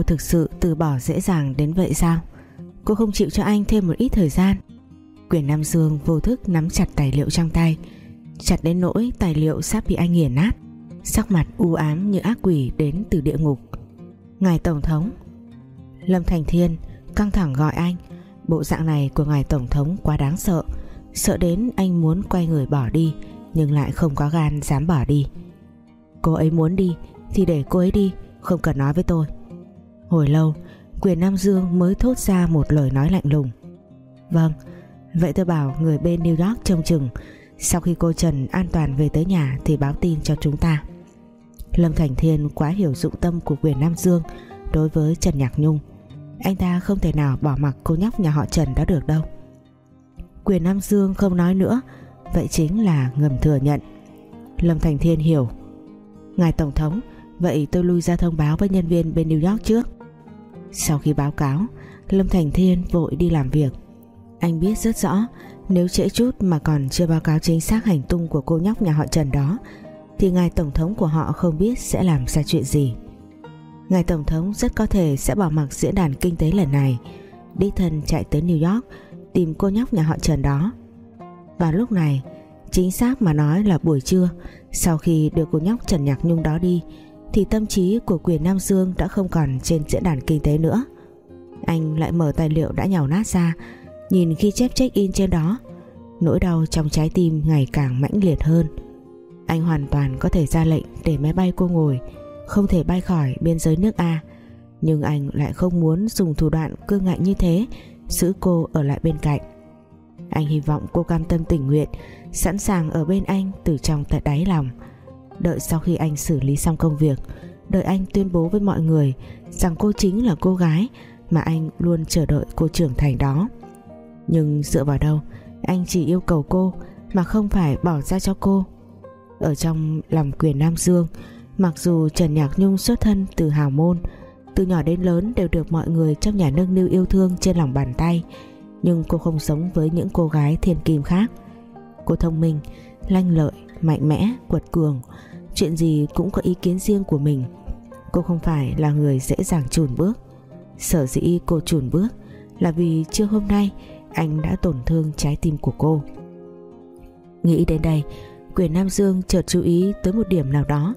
cô thực sự từ bỏ dễ dàng đến vậy sao? Cô không chịu cho anh thêm một ít thời gian. Quyền Nam Dương vô thức nắm chặt tài liệu trong tay. Chặt đến nỗi tài liệu sắp bị anh nghiền nát. Sắc mặt u ám như ác quỷ đến từ địa ngục. Ngài Tổng thống. Lâm Thành Thiên căng thẳng gọi anh. Bộ dạng này của ngài Tổng thống quá đáng sợ. Sợ đến anh muốn quay người bỏ đi, Nhưng lại không có gan dám bỏ đi. Cô ấy muốn đi Thì để cô ấy đi, Không cần nói với tôi. Hồi lâu, Quyền Nam Dương mới thốt ra một lời nói lạnh lùng. Vâng Vậy tôi bảo người bên New York trông chừng. Sau khi cô Trần an toàn về tới nhà Thì báo tin cho chúng ta. Lâm Thành Thiên quá hiểu dụng tâm của quyền Nam Dương Đối với Trần Nhạc Nhung. Anh ta không thể nào bỏ mặc cô nhóc nhà họ Trần đó được đâu. Quyền Nam Dương không nói nữa, Vậy chính là ngầm thừa nhận. Lâm Thành Thiên hiểu. Ngài Tổng thống, Vậy tôi lui ra thông báo với nhân viên bên New York trước. Sau khi báo cáo, Lâm Thành Thiên vội đi làm việc. Anh biết rất rõ, Nếu trễ chút mà còn chưa báo cáo chính xác hành tung của cô nhóc nhà họ Trần đó, Thì ngài Tổng thống của họ không biết sẽ làm ra chuyện gì. Ngài Tổng thống rất có thể sẽ bỏ mặc diễn đàn kinh tế lần này Đi thân chạy tới New York Tìm cô nhóc nhà họ Trần đó. Và lúc này, Chính xác mà nói là buổi trưa, Sau khi đưa cô nhóc Trần Nhạc Nhung đó đi thì tâm trí của quyền Nam Dương Đã không còn trên diễn đàn kinh tế nữa. Anh lại mở tài liệu đã nhào nát ra, Nhìn khi chép check-in trên đó. Nỗi đau trong trái tim ngày càng mãnh liệt hơn. Anh hoàn toàn có thể ra lệnh Để máy bay cô ngồi, Không thể bay khỏi biên giới nước A. Nhưng anh lại không muốn dùng thủ đoạn cương ngạnh như thế, Giữ cô ở lại bên cạnh. Anh hy vọng cô cam tâm tình nguyện, Sẵn sàng ở bên anh từ trong tận đáy lòng. Đợi sau khi anh xử lý xong công việc. Đợi anh tuyên bố với mọi người Rằng cô chính là cô gái Mà anh luôn chờ đợi cô trưởng thành đó. Nhưng dựa vào đâu Anh chỉ yêu cầu cô Mà không phải bỏ ra cho cô. Ở trong lòng quyền Nam Dương Mặc dù Trần Nhạc Nhung xuất thân từ hào môn Từ nhỏ đến lớn đều được mọi người trong nhà nâng niu yêu thương trên lòng bàn tay Nhưng cô không sống với những cô gái thiên kim khác. Cô thông minh, lanh lợi, mạnh mẽ, quật cường Chuyện gì cũng có ý kiến riêng của mình. Cô không phải là người dễ dàng chùn bước. Sở dĩ cô chùn bước Là vì chưa hôm nay, Anh đã tổn thương trái tim của cô. Nghĩ đến đây, Quyền Nam Dương chợt chú ý tới một điểm nào đó,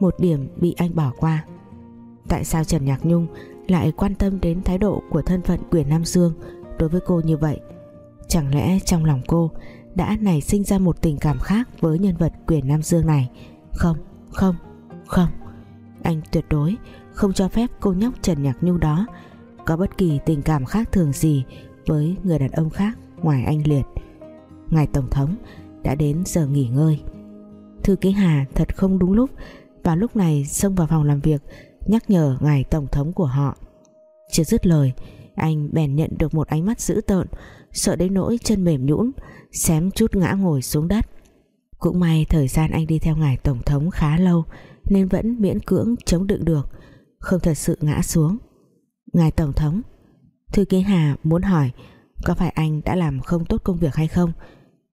Một điểm bị anh bỏ qua. Tại sao Trần Nhạc Nhung Lại quan tâm đến thái độ của thân phận Quyền Nam Dương Đối với cô như vậy? Chẳng lẽ trong lòng cô đã nảy sinh ra một tình cảm khác với nhân vật quyền Nam Dương này? Không, không, không. Anh tuyệt đối không cho phép cô nhóc Trần Nhạc Nhung đó có bất kỳ tình cảm khác thường gì với người đàn ông khác ngoài anh Liệt. Ngài Tổng thống đã đến giờ nghỉ ngơi. Thư ký Hà thật không đúng lúc. Và lúc này xông vào phòng làm việc nhắc nhở ngài Tổng thống của họ. Chưa dứt lời anh bèn nhận được một ánh mắt dữ tợn sợ đến nỗi chân mềm nhũn xém chút ngã ngồi xuống đất cũng may thời gian anh đi theo ngài tổng thống khá lâu, nên vẫn miễn cưỡng chống đựng được. Không thật sự ngã xuống. Ngài tổng thống, thư ký Hà muốn hỏi, có phải anh đã làm không tốt công việc hay không?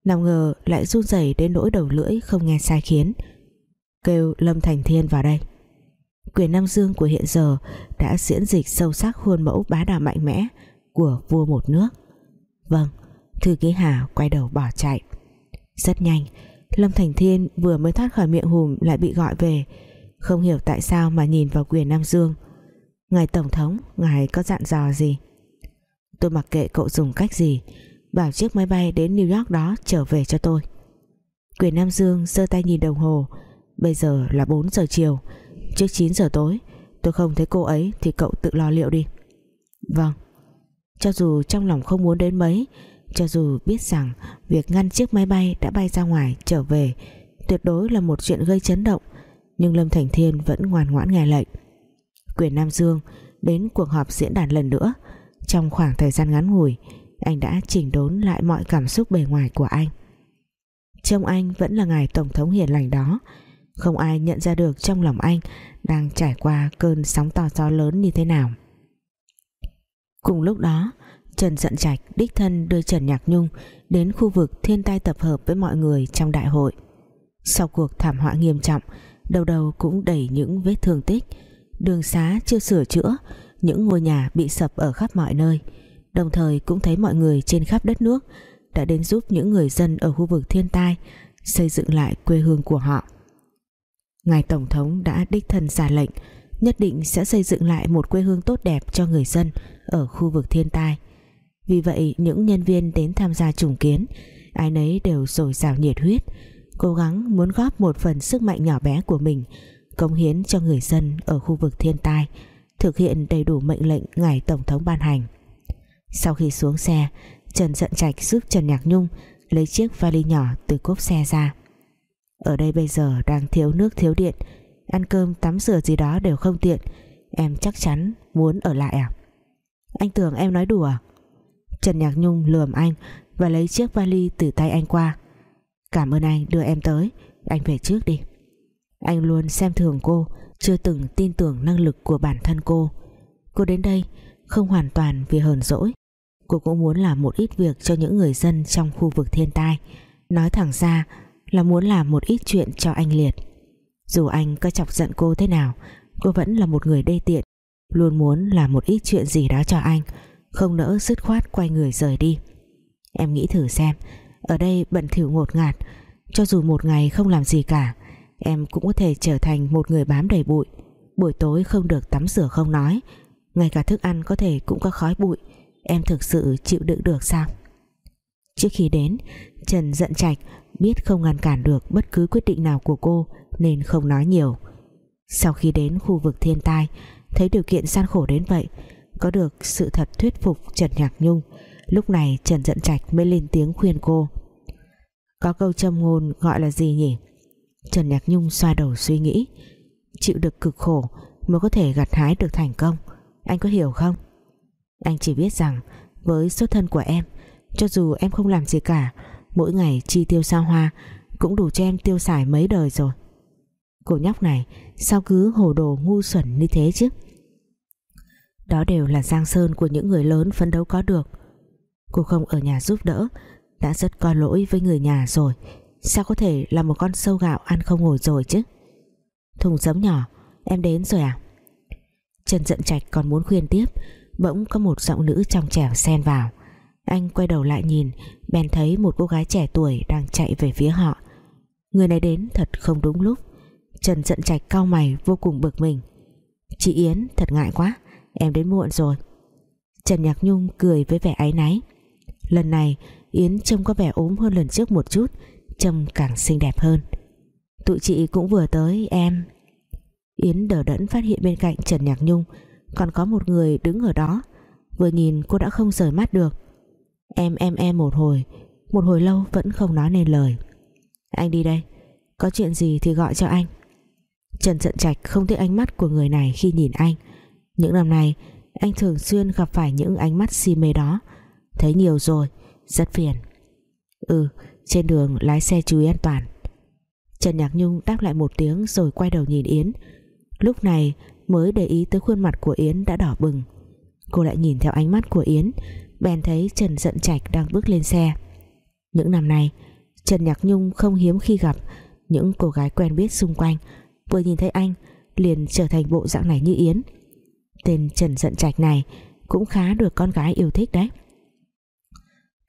Nào ngờ lại run rẩy đến nỗi đầu lưỡi không nghe sai khiến. Kêu Lâm Thành Thiên vào đây. Quyền Nam Dương của hiện giờ đã diễn dịch sâu sắc khuôn mẫu bá đạo mạnh mẽ của vua một nước. Vâng thư ký Hà quay đầu bỏ chạy. Rất nhanh Lâm Thành Thiên vừa mới thoát khỏi miệng hùm lại bị gọi về. Không hiểu tại sao mà nhìn vào quyền Nam Dương. Ngài Tổng thống, Ngài có dặn dò gì? Tôi mặc kệ cậu dùng cách gì, Bảo chiếc máy bay đến New York đó trở về cho tôi. Quyền Nam Dương giơ tay nhìn đồng hồ. Bây giờ là 4 giờ chiều. Trước 9 giờ tối, Tôi không thấy cô ấy thì cậu tự lo liệu đi. Vâng. Cho dù trong lòng không muốn đến mấy cho dù biết rằng Việc ngăn chiếc máy bay đã bay ra ngoài, trở về, Tuyệt đối là một chuyện gây chấn động, Nhưng Lâm Thành Thiên vẫn ngoan ngoãn nghe lệnh. Quyền Nam Dương Đến cuộc họp diễn đàn lần nữa. Trong khoảng thời gian ngắn ngủi, Anh đã chỉnh đốn lại mọi cảm xúc bề ngoài của anh. Trông anh vẫn là ngài Tổng thống hiền lành đó. Không ai nhận ra được trong lòng anh Đang trải qua cơn sóng to gió lớn như thế nào. Cùng lúc đó Trần Dận Trạch đích thân đưa Trần Nhạc Nhung đến khu vực thiên tai tập hợp với mọi người trong đại hội. Sau cuộc thảm họa nghiêm trọng, đầu đầu cũng đầy những vết thương tích, đường xá chưa sửa chữa, những ngôi nhà bị sập ở khắp mọi nơi. Đồng thời cũng thấy mọi người trên khắp đất nước đã đến giúp những người dân ở khu vực thiên tai xây dựng lại quê hương của họ. Ngài tổng thống đã đích thân ra lệnh nhất định sẽ xây dựng lại một quê hương tốt đẹp cho người dân ở khu vực thiên tai vì vậy, những nhân viên đến tham gia trùng kiến, ai nấy đều dồi dào nhiệt huyết, cố gắng muốn góp một phần sức mạnh nhỏ bé của mình, cống hiến cho người dân ở khu vực thiên tai, thực hiện đầy đủ mệnh lệnh ngài tổng thống ban hành. Sau khi xuống xe, Trần giận trạch giúp Trần Nhạc Nhung lấy chiếc vali nhỏ từ cốp xe ra. Ở đây bây giờ đang thiếu nước thiếu điện, ăn cơm, tắm rửa gì đó đều không tiện, em chắc chắn muốn ở lại à? Anh tưởng em nói đùa à? Trần Nhạc Nhung lườm anh và lấy chiếc vali từ tay anh qua. Cảm ơn anh đưa em tới, anh về trước đi. Anh luôn xem thường cô, chưa từng tin tưởng năng lực của bản thân cô. Cô đến đây không hoàn toàn vì hờn dỗi, cô cũng muốn làm một ít việc cho những người dân trong khu vực thiên tai. Nói thẳng ra là muốn làm một ít chuyện cho anh Liệt. Dù anh có chọc giận cô thế nào, cô vẫn là một người đê tiện, luôn muốn làm một ít chuyện gì đó cho anh không nỡ dứt khoát quay người rời đi. Em nghĩ thử xem, ở đây bận thỉu ngột ngạt, cho dù một ngày không làm gì cả, em cũng có thể trở thành một người bám đầy bụi. Buổi tối không được tắm rửa không nói, ngay cả thức ăn có thể cũng có khói bụi. Em thực sự chịu đựng được sao? Trước khi đến, Trần giận trạch biết không ngăn cản được bất cứ quyết định nào của cô, nên không nói nhiều. Sau khi đến khu vực thiên tai, thấy điều kiện gian khổ đến vậy có được sự thật thuyết phục Trần Nhạc Nhung. Lúc này Trần Dận trạch mới lên tiếng khuyên cô. Có câu châm ngôn gọi là gì nhỉ? Trần Nhạc Nhung xoa đầu suy nghĩ. Chịu được cực khổ mới có thể gặt hái được thành công. Anh có hiểu không? Anh chỉ biết rằng với số thân của em, cho dù em không làm gì cả, mỗi ngày chi tiêu xa hoa cũng đủ cho em tiêu xài mấy đời rồi. Cô nhóc này sao cứ hồ đồ ngu xuẩn như thế chứ? Đó đều là giang sơn của những người lớn phấn đấu có được. Cô không ở nhà giúp đỡ, đã rất có lỗi với người nhà rồi. Sao có thể là một con sâu gạo ăn không ngồi rồi chứ? Thùng giấm nhỏ, em đến rồi à? Trần giận trạch còn muốn khuyên tiếp, bỗng có một giọng nữ trong trẻo xen vào. Anh quay đầu lại nhìn, bèn thấy một cô gái trẻ tuổi đang chạy về phía họ. Người này đến thật không đúng lúc. Trần giận trạch cau mày vô cùng bực mình. Chị Yến, thật ngại quá em đến muộn rồi. Trần Nhạc Nhung cười với vẻ áy náy. Lần này, Yến trông có vẻ ốm hơn lần trước một chút, trông càng xinh đẹp hơn. Tụi chị cũng vừa tới, em. Yến đờ đẫn phát hiện bên cạnh Trần Nhạc Nhung, còn có một người đứng ở đó. Vừa nhìn, cô đã không rời mắt được. Em em em một hồi một hồi lâu vẫn không nói nên lời. Anh đi đây, có chuyện gì thì gọi cho anh. Trần Trận Trạch không thích ánh mắt của người này khi nhìn anh những năm này anh thường xuyên gặp phải những ánh mắt si mê đó. Thấy nhiều rồi, rất phiền. Ừ trên đường lái xe chú ý an toàn. Trần Nhạc Nhung đáp lại một tiếng rồi quay đầu nhìn Yến. Lúc này, mới để ý tới khuôn mặt của Yến đã đỏ bừng. Cô lại nhìn theo ánh mắt của Yến, bèn thấy Trần Dận Trạch đang bước lên xe. Những năm này Trần Nhạc Nhung không hiếm khi gặp những cô gái quen biết xung quanh. Vừa nhìn thấy anh, liền trở thành bộ dạng này như Yến tên Trần Dận Trạch này cũng khá được con gái yêu thích đấy.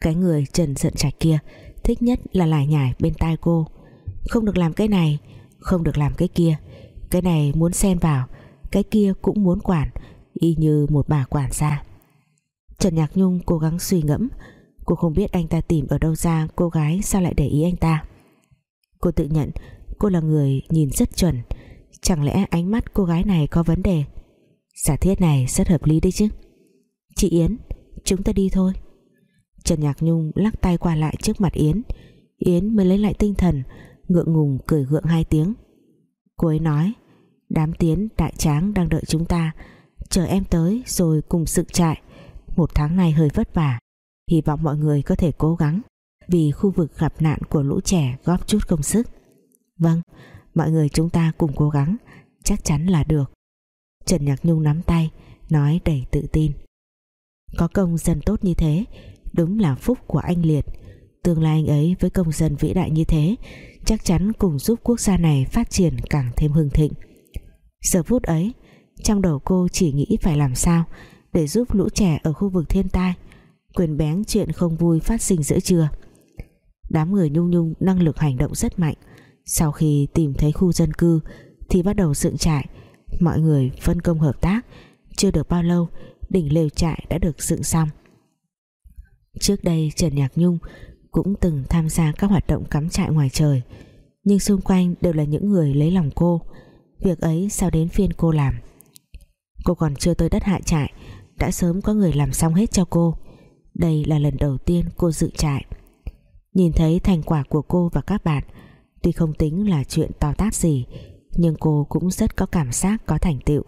Cái người Trần Dận Trạch kia thích nhất là lải nhải bên tai cô. Không được làm cái này, không được làm cái kia. Cái này muốn xen vào, cái kia cũng muốn quản, y như một bà quản gia. Trần Nhạc Nhung cố gắng suy ngẫm, cô không biết anh ta tìm ở đâu ra, cô gái sao lại để ý anh ta. Cô tự nhận cô là người nhìn rất chuẩn, chẳng lẽ ánh mắt cô gái này có vấn đề? Giả thiết này rất hợp lý đấy chứ. Chị Yến, chúng ta đi thôi. Trần Nhạc Nhung lắc tay qua lại trước mặt Yến. Yến mới lấy lại tinh thần, ngượng ngùng cười gượng hai tiếng. Cô ấy nói, đám tiến, đại tráng đang đợi chúng ta. Chờ em tới rồi cùng sự trại. Một tháng này hơi vất vả. Hy vọng mọi người có thể cố gắng vì khu vực gặp nạn của lũ trẻ góp chút công sức. Vâng mọi người chúng ta cùng cố gắng, chắc chắn là được. Trần Nhạc Nhung nắm tay, nói đầy tự tin. Có công dân tốt như thế, đúng là phúc của anh Liệt. Tương lai anh ấy với công dân vĩ đại như thế, chắc chắn cùng giúp quốc gia này phát triển càng thêm hưng thịnh. Giờ phút ấy, trong đầu cô chỉ nghĩ phải làm sao để giúp lũ trẻ ở khu vực thiên tai, quyền bén chuyện không vui phát sinh giữa trưa. Đám người nhung nhung năng lực hành động rất mạnh. Sau khi tìm thấy khu dân cư, thì bắt đầu dựng trại mọi người phân công hợp tác. Chưa được bao lâu, đỉnh lều trại đã được dựng xong. Trước đây, Trần Nhạc Nhung cũng từng tham gia các hoạt động cắm trại ngoài trời, nhưng xung quanh đều là những người lấy lòng cô. Việc ấy sao đến phiên cô làm? Cô còn chưa tới đất hạ trại, đã sớm có người làm xong hết cho cô. Đây là lần đầu tiên cô dự trại. Nhìn thấy thành quả của cô và các bạn, tuy không tính là chuyện to tát gì nhưng cô cũng rất có cảm giác có thành tựu.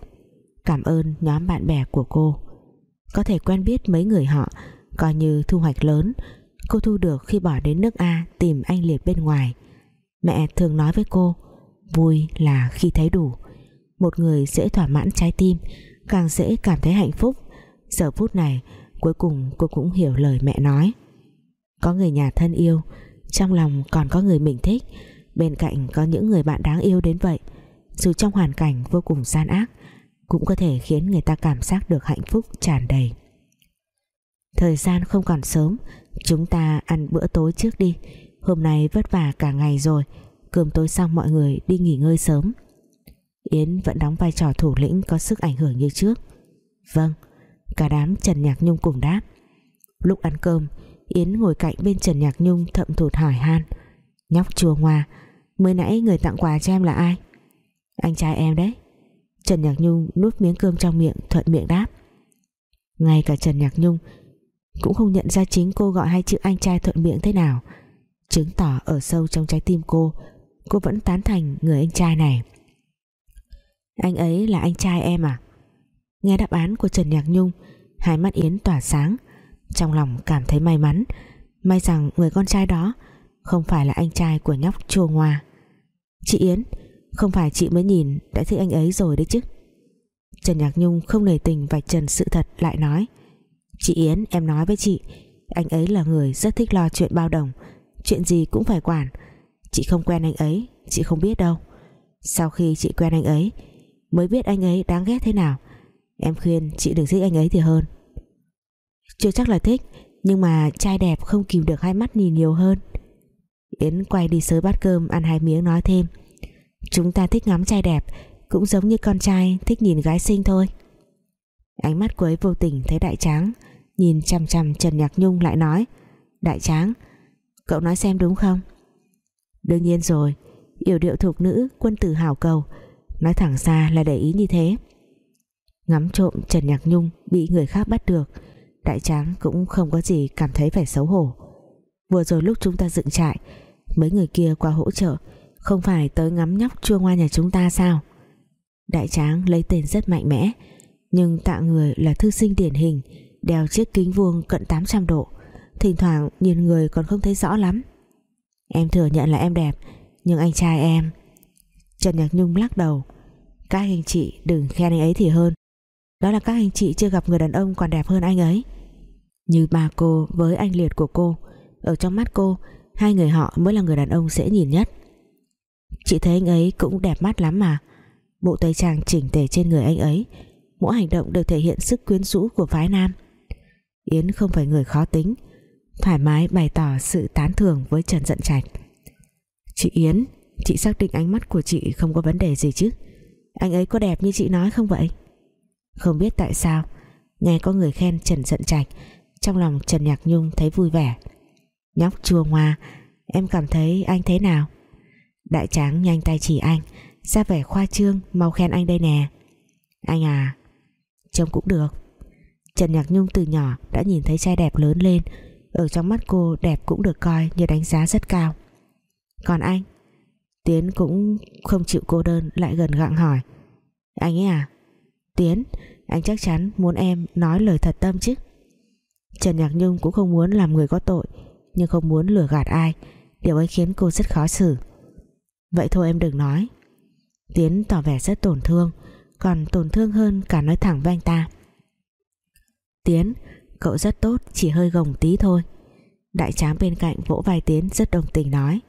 Cảm ơn nhóm bạn bè của cô. Có thể quen biết mấy người họ, coi như thu hoạch lớn. Cô thu được khi bỏ đến nước A tìm anh Liệt bên ngoài. Mẹ thường nói với cô, vui là khi thấy đủ. Một người dễ thỏa mãn trái tim, càng dễ cảm thấy hạnh phúc. Giờ phút này, cuối cùng cô cũng hiểu lời mẹ nói. Có người nhà thân yêu, trong lòng còn có người mình thích. Bên cạnh có những người bạn đáng yêu đến vậy dù trong hoàn cảnh vô cùng gian ác, cũng có thể khiến người ta cảm giác được hạnh phúc tràn đầy. Thời gian không còn sớm, chúng ta ăn bữa tối trước đi. Hôm nay vất vả cả ngày rồi, cơm tối xong mọi người đi nghỉ ngơi sớm. Yến vẫn đóng vai trò thủ lĩnh có sức ảnh hưởng như trước. Vâng cả đám Trần Nhạc Nhung cùng đáp. Lúc ăn cơm, Yến ngồi cạnh bên Trần Nhạc Nhung thậm thụt hỏi han. Nhóc chùa ngoa, mới nãy người tặng quà cho em là ai? Anh trai em đấy. Trần Nhạc Nhung nuốt miếng cơm trong miệng, thuận miệng đáp. Ngay cả Trần Nhạc Nhung cũng không nhận ra chính cô gọi hai chữ anh trai thuận miệng thế nào. Chứng tỏ ở sâu trong trái tim cô cô vẫn tán thành người anh trai này. Anh ấy là anh trai em à? Nghe đáp án của Trần Nhạc Nhung, hai mắt Yến tỏa sáng. Trong lòng cảm thấy may mắn, may rằng người con trai đó không phải là anh trai của nhóc chua ngoa. Chị Yến không phải chị mới nhìn, đã thích anh ấy rồi đấy chứ. Trần Nhạc Nhung không nề tình vạch trần sự thật lại nói, Chị Yến, em nói với chị, Anh ấy là người rất thích lo chuyện bao đồng, Chuyện gì cũng phải quản. Chị không quen anh ấy, Chị không biết đâu. Sau khi chị quen anh ấy, Mới biết anh ấy đáng ghét thế nào. Em khuyên chị đừng thích anh ấy thì hơn. Chưa chắc là thích, Nhưng mà trai đẹp không kìm được hai mắt nhìn nhiều hơn. Yến quay đi sới bát cơm, Ăn hai miếng nói thêm. Chúng ta thích ngắm trai đẹp, Cũng giống như con trai thích nhìn gái xinh thôi. Ánh mắt của ấy vô tình thấy đại tráng, Nhìn chằm chằm Trần Nhạc Nhung lại nói, Đại tráng, Cậu nói xem đúng không? Đương nhiên rồi Yểu điệu thuộc nữ, quân tử hảo cầu, Nói thẳng ra là để ý như thế. Ngắm trộm Trần Nhạc Nhung Bị người khác bắt được, Đại tráng cũng không có gì cảm thấy phải xấu hổ. Vừa rồi lúc chúng ta dựng trại, Mấy người kia qua hỗ trợ không phải tới ngắm nhóc chua ngoa nhà chúng ta sao? Đại tráng lấy tên rất mạnh mẽ, Nhưng tạ người là thư sinh điển hình, Đeo chiếc kính vuông cận 800 độ. Thỉnh thoảng nhìn người còn không thấy rõ lắm. Em thừa nhận là em đẹp, Nhưng anh trai em. Trần Nhạc Nhung lắc đầu. Các anh chị đừng khen anh ấy thì hơn. Đó là các anh chị chưa gặp người đàn ông còn đẹp hơn anh ấy. Như bà cô với anh liệt của cô, Ở trong mắt cô, Hai người họ mới là người đàn ông dễ nhìn nhất. Chị thấy anh ấy cũng đẹp mắt lắm mà. Bộ tây trang chỉnh tề trên người anh ấy. Mỗi hành động đều thể hiện sức quyến rũ của phái nam. Yến không phải người khó tính. Thoải mái bày tỏ sự tán thưởng với Trần Dận Trạch. Chị Yến, chị xác định ánh mắt của chị không có vấn đề gì chứ? Anh ấy có đẹp như chị nói không vậy? Không biết tại sao, nghe có người khen Trần Dận Trạch, trong lòng Trần Nhạc Nhung thấy vui vẻ. Nhóc chua ngoa, em cảm thấy anh thế nào? Đại tráng nhanh tay chỉ anh, ra vẻ khoa trương, mau khen anh đây nè. Anh à trông cũng được. Trần Nhạc Nhung từ nhỏ đã nhìn thấy trai đẹp lớn lên, ở trong mắt cô đẹp cũng được coi như đánh giá rất cao. Còn anh, Tiến cũng không chịu cô đơn, lại gần gặng hỏi. Anh ấy à Tiến, anh chắc chắn muốn em nói lời thật tâm chứ? Trần Nhạc Nhung cũng không muốn làm người có tội, nhưng không muốn lừa gạt ai. Điều ấy khiến cô rất khó xử vậy thôi em đừng nói. Tiến tỏ vẻ rất tổn thương, còn tổn thương hơn cả nói thẳng với anh ta. Tiến, Cậu rất tốt, chỉ hơi gồng tí thôi. Đại tráng bên cạnh vỗ vai Tiến rất đồng tình nói.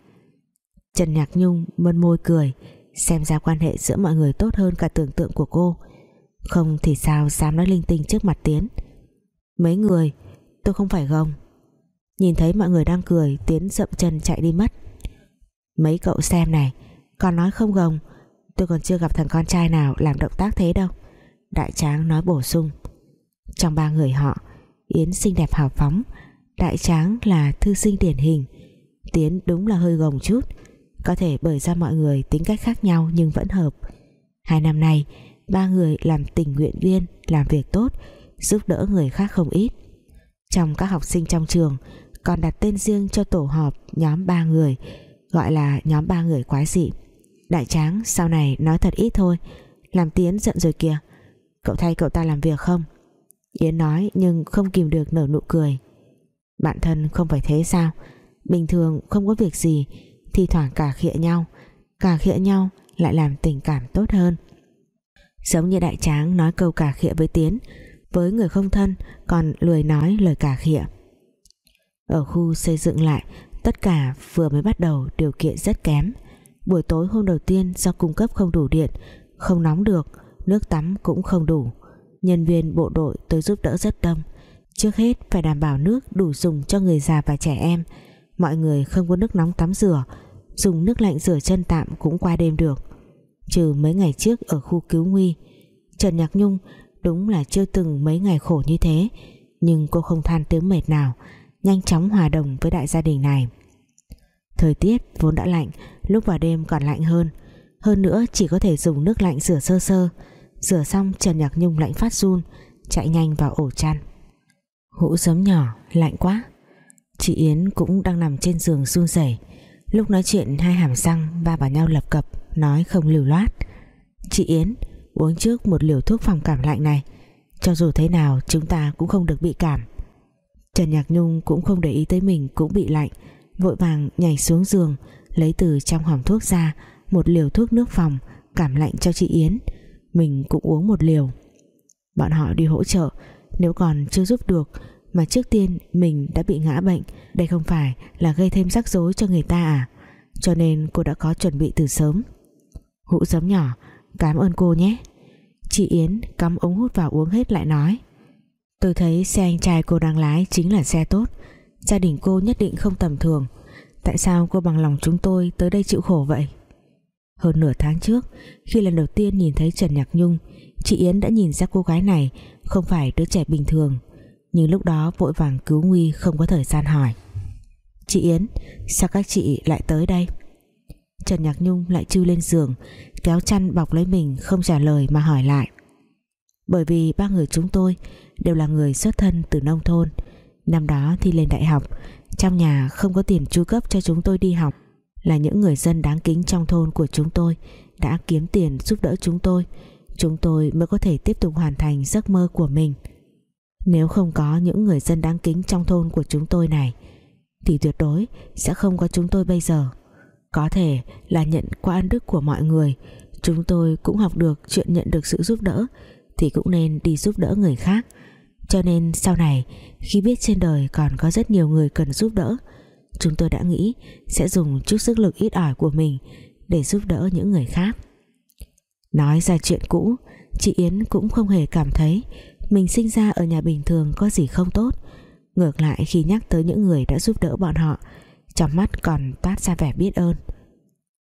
Trần Nhạc Nhung mơn môi cười, Xem ra quan hệ giữa mọi người tốt hơn cả tưởng tượng của cô. Không thì sao dám nói linh tinh trước mặt Tiến? Mấy người, Tôi không phải gồng. Nhìn thấy mọi người đang cười, Tiến dậm chân chạy đi mất. Mấy cậu xem này Còn nói không gồng. Tôi còn chưa gặp thằng con trai nào làm động tác thế đâu. Đại tráng nói bổ sung. Trong ba người họ, Yến xinh đẹp hào phóng, Đại tráng là thư sinh điển hình. Tiến đúng là hơi gồng chút. Có thể bởi ra mọi người tính cách khác nhau Nhưng vẫn hợp. Hai năm nay, Ba người làm tình nguyện viên, Làm việc tốt, Giúp đỡ người khác không ít. Trong các học sinh trong trường, Còn đặt tên riêng cho tổ họp Nhóm ba người. Gọi là nhóm ba người quái dị. Đại tráng, sau này nói thật ít thôi, Làm Tiến giận rồi kìa. Cậu thay cậu ta làm việc không? Yến nói nhưng không kìm được nở nụ cười. Bạn thân không phải thế sao? Bình thường không có việc gì Thì thoảng cả khịa nhau. Cả khịa nhau lại làm tình cảm tốt hơn. Giống như đại tráng nói câu cả khịa với Tiến, Với người không thân Còn lười nói lời cả khịa. Ở khu xây dựng lại Tất cả vừa mới bắt đầu Điều kiện rất kém. Buổi tối hôm đầu tiên do cung cấp không đủ điện, Không nóng được, Nước tắm cũng không đủ. Nhân viên bộ đội tới giúp đỡ rất đông. Trước hết phải đảm bảo nước đủ dùng cho người già và trẻ em. Mọi người không có nước nóng tắm rửa, Dùng nước lạnh rửa chân tạm cũng qua đêm được. Trừ mấy ngày trước ở khu cứu nguy. Trần Nhạc Nhung đúng là chưa từng mấy ngày khổ như thế, Nhưng cô không than tiếng mệt nào. Nhanh chóng hòa đồng với đại gia đình này. Thời tiết vốn đã lạnh, Lúc vào đêm còn lạnh hơn. Hơn nữa, chỉ có thể dùng nước lạnh rửa sơ sơ. Rửa xong, Trần Nhạc Nhung lạnh phát run, Chạy nhanh vào ổ chăn. Hũ giấm nhỏ, lạnh quá. Chị Yến cũng đang nằm trên giường run rẩy. Lúc nói chuyện, hai hàm răng ba vào nhau lập cập, Nói không lưu loát. Chị Yến, uống trước một liều thuốc phòng cảm lạnh này. Cho dù thế nào, chúng ta cũng không được bị cảm. Trần Nhạc Nhung cũng không để ý tới mình cũng bị lạnh, Vội vàng nhảy xuống giường, Lấy từ trong hòm thuốc ra Một liều thuốc nước phòng Cảm lạnh cho chị Yến. Mình cũng uống một liều. Bọn họ đi hỗ trợ, Nếu còn chưa giúp được Mà trước tiên mình đã bị ngã bệnh, Đây không phải là gây thêm rắc rối cho người ta à? Cho nên cô đã có chuẩn bị từ sớm. Hũ giấm nhỏ, Cảm ơn cô nhé. Chị Yến cắm ống hút vào uống hết lại nói. Tôi thấy xe anh trai cô đang lái Chính là xe tốt. Gia đình cô nhất định không tầm thường. Tại sao cô bằng lòng chúng tôi tới đây chịu khổ vậy? Hơn nửa tháng trước, Khi lần đầu tiên nhìn thấy Trần Nhạc Nhung, Chị Yến đã nhìn ra cô gái này Không phải đứa trẻ bình thường. Nhưng lúc đó vội vàng cứu nguy Không có thời gian hỏi. Chị Yến, sao các chị lại tới đây? Trần Nhạc Nhung lại chui lên giường, Kéo chăn bọc lấy mình Không trả lời mà hỏi lại. Bởi vì ba người chúng tôi Đều là người xuất thân từ nông thôn. Năm đó thi lên đại học, Trong nhà không có tiền chu cấp cho chúng tôi đi học. Là những người dân đáng kính trong thôn của chúng tôi Đã kiếm tiền giúp đỡ chúng tôi Chúng tôi mới có thể tiếp tục hoàn thành giấc mơ của mình. Nếu không có những người dân đáng kính trong thôn của chúng tôi này, Thì tuyệt đối sẽ không có chúng tôi bây giờ. Có thể là nhận qua ân đức của mọi người, Chúng tôi cũng học được chuyện nhận được sự giúp đỡ, Thì cũng nên đi giúp đỡ người khác cho nên sau này, khi biết trên đời còn có rất nhiều người cần giúp đỡ, chúng tôi đã nghĩ sẽ dùng chút sức lực ít ỏi của mình để giúp đỡ những người khác. Nói ra chuyện cũ, chị Yến cũng không hề cảm thấy mình sinh ra ở nhà bình thường có gì không tốt. Ngược lại, khi nhắc tới những người đã giúp đỡ bọn họ, trong mắt còn toát ra vẻ biết ơn.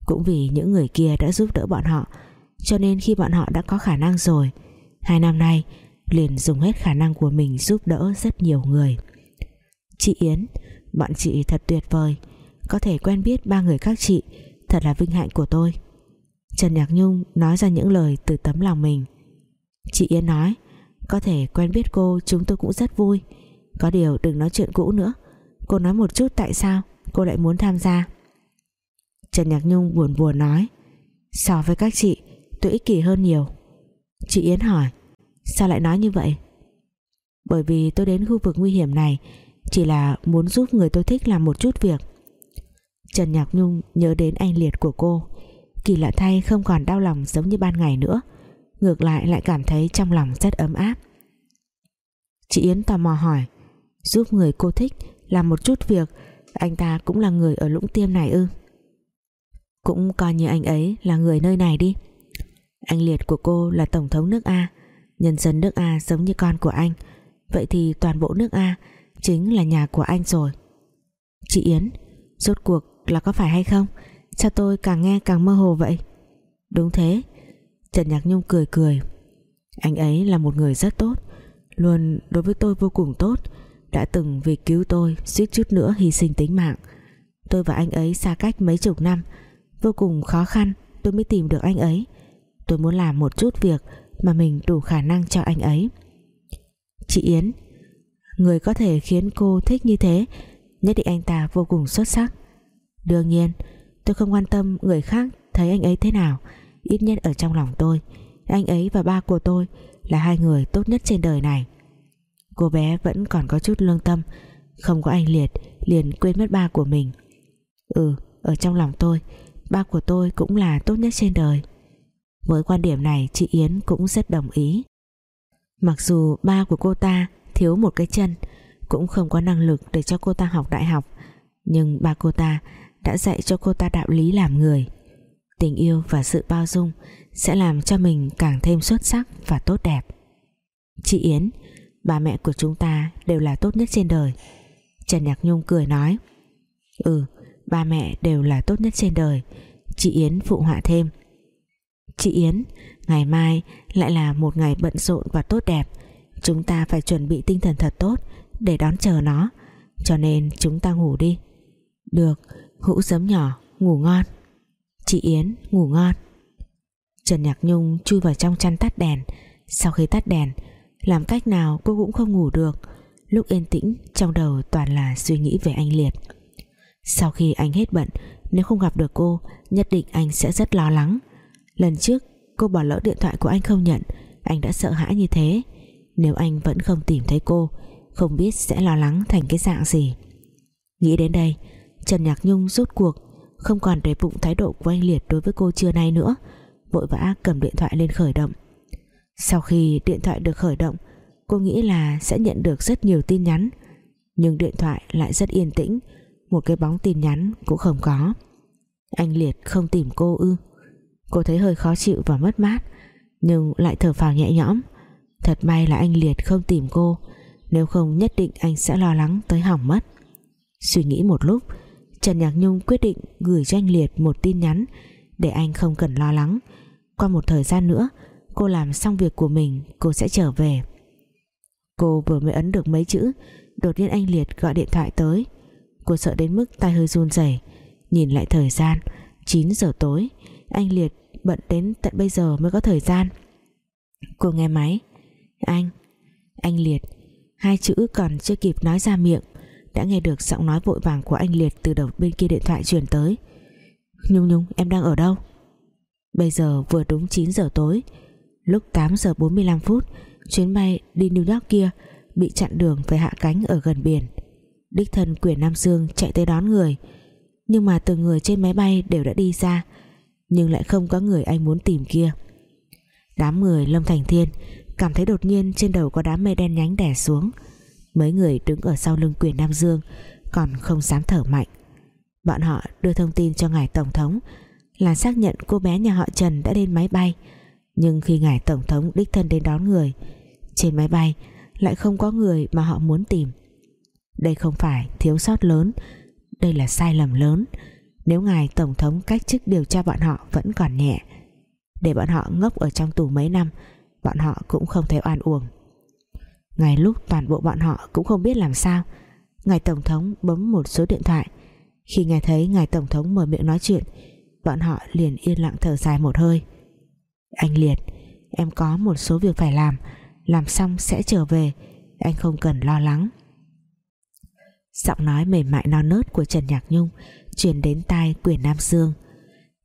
Cũng vì những người kia đã giúp đỡ bọn họ, cho nên khi bọn họ đã có khả năng rồi, hai năm nay liền dùng hết khả năng của mình giúp đỡ rất nhiều người. Chị Yến, bọn chị thật tuyệt vời. Có thể quen biết ba người các chị, thật là vinh hạnh của tôi. Trần Nhạc Nhung nói ra những lời từ tấm lòng mình. Chị Yến nói, có thể quen biết cô, chúng tôi cũng rất vui. Có điều đừng nói chuyện cũ nữa. Cô nói một chút tại sao cô lại muốn tham gia? Trần Nhạc Nhung buồn buồn nói, so với các chị, tôi ích kỷ hơn nhiều. Chị Yến hỏi Sao lại nói như vậy? Bởi vì tôi đến khu vực nguy hiểm này, Chỉ là muốn giúp người tôi thích làm một chút việc. Trần Nhạc Nhung nhớ đến anh liệt của cô. Kỳ lạ thay không còn đau lòng giống như ban ngày nữa, Ngược lại lại cảm thấy trong lòng rất ấm áp. Chị Yến tò mò hỏi, Giúp người cô thích làm một chút việc, Anh ta cũng là người ở lũng tiêm này ư? Cũng coi như anh ấy là người nơi này đi. Anh liệt của cô là Tổng thống nước A. Nhân dân nước A giống như con của anh. Vậy thì toàn bộ nước A Chính là nhà của anh rồi. Chị Yến, Rốt cuộc là có phải hay không? Sao tôi càng nghe càng mơ hồ vậy? Đúng thế. Trần Nhạc Nhung cười cười. Anh ấy là một người rất tốt. Luôn đối với tôi vô cùng tốt. Đã từng vì cứu tôi suýt chút nữa hy sinh tính mạng. Tôi và anh ấy xa cách mấy chục năm. Vô cùng khó khăn tôi mới tìm được anh ấy. Tôi muốn làm một chút việc mà mình đủ khả năng cho anh ấy. Chị Yến, Người có thể khiến cô thích như thế, Nhất định anh ta vô cùng xuất sắc. Đương nhiên, Tôi không quan tâm người khác thấy anh ấy thế nào, Ít nhất ở trong lòng tôi, Anh ấy và ba của tôi Là hai người tốt nhất trên đời này. Cô bé vẫn còn có chút lương tâm, Không có anh Liệt Liền quên mất ba của mình. Ừ ở trong lòng tôi, Ba của tôi cũng là tốt nhất trên đời. Với quan điểm này, chị Yến cũng rất đồng ý. Mặc dù ba của cô ta thiếu một cái chân, Cũng không có năng lực để cho cô ta học đại học, Nhưng ba cô ta đã dạy cho cô ta đạo lý làm người. Tình yêu và sự bao dung Sẽ làm cho mình càng thêm xuất sắc và tốt đẹp. Chị Yến, Ba mẹ của chúng ta đều là tốt nhất trên đời. Trần Nhạc Nhung cười nói Ừ Ba mẹ đều là tốt nhất trên đời. Chị Yến phụ họa thêm Chị Yến. Ngày mai lại là một ngày bận rộn và tốt đẹp. Chúng ta phải chuẩn bị tinh thần thật tốt Để đón chờ nó. Cho nên chúng ta ngủ đi. Được, Hũ giấm nhỏ, ngủ ngon. Chị Yến, ngủ ngon. Trần Nhạc Nhung chui vào trong chăn tắt đèn. Sau khi tắt đèn, Làm cách nào cô cũng không ngủ được. Lúc yên tĩnh, trong đầu toàn là suy nghĩ về anh Liệt. Sau khi anh hết bận, Nếu không gặp được cô, Nhất định anh sẽ rất lo lắng. Lần trước, cô bỏ lỡ điện thoại của anh không nhận. Anh đã sợ hãi như thế. Nếu anh vẫn không tìm thấy cô, Không biết sẽ lo lắng thành cái dạng gì. Nghĩ đến đây, Trần Nhạc Nhung rút cuộc, Không còn để bụng thái độ của anh Liệt đối với cô trưa nay nữa, Vội vã cầm điện thoại lên khởi động. Sau khi điện thoại được khởi động, Cô nghĩ là sẽ nhận được rất nhiều tin nhắn, Nhưng điện thoại lại rất yên tĩnh, Một cái bóng tin nhắn cũng không có. Anh Liệt không tìm cô ư? Cô thấy hơi khó chịu và mất mát, Nhưng lại thở phào nhẹ nhõm. Thật may là anh Liệt không tìm cô, Nếu không nhất định anh sẽ lo lắng tới hỏng mất. Suy nghĩ một lúc, Trần Nhạc Nhung quyết định gửi cho anh Liệt một tin nhắn để anh không cần lo lắng. Qua một thời gian nữa, cô làm xong việc của mình, cô sẽ trở về. Cô vừa mới ấn được mấy chữ, đột nhiên anh Liệt gọi điện thoại tới. Cô sợ đến mức tay hơi run rẩy, nhìn lại thời gian 9 giờ tối anh Liệt bận đến tận bây giờ mới có thời gian. Cô nghe máy. Anh anh Liệt. Hai chữ còn chưa kịp nói ra miệng, đã nghe được giọng nói vội vàng của anh Liệt từ đầu bên kia điện thoại truyền tới. Nhung Nhung, em đang ở đâu? Bây giờ vừa đúng 9 giờ tối, Lúc 8 giờ 45 phút, Chuyến bay đi New York kia Bị chặn đường phải hạ cánh ở gần biển. Đích thân quyền Nam Dương chạy tới đón người, Nhưng mà từng người trên máy bay đều đã đi ra. Nhưng lại không có người anh muốn tìm kia. Đám người Lâm Thành Thiên Cảm thấy đột nhiên trên đầu có đám mây đen nhánh đè xuống. Mấy người đứng ở sau lưng quyền Nam Dương còn không dám thở mạnh. Bọn họ đưa thông tin cho ngài Tổng thống là xác nhận cô bé nhà họ Trần đã lên máy bay. Nhưng khi ngài Tổng thống đích thân đến đón người, trên máy bay lại không có người mà họ muốn tìm. Đây không phải thiếu sót lớn, đây là sai lầm lớn nếu ngài Tổng thống cách chức điều tra bọn họ vẫn còn nhẹ, để bọn họ ngốc ở trong tù mấy năm, bọn họ cũng không thấy oan uổng. Ngay lúc toàn bộ bọn họ cũng không biết làm sao, Ngài Tổng thống bấm một số điện thoại. Khi nghe thấy Ngài Tổng thống mở miệng nói chuyện, Bọn họ liền yên lặng thở dài một hơi. Anh Liệt, Em có một số việc phải làm Làm xong sẽ trở về, Anh không cần lo lắng. Giọng nói mềm mại non nớt của Trần Nhạc Nhung Truyền đến tai quyền Nam Dương.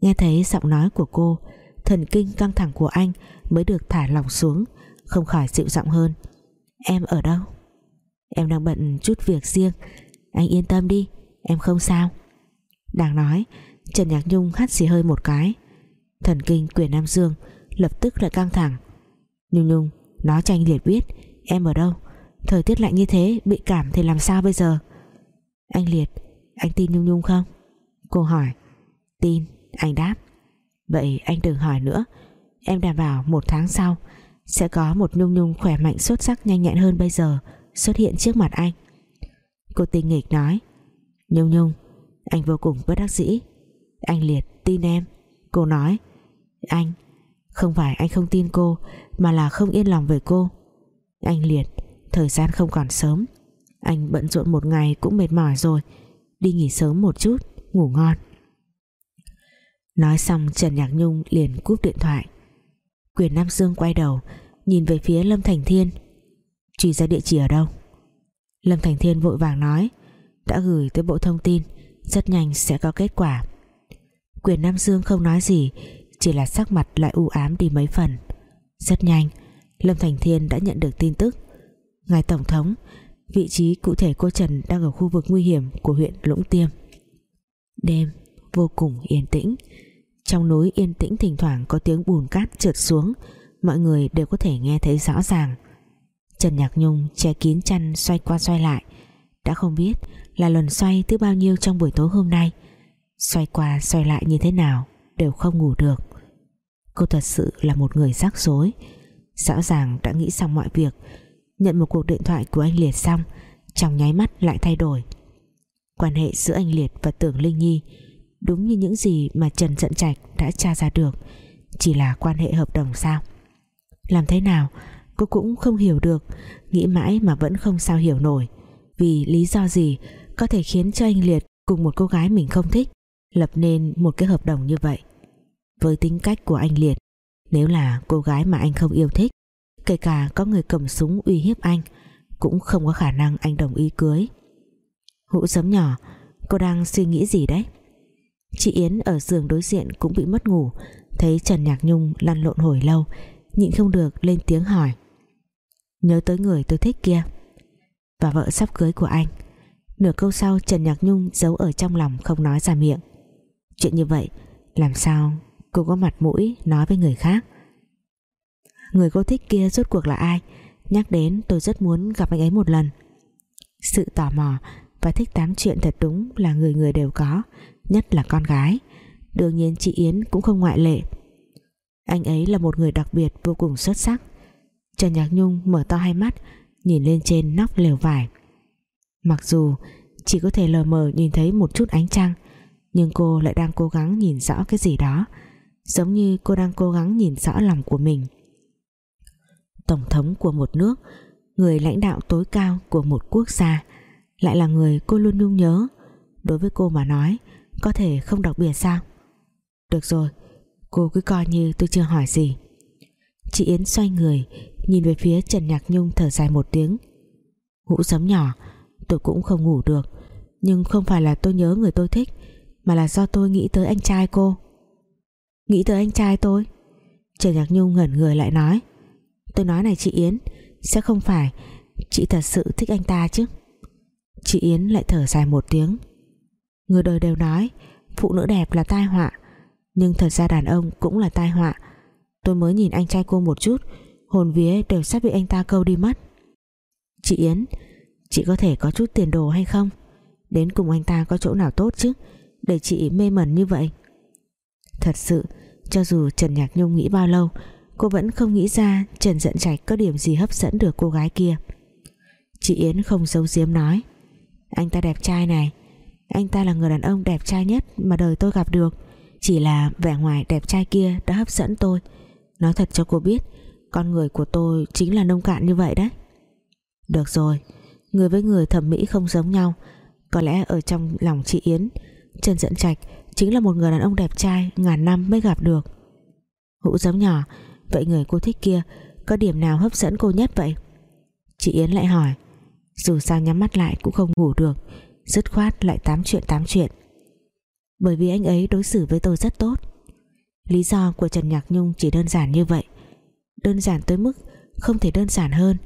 Nghe thấy giọng nói của cô, Thần kinh căng thẳng của anh Mới được thả lỏng xuống, Không khỏi dịu giọng hơn. Em ở đâu? Em đang bận chút việc riêng. Anh yên tâm đi, Em không sao. Đang nói, Trần Nhạc Nhung hắt xì hơi một cái. Thần kinh quyền Nam Dương Lập tức lại căng thẳng. Nhung Nhung nói cho anh Liệt biết Em ở đâu? Thời tiết lạnh như thế, Bị cảm thì làm sao bây giờ? Anh Liệt, Anh tin Nhung Nhung không? Cô hỏi. Tin, Anh đáp. Vậy anh đừng hỏi nữa. Em đảm bảo một tháng sau sẽ có một Nhung Nhung khỏe mạnh xuất sắc nhanh nhẹn hơn bây giờ xuất hiện trước mặt anh. Cô tinh nghịch nói. Nhung Nhung, anh vô cùng bất đắc dĩ. Anh liệt tin em. Cô nói. Anh, không phải anh không tin cô, mà là không yên lòng về cô. Anh liệt, thời gian không còn sớm. Anh bận rộn một ngày cũng mệt mỏi rồi. Đi nghỉ sớm một chút ngủ ngon. Nói xong, Trần Nhạc Nhung liền cúp điện thoại. Quyền Nam Dương quay đầu, nhìn về phía Lâm Thành Thiên. Truy ra địa chỉ ở đâu? Lâm Thành Thiên vội vàng nói, đã gửi tới bộ thông tin, rất nhanh sẽ có kết quả. Quyền Nam Dương không nói gì, chỉ là sắc mặt lại u ám đi mấy phần. Rất nhanh, Lâm Thành Thiên đã nhận được tin tức. Ngài Tổng thống, vị trí cụ thể cô Trần đang ở khu vực nguy hiểm của huyện Lũng Tiêm đêm, vô cùng yên tĩnh. Trong núi yên tĩnh thỉnh thoảng có tiếng bùn cát trượt xuống. Mọi người đều có thể nghe thấy rõ ràng. Trần Nhạc Nhung che kín chăn xoay qua xoay lại. Đã không biết là lần xoay thứ bao nhiêu trong buổi tối hôm nay. Xoay qua xoay lại như thế nào đều không ngủ được. Cô thật sự là một người rắc rối. Rõ ràng đã nghĩ xong mọi việc. Nhận một cuộc điện thoại của anh Liệt xong, trong nháy mắt lại thay đổi quan hệ giữa anh Liệt và Tưởng Linh Nhi, đúng như những gì mà Trần Dận Trạch đã tra ra được, chỉ là quan hệ hợp đồng sao? Làm thế nào, cô cũng không hiểu được, nghĩ mãi mà vẫn không sao hiểu nổi, vì lý do gì có thể khiến cho anh Liệt cùng một cô gái mình không thích, lập nên một cái hợp đồng như vậy? Với tính cách của anh Liệt, nếu là cô gái mà anh không yêu thích, kể cả có người cầm súng uy hiếp anh, cũng không có khả năng anh đồng ý cưới hũ sớm nhỏ, cô đang suy nghĩ gì đấy? Chị Yến ở giường đối diện cũng bị mất ngủ, thấy Trần Nhạc Nhung lăn lộn hồi lâu, nhịn không được lên tiếng hỏi. Nhớ tới người tôi thích kia. Và vợ sắp cưới của anh. Nửa câu sau Trần Nhạc Nhung giấu ở trong lòng không nói ra miệng. Chuyện như vậy, làm sao cô có mặt mũi nói với người khác? Người cô thích kia rốt cuộc là ai? Nhắc đến tôi rất muốn gặp anh ấy một lần. Sự tò mò và thích tám chuyện thật đúng là người người đều có, nhất là con gái. Đương nhiên chị Yến cũng không ngoại lệ. Anh ấy là một người đặc biệt vô cùng xuất sắc. Trần Nhạc Nhung mở to hai mắt, nhìn lên trên nóc lều vải. Mặc dù chỉ có thể lờ mờ nhìn thấy một chút ánh trăng, nhưng cô lại đang cố gắng nhìn rõ cái gì đó, giống như cô đang cố gắng nhìn rõ lòng của mình. Tổng thống của một nước, người lãnh đạo tối cao của một quốc gia lại là người cô luôn nhung nhớ. Đối với cô mà nói, có thể không đặc biệt sao? Được rồi, cô cứ coi như tôi chưa hỏi gì. Chị Yến xoay người, nhìn về phía Trần Nhạc Nhung thở dài một tiếng. Hũ sấm nhỏ, tôi cũng không ngủ được. Nhưng không phải là tôi nhớ người tôi thích, mà là do tôi nghĩ tới anh trai cô. Nghĩ tới anh trai tôi? Trần Nhạc Nhung ngẩn người lại nói. Tôi nói này chị Yến, sẽ không phải chị thật sự thích anh ta chứ? Chị Yến lại thở dài một tiếng. Người đời đều nói, phụ nữ đẹp là tai họa, nhưng thật ra đàn ông cũng là tai họa. Tôi mới nhìn anh trai cô một chút, hồn vía đều sắp bị anh ta câu đi mất. Chị Yến, chị có thể có chút tiền đồ hay không? Đến cùng anh ta có chỗ nào tốt chứ, để chị mê mẩn như vậy? Thật sự, cho dù Trần Nhạc Nhung nghĩ bao lâu, cô vẫn không nghĩ ra Trần Dận Trạch có điểm gì hấp dẫn được cô gái kia. Chị Yến không giấu giếm nói anh ta đẹp trai này. Anh ta là người đàn ông đẹp trai nhất mà đời tôi gặp được. Chỉ là vẻ ngoài đẹp trai kia đã hấp dẫn tôi. Nói thật cho cô biết, con người của tôi chính là nông cạn như vậy đấy. Được rồi, người với người thẩm mỹ không giống nhau. Có lẽ ở trong lòng chị Yến, Trần Dẫn Trạch chính là một người đàn ông đẹp trai ngàn năm mới gặp được. Hũ giống nhỏ, vậy người cô thích kia có điểm nào hấp dẫn cô nhất vậy? Chị Yến lại hỏi dù sao nhắm mắt lại cũng không ngủ được. Dứt khoát lại tám chuyện tám chuyện. Bởi vì anh ấy đối xử với tôi rất tốt. Lý do của Trần Nhạc Nhung chỉ đơn giản như vậy. Đơn giản tới mức không thể đơn giản hơn.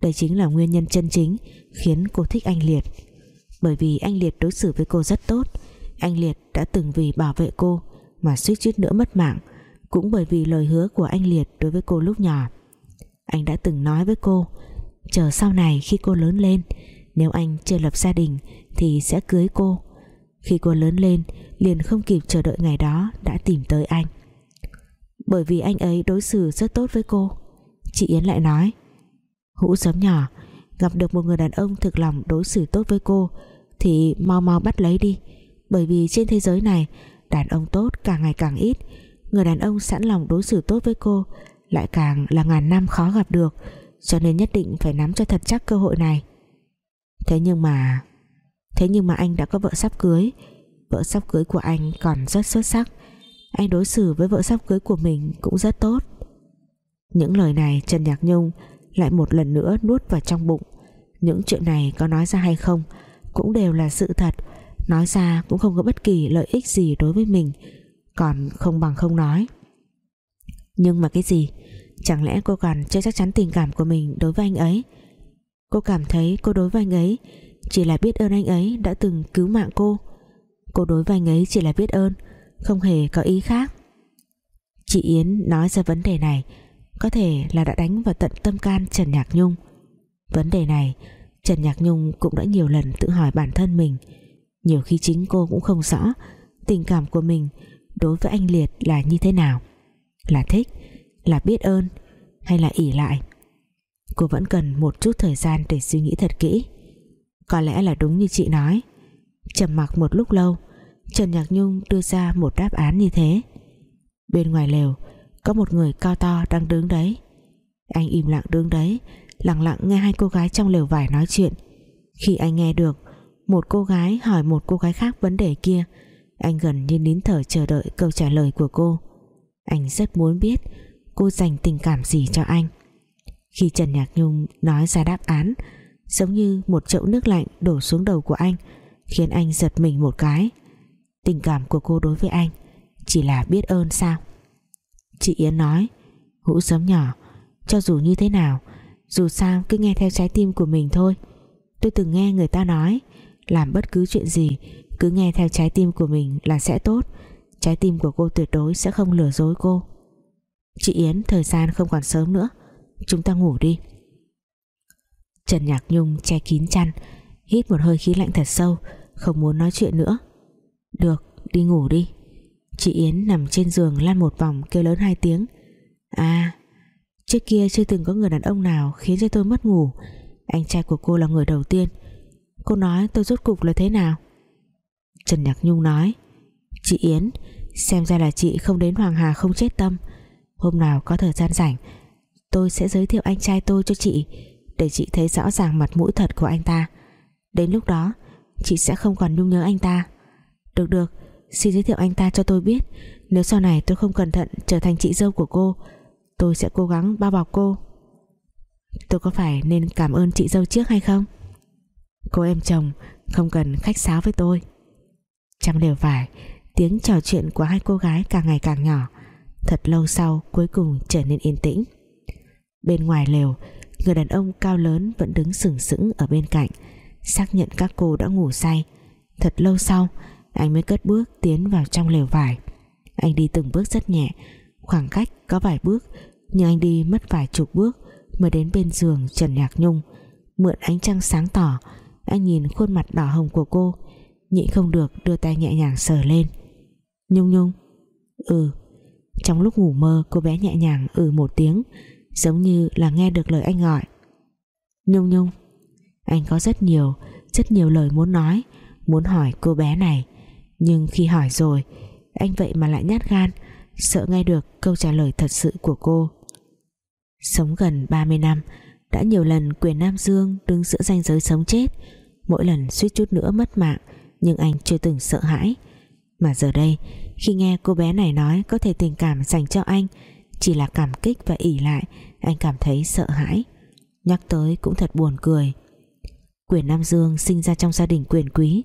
Đây chính là nguyên nhân chân chính khiến cô thích anh Liệt. Bởi vì anh Liệt đối xử với cô rất tốt. Anh Liệt đã từng vì bảo vệ cô mà suýt chút nữa mất mạng, cũng bởi vì lời hứa của anh Liệt đối với cô lúc nhỏ. Anh đã từng nói với cô chờ sau này khi cô lớn lên, nếu anh chưa lập gia đình thì sẽ cưới cô. Khi cô lớn lên, liền không kịp chờ đợi ngày đó đã tìm tới anh. Bởi vì anh ấy đối xử rất tốt với cô. Chị Yến lại nói, Hũ sớm nhỏ, Gặp được một người đàn ông thực lòng đối xử tốt với cô Thì mau mau bắt lấy đi. Bởi vì trên thế giới này, Đàn ông tốt càng ngày càng ít, Người đàn ông sẵn lòng đối xử tốt với cô Lại càng là ngàn năm khó gặp được. Cho nên nhất định phải nắm cho thật chắc cơ hội này. Thế nhưng mà, Thế nhưng mà anh đã có vợ sắp cưới. Vợ sắp cưới của anh còn rất xuất sắc. Anh đối xử với vợ sắp cưới của mình Cũng rất tốt. Những lời này Trần Nhạc Nhung Lại một lần nữa nuốt vào trong bụng. Những chuyện này có nói ra hay không Cũng đều là sự thật. Nói ra cũng không có bất kỳ lợi ích gì đối với mình, Còn không bằng không nói. Nhưng mà cái gì? Chẳng lẽ cô còn chưa chắc chắn tình cảm của mình đối với anh ấy? Cô cảm thấy cô đối với anh ấy Chỉ là biết ơn anh ấy đã từng cứu mạng cô. Cô đối với anh ấy chỉ là biết ơn, Không hề có ý khác. Chị Yến nói ra vấn đề này, Có thể là đã đánh vào tận tâm can Trần Nhạc Nhung. Vấn đề này, Trần Nhạc Nhung cũng đã nhiều lần tự hỏi bản thân mình. Nhiều khi chính cô cũng không rõ Tình cảm của mình Đối với anh Liệt là như thế nào. Là thích là biết ơn Hay là ỉ lại? Cô vẫn cần một chút thời gian để suy nghĩ thật kỹ. Có lẽ là đúng như chị nói. Trầm mặc một lúc lâu, Trần Nhạc Nhung đưa ra một đáp án như thế. Bên ngoài lều, Có một người cao to đang đứng đấy. Anh im lặng đứng đấy, Lặng lặng nghe hai cô gái trong lều vải nói chuyện. Khi anh nghe được, Một cô gái hỏi một cô gái khác vấn đề kia. Anh gần như nín thở chờ đợi câu trả lời của cô. Anh rất muốn biết Cô dành tình cảm gì cho anh? Khi Trần Nhạc Nhung nói ra đáp án, Giống như một chậu nước lạnh đổ xuống đầu của anh, khiến anh giật mình một cái. Tình cảm của cô đối với anh chỉ là biết ơn sao? Chị Yến nói, hũ sớm nhỏ, cho dù như thế nào, dù sao cứ nghe theo trái tim của mình thôi. Tôi từng nghe người ta nói, làm bất cứ chuyện gì, cứ nghe theo trái tim của mình là sẽ tốt. Trái tim của cô tuyệt đối sẽ không lừa dối cô chị Yến, thời gian không còn sớm nữa. Chúng ta ngủ đi. Trần Nhạc Nhung che kín chăn, hít một hơi khí lạnh thật sâu, không muốn nói chuyện nữa. Được, đi ngủ đi. Chị Yến nằm trên giường lăn một vòng, kêu lớn hai tiếng. À trước kia chưa từng có người đàn ông nào khiến cho tôi mất ngủ. Anh trai của cô là người đầu tiên. Cô nói tôi rốt cục là thế nào? Trần Nhạc Nhung nói, chị Yến, xem ra là chị không đến Hoàng Hà không chết tâm hôm nào có thời gian rảnh, tôi sẽ giới thiệu anh trai tôi cho chị, để chị thấy rõ ràng mặt mũi thật của anh ta. Đến lúc đó, Chị sẽ không còn nhung nhớ anh ta. Được được, Xin giới thiệu anh ta cho tôi biết. Nếu sau này tôi không cẩn thận trở thành chị dâu của cô, Tôi sẽ cố gắng bao bọc cô. Tôi có phải nên cảm ơn chị dâu trước hay không? Cô em chồng Không cần khách sáo với tôi. Trong lều vải Tiếng trò chuyện của hai cô gái càng ngày càng nhỏ Thật lâu sau cuối cùng trở nên yên tĩnh. Bên ngoài lều, Người đàn ông cao lớn vẫn đứng sừng sững ở bên cạnh, xác nhận các cô đã ngủ say. Thật lâu sau, anh mới cất bước tiến vào trong lều vải. Anh đi từng bước rất nhẹ, khoảng cách có vài bước, nhưng anh đi mất vài chục bước mới đến bên giường Trần Nhạc Nhung. Mượn ánh trăng sáng tỏ, anh nhìn khuôn mặt đỏ hồng của cô, nhịn không được đưa tay nhẹ nhàng sờ lên. Nhung Nhung. Ừ trong lúc ngủ mơ, cô bé nhẹ nhàng ừ một tiếng, giống như là nghe được lời anh gọi. Nhung Nhung, anh có rất nhiều Rất nhiều lời muốn nói, Muốn hỏi cô bé này. Nhưng khi hỏi rồi, Anh vậy mà lại nhát gan, Sợ nghe được câu trả lời thật sự của cô. Sống gần 30 năm, Đã nhiều lần quyền Nam Dương Đứng giữa ranh giới sống chết. Mỗi lần suýt chút nữa mất mạng, Nhưng anh chưa từng sợ hãi. Mà giờ đây khi nghe cô bé này nói, Có thể tình cảm dành cho anh. Chỉ là cảm kích và ỉ lại, Anh cảm thấy sợ hãi. Nhắc tới cũng thật buồn cười. Quyền Nam Dương sinh ra trong gia đình quyền quý.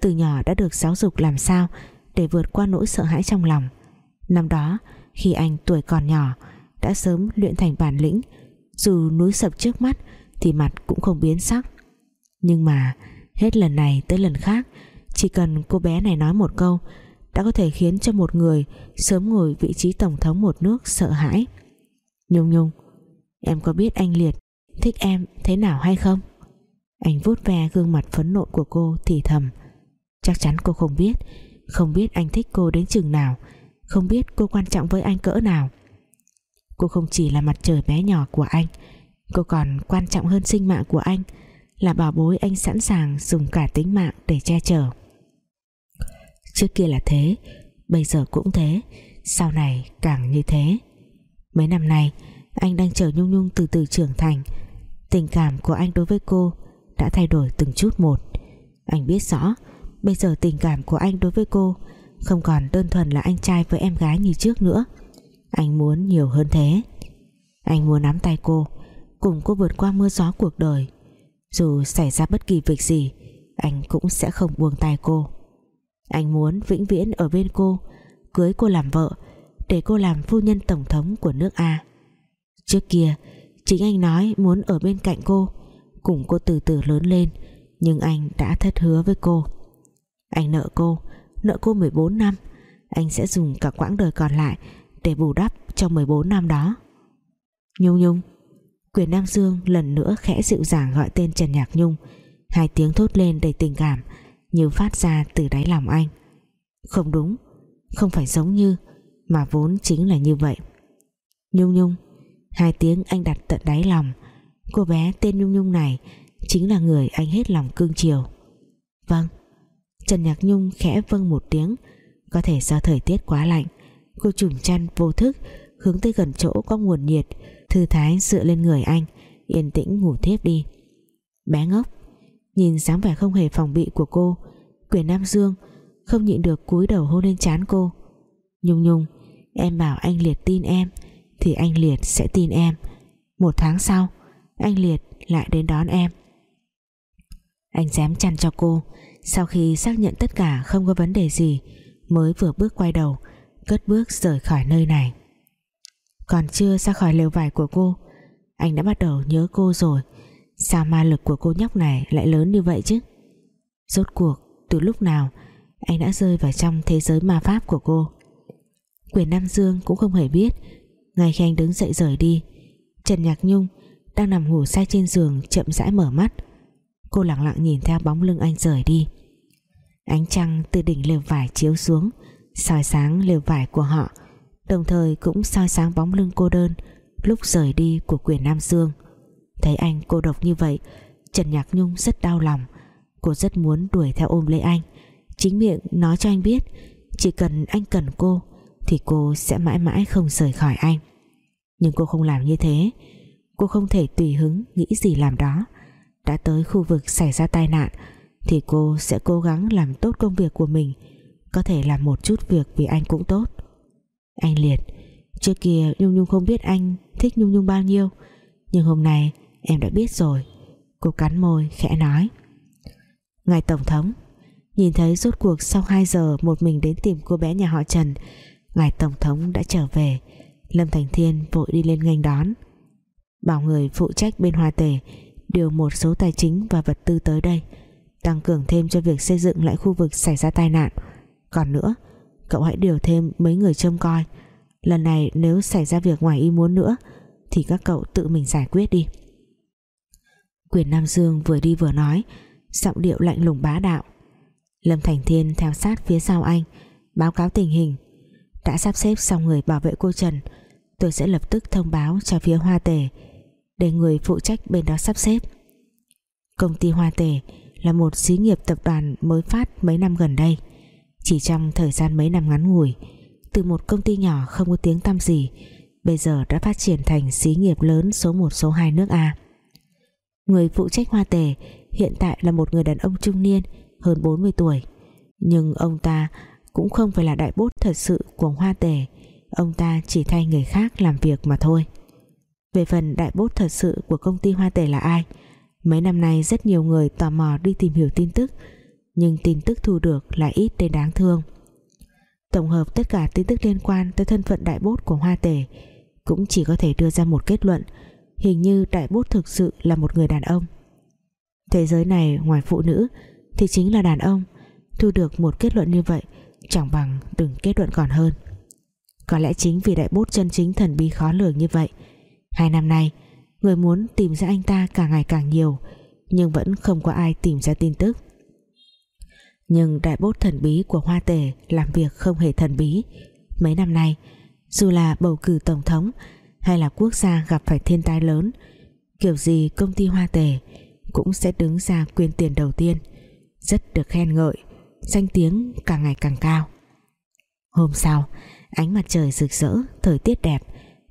Từ nhỏ đã được giáo dục làm sao Để vượt qua nỗi sợ hãi trong lòng. Năm đó, Khi anh tuổi còn nhỏ, Đã sớm luyện thành bản lĩnh. Dù núi sập trước mắt, Thì mặt cũng không biến sắc. Nhưng mà, hết lần này tới lần khác, Chỉ cần cô bé này nói một câu đã có thể khiến cho một người Sớm ngồi vị trí tổng thống một nước sợ hãi. Nhung Nhung, Em có biết anh Liệt Thích em thế nào hay không? Anh vuốt ve gương mặt phấn nộ của cô thì thầm. Chắc chắn cô không biết Không biết anh thích cô đến chừng nào, Không biết cô quan trọng với anh cỡ nào. Cô không chỉ là mặt trời bé nhỏ của anh, Cô còn quan trọng hơn sinh mạng của anh, Là bảo bối anh sẵn sàng dùng cả tính mạng để che chở. Trước kia là thế, Bây giờ cũng thế, Sau này càng như thế. Mấy năm nay, Anh đang chờ Nhung Nhung từ từ trưởng thành. Tình cảm của anh đối với cô Đã thay đổi từng chút một. Anh biết rõ, Bây giờ tình cảm của anh đối với cô Không còn đơn thuần là anh trai với em gái như trước nữa. Anh muốn nhiều hơn thế. Anh muốn nắm tay cô, Cùng cô vượt qua mưa gió cuộc đời. Dù xảy ra bất kỳ việc gì, Anh cũng sẽ không buông tay cô. Anh muốn vĩnh viễn ở bên cô, Cưới cô làm vợ, Để cô làm phu nhân tổng thống của nước A. Trước kia, Chính anh nói muốn ở bên cạnh cô, Cùng cô từ từ lớn lên, Nhưng anh đã thất hứa với cô. Anh nợ cô Nợ cô 14 năm, Anh sẽ dùng cả quãng đời còn lại Để bù đắp cho 14 năm đó. Nhung Nhung, Quyền Nam Dương lần nữa khẽ dịu dàng gọi tên Trần Nhạc Nhung, Hai tiếng thốt lên đầy tình cảm như phát ra từ đáy lòng anh. Không đúng, Không phải giống như, Mà vốn chính là như vậy. Nhung Nhung, Hai tiếng anh đặt tận đáy lòng. Cô bé tên Nhung Nhung này Chính là người anh hết lòng cương chiều. Vâng. Trần Nhạc Nhung khẽ vâng một tiếng. Có thể do thời tiết quá lạnh, Cô trùm chăn vô thức, Hướng tới gần chỗ có nguồn nhiệt, Thư thái dựa lên người anh, Yên tĩnh ngủ thiếp đi. Bé ngốc. Nhìn dáng vẻ không hề phòng bị của cô. Quyền Nam Dương Không nhịn được cúi đầu hôn lên trán cô. Nhung Nhung, Em bảo anh Liệt tin em, Thì anh Liệt sẽ tin em. Một tháng sau, Anh Liệt lại đến đón em. Anh dám chăn cho cô. Sau khi xác nhận tất cả không có vấn đề gì, Mới vừa bước quay đầu, Cất bước rời khỏi nơi này. Còn chưa ra khỏi lều vải của cô, Anh đã bắt đầu nhớ cô rồi. Sao ma lực của cô nhóc này lại lớn như vậy chứ? Rốt cuộc, Từ lúc nào, Anh đã rơi vào trong thế giới ma pháp của cô? Quyền Nam Dương cũng không hề biết. Ngay khi anh đứng dậy rời đi, Trần Nhạc Nhung Đang nằm ngủ say trên giường chậm rãi mở mắt. Cô lặng lặng nhìn theo bóng lưng anh rời đi. Ánh trăng từ đỉnh lều vải chiếu xuống, soi sáng lều vải của họ, đồng thời cũng soi sáng bóng lưng cô đơn lúc rời đi của quyền Nam Dương thấy anh, cô độc như vậy, Trần Nhạc Nhung rất đau lòng. Cô rất muốn đuổi theo ôm lấy anh. Chính miệng nói cho anh biết, chỉ cần anh cần cô, thì cô sẽ mãi mãi không rời khỏi anh. Nhưng cô không làm như thế. Cô không thể tùy hứng nghĩ gì làm đó. Đã tới khu vực xảy ra tai nạn, thì cô sẽ cố gắng làm tốt công việc của mình. Có thể làm một chút việc vì anh cũng tốt. Anh Liệt, Trước kia Nhung Nhung không biết anh thích Nhung Nhung bao nhiêu. Nhưng hôm nay em đã biết rồi. Cô cắn môi, khẽ nói. Ngài Tổng thống, Nhìn thấy rốt cuộc sau 2 giờ Một mình đến tìm cô bé nhà họ Trần, Ngài Tổng thống đã trở về. Lâm Thành Thiên vội đi lên nghênh đón. Bảo người phụ trách bên Hoa Tề, Điều một số tài chính và vật tư tới đây, Tăng cường thêm cho việc xây dựng lại khu vực xảy ra tai nạn. Còn nữa, Cậu hãy điều thêm mấy người trông coi. Lần này nếu xảy ra việc ngoài ý muốn nữa, Thì các cậu tự mình giải quyết đi. Quyền Nam Dương vừa đi vừa nói, Giọng điệu lạnh lùng bá đạo. Lâm Thành Thiên theo sát phía sau anh, Báo cáo tình hình. Đã sắp xếp xong người bảo vệ cô Trần Tôi sẽ lập tức thông báo cho phía Hoa Tề Để người phụ trách bên đó sắp xếp. Công ty Hoa Tề Là một xí nghiệp tập đoàn mới phát mấy năm gần đây. Chỉ trong thời gian mấy năm ngắn ngủi, Từ một công ty nhỏ không có tiếng tăm gì, Bây giờ đã phát triển thành xí nghiệp lớn số 1 số 2 nước A. Người phụ trách hoa tề Hiện tại là một người đàn ông trung niên, Hơn 40 tuổi. Nhưng ông ta cũng không phải là đại bốt thật sự của hoa tề. Ông ta chỉ thay người khác làm việc mà thôi. Về phần đại bốt thật sự của công ty hoa tề là ai? Mấy năm nay rất nhiều người tò mò đi tìm hiểu tin tức, nhưng tin tức thu được là ít đến đáng thương. Tổng hợp tất cả tin tức liên quan tới thân phận đại bốt của Hoa Tề, cũng chỉ có thể đưa ra một kết luận hình như đại bút thực sự là một người đàn ông. Thế giới này ngoài phụ nữ thì chính là đàn ông. Thu được một kết luận như vậy, chẳng bằng đừng kết luận còn hơn. Có lẽ chính vì đại bút chân chính thần bí khó lường như vậy, hai năm nay, người muốn tìm ra anh ta càng ngày càng nhiều, nhưng vẫn không có ai tìm ra tin tức. Nhưng đại bốt thần bí của Hoa Tề làm việc không hề thần bí. Mấy năm nay, dù là bầu cử tổng thống hay là quốc gia gặp phải thiên tai lớn, kiểu gì công ty hoa tề cũng sẽ đứng ra quyên tiền đầu tiên. Rất được khen ngợi, danh tiếng càng ngày càng cao. Hôm sau, ánh mặt trời rực rỡ, thời tiết đẹp,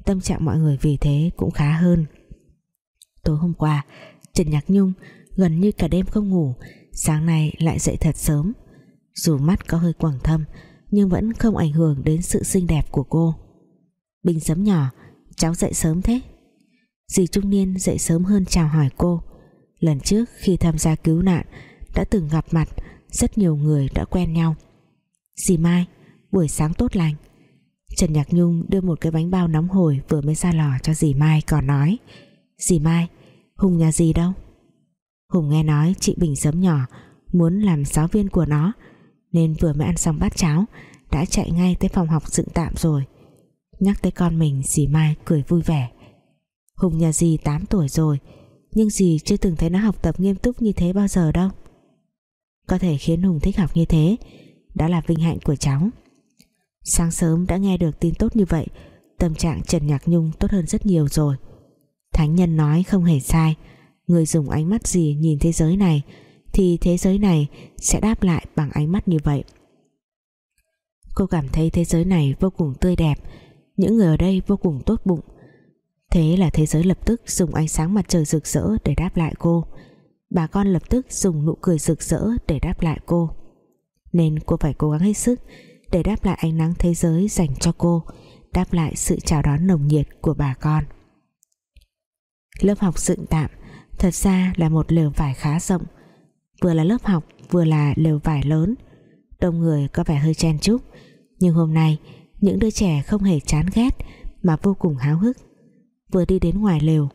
tâm trạng mọi người vì thế cũng khá hơn. Tối hôm qua, Trần Nhạc Nhung gần như cả đêm không ngủ, sáng nay lại dậy thật sớm. Dù mắt có hơi quầng thâm, nhưng vẫn không ảnh hưởng đến sự xinh đẹp của cô. Bình sấm nhỏ cháu dậy sớm thế. Dì trung niên dậy sớm hơn chào hỏi cô. Lần trước khi tham gia cứu nạn, đã từng gặp mặt, rất nhiều người đã quen nhau. Dì Mai, buổi sáng tốt lành. Trần Nhạc Nhung đưa một cái bánh bao nóng hổi vừa mới ra lò cho dì Mai còn nói, dì Mai, Hùng nhà dì đâu? Hùng nghe nói chị Bình sớm nhỏ, muốn làm giáo viên của nó, nên vừa mới ăn xong bát cháo, đã chạy ngay tới phòng học dựng tạm rồi nhắc tới con mình, dì Mai cười vui vẻ. Hùng nhà dì 8 tuổi rồi, nhưng dì chưa từng thấy nó học tập nghiêm túc như thế bao giờ đâu. Có thể khiến Hùng thích học như thế, đó là vinh hạnh của cháu. Sáng sớm đã nghe được tin tốt như vậy, tâm trạng Trần Nhạc Nhung tốt hơn rất nhiều rồi. Thánh nhân nói không hề sai, Người dùng ánh mắt gì nhìn thế giới này, Thì thế giới này sẽ đáp lại bằng ánh mắt như vậy. Cô cảm thấy thế giới này vô cùng tươi đẹp những người ở đây vô cùng tốt bụng. Thế là thế giới lập tức dùng ánh sáng mặt trời rực rỡ để đáp lại cô. Bà con lập tức dùng nụ cười rực rỡ để đáp lại cô. Nên cô phải cố gắng hết sức Để đáp lại ánh nắng thế giới dành cho cô, Đáp lại sự chào đón nồng nhiệt của bà con. Lớp học dựng tạm Thật ra là một lều vải khá rộng. Vừa là lớp học, Vừa là lều vải lớn. Đông người có vẻ hơi chen chúc. Nhưng hôm nay những đứa trẻ không hề chán ghét, Mà vô cùng háo hức. Vừa đi đến ngoài lều,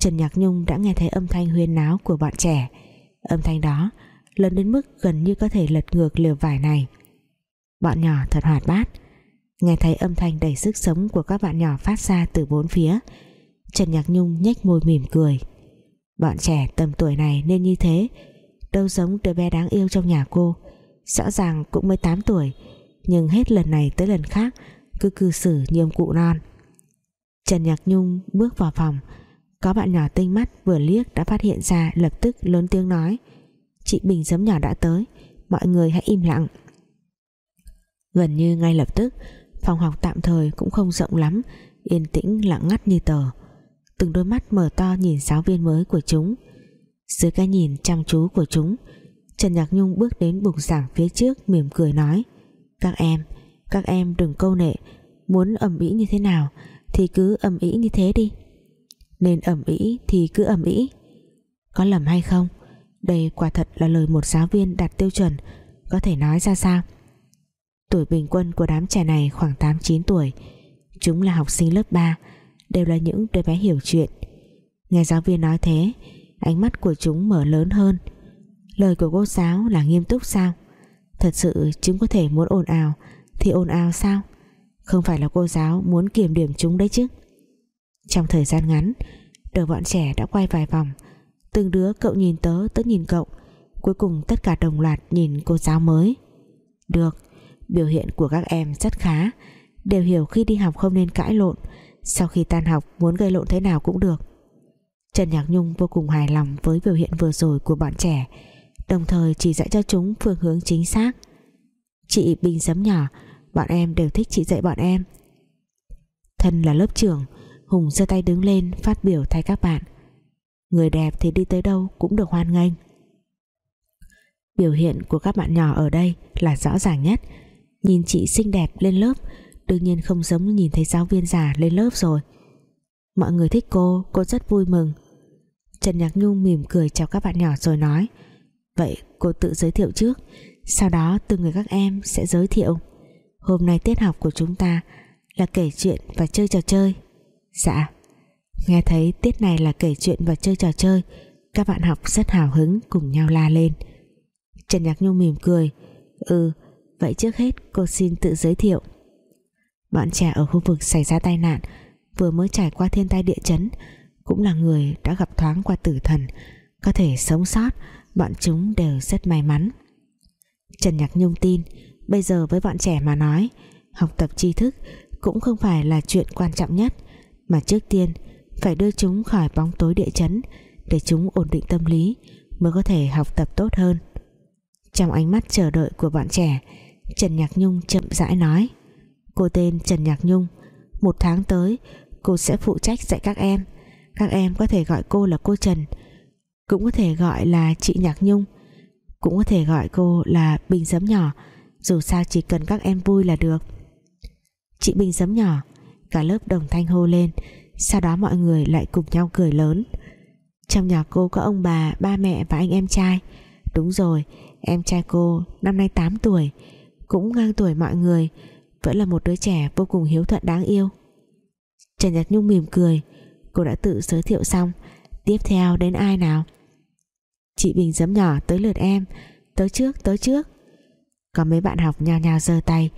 Trần Nhạc Nhung đã nghe thấy âm thanh huyên náo của bọn trẻ. Âm thanh đó lớn đến mức gần như có thể lật ngược lều vải này. Bọn nhỏ thật hoạt bát. Nghe thấy âm thanh đầy sức sống của các bạn nhỏ phát ra từ bốn phía, Trần Nhạc Nhung nhếch môi mỉm cười. Bọn trẻ tầm tuổi này nên như thế. Đâu giống đứa bé đáng yêu trong nhà cô. Rõ ràng cũng mới 8 tuổi nhưng hết lần này tới lần khác, Cứ cư xử như ông cụ non. Trần Nhạc Nhung bước vào phòng. Có bạn nhỏ tinh mắt vừa liếc đã phát hiện ra Lập tức lớn tiếng nói. Chị Bình giấm nhỏ đã tới, Mọi người hãy im lặng. Gần như ngay lập tức, Phòng học tạm thời cũng không rộng lắm, Yên tĩnh lặng ngắt như tờ. Từng đôi mắt mở to nhìn giáo viên mới của chúng. Dưới cái nhìn chăm chú của chúng, Trần Nhạc Nhung bước đến bục giảng phía trước mỉm cười nói các em. Các em đừng câu nệ. Muốn ẩm ý như thế nào thì cứ ẩm ý như thế đi. Nên ẩm ý thì cứ ẩm ý. Có lầm hay không? Đây quả thật là lời một giáo viên đặt tiêu chuẩn. Có thể nói ra sao? Tuổi bình quân của đám trẻ này khoảng 8-9 tuổi. Chúng là học sinh lớp 3 đều là những đứa bé hiểu chuyện. Nghe giáo viên nói thế, ánh mắt của chúng mở lớn hơn. Lời của cô giáo là nghiêm túc sao? Thật sự chúng có thể muốn ồn ào, thì ồn ào sao? Không phải là cô giáo muốn kiểm điểm chúng đấy chứ. Trong thời gian ngắn, đầu bọn trẻ đã quay vài vòng. Từng đứa cậu nhìn tớ tớ nhìn cậu. Cuối cùng tất cả đồng loạt nhìn cô giáo mới. Được, biểu hiện của các em rất khá. Đều hiểu khi đi học không nên cãi lộn. Sau khi tan học, muốn gây lộn thế nào cũng được. Trần Nhạc Nhung vô cùng hài lòng với biểu hiện vừa rồi của bọn trẻ đồng thời chỉ dạy cho chúng phương hướng chính xác. Chị Bình sấm nhỏ, bọn em đều thích chị dạy bọn em. Thân là lớp trưởng, Hùng giơ tay đứng lên phát biểu thay các bạn. Người đẹp thì đi tới đâu cũng được hoan nghênh. Biểu hiện của các bạn nhỏ ở đây là rõ ràng nhất. Nhìn chị xinh đẹp lên lớp, đương nhiên không giống nhìn thấy giáo viên già lên lớp rồi. Mọi người thích cô cô rất vui mừng. Trần Nhạc Nhung mỉm cười chào các bạn nhỏ rồi nói vậy cô tự giới thiệu trước. Sau đó từng người các em sẽ giới thiệu. Hôm nay tiết học của chúng ta là kể chuyện và chơi trò chơi. Dạ. Nghe thấy tiết này là kể chuyện và chơi trò chơi, các bạn học rất hào hứng cùng nhau la lên. Trần Nhạc Nhung mỉm cười. Ừ vậy trước hết cô xin tự giới thiệu. Bọn trẻ ở khu vực xảy ra tai nạn, vừa mới trải qua thiên tai địa chấn, cũng là người đã gặp thoáng qua tử thần, có thể sống sót bọn chúng đều rất may mắn. Trần Nhạc Nhung tin, bây giờ với bọn trẻ mà nói, học tập tri thức cũng không phải là chuyện quan trọng nhất, mà trước tiên phải đưa chúng khỏi bóng tối địa chấn để chúng ổn định tâm lý mới có thể học tập tốt hơn. Trong ánh mắt chờ đợi của bọn trẻ, Trần Nhạc Nhung chậm rãi nói, cô tên Trần Nhạc Nhung, một tháng tới cô sẽ phụ trách dạy các em. Các em có thể gọi cô là cô Trần cũng có thể gọi là chị Nhạc Nhung, cũng có thể gọi cô là Bình Giấm Nhỏ, dù sao chỉ cần các em vui là được. Chị Bình Giấm Nhỏ, cả lớp đồng thanh hô lên, sau đó mọi người lại cùng nhau cười lớn. Trong nhà cô có ông bà, ba mẹ và anh em trai. Đúng rồi, em trai cô năm nay 8 tuổi, cũng ngang tuổi mọi người, vẫn là một đứa trẻ vô cùng hiếu thuận đáng yêu. Trần Nhật Nhung mỉm cười, cô đã tự giới thiệu xong tiếp theo đến ai nào? Chị Bình giấm nhỏ tới lượt em, tới trước tới trước. Có mấy bạn học nhào nhào giơ tay,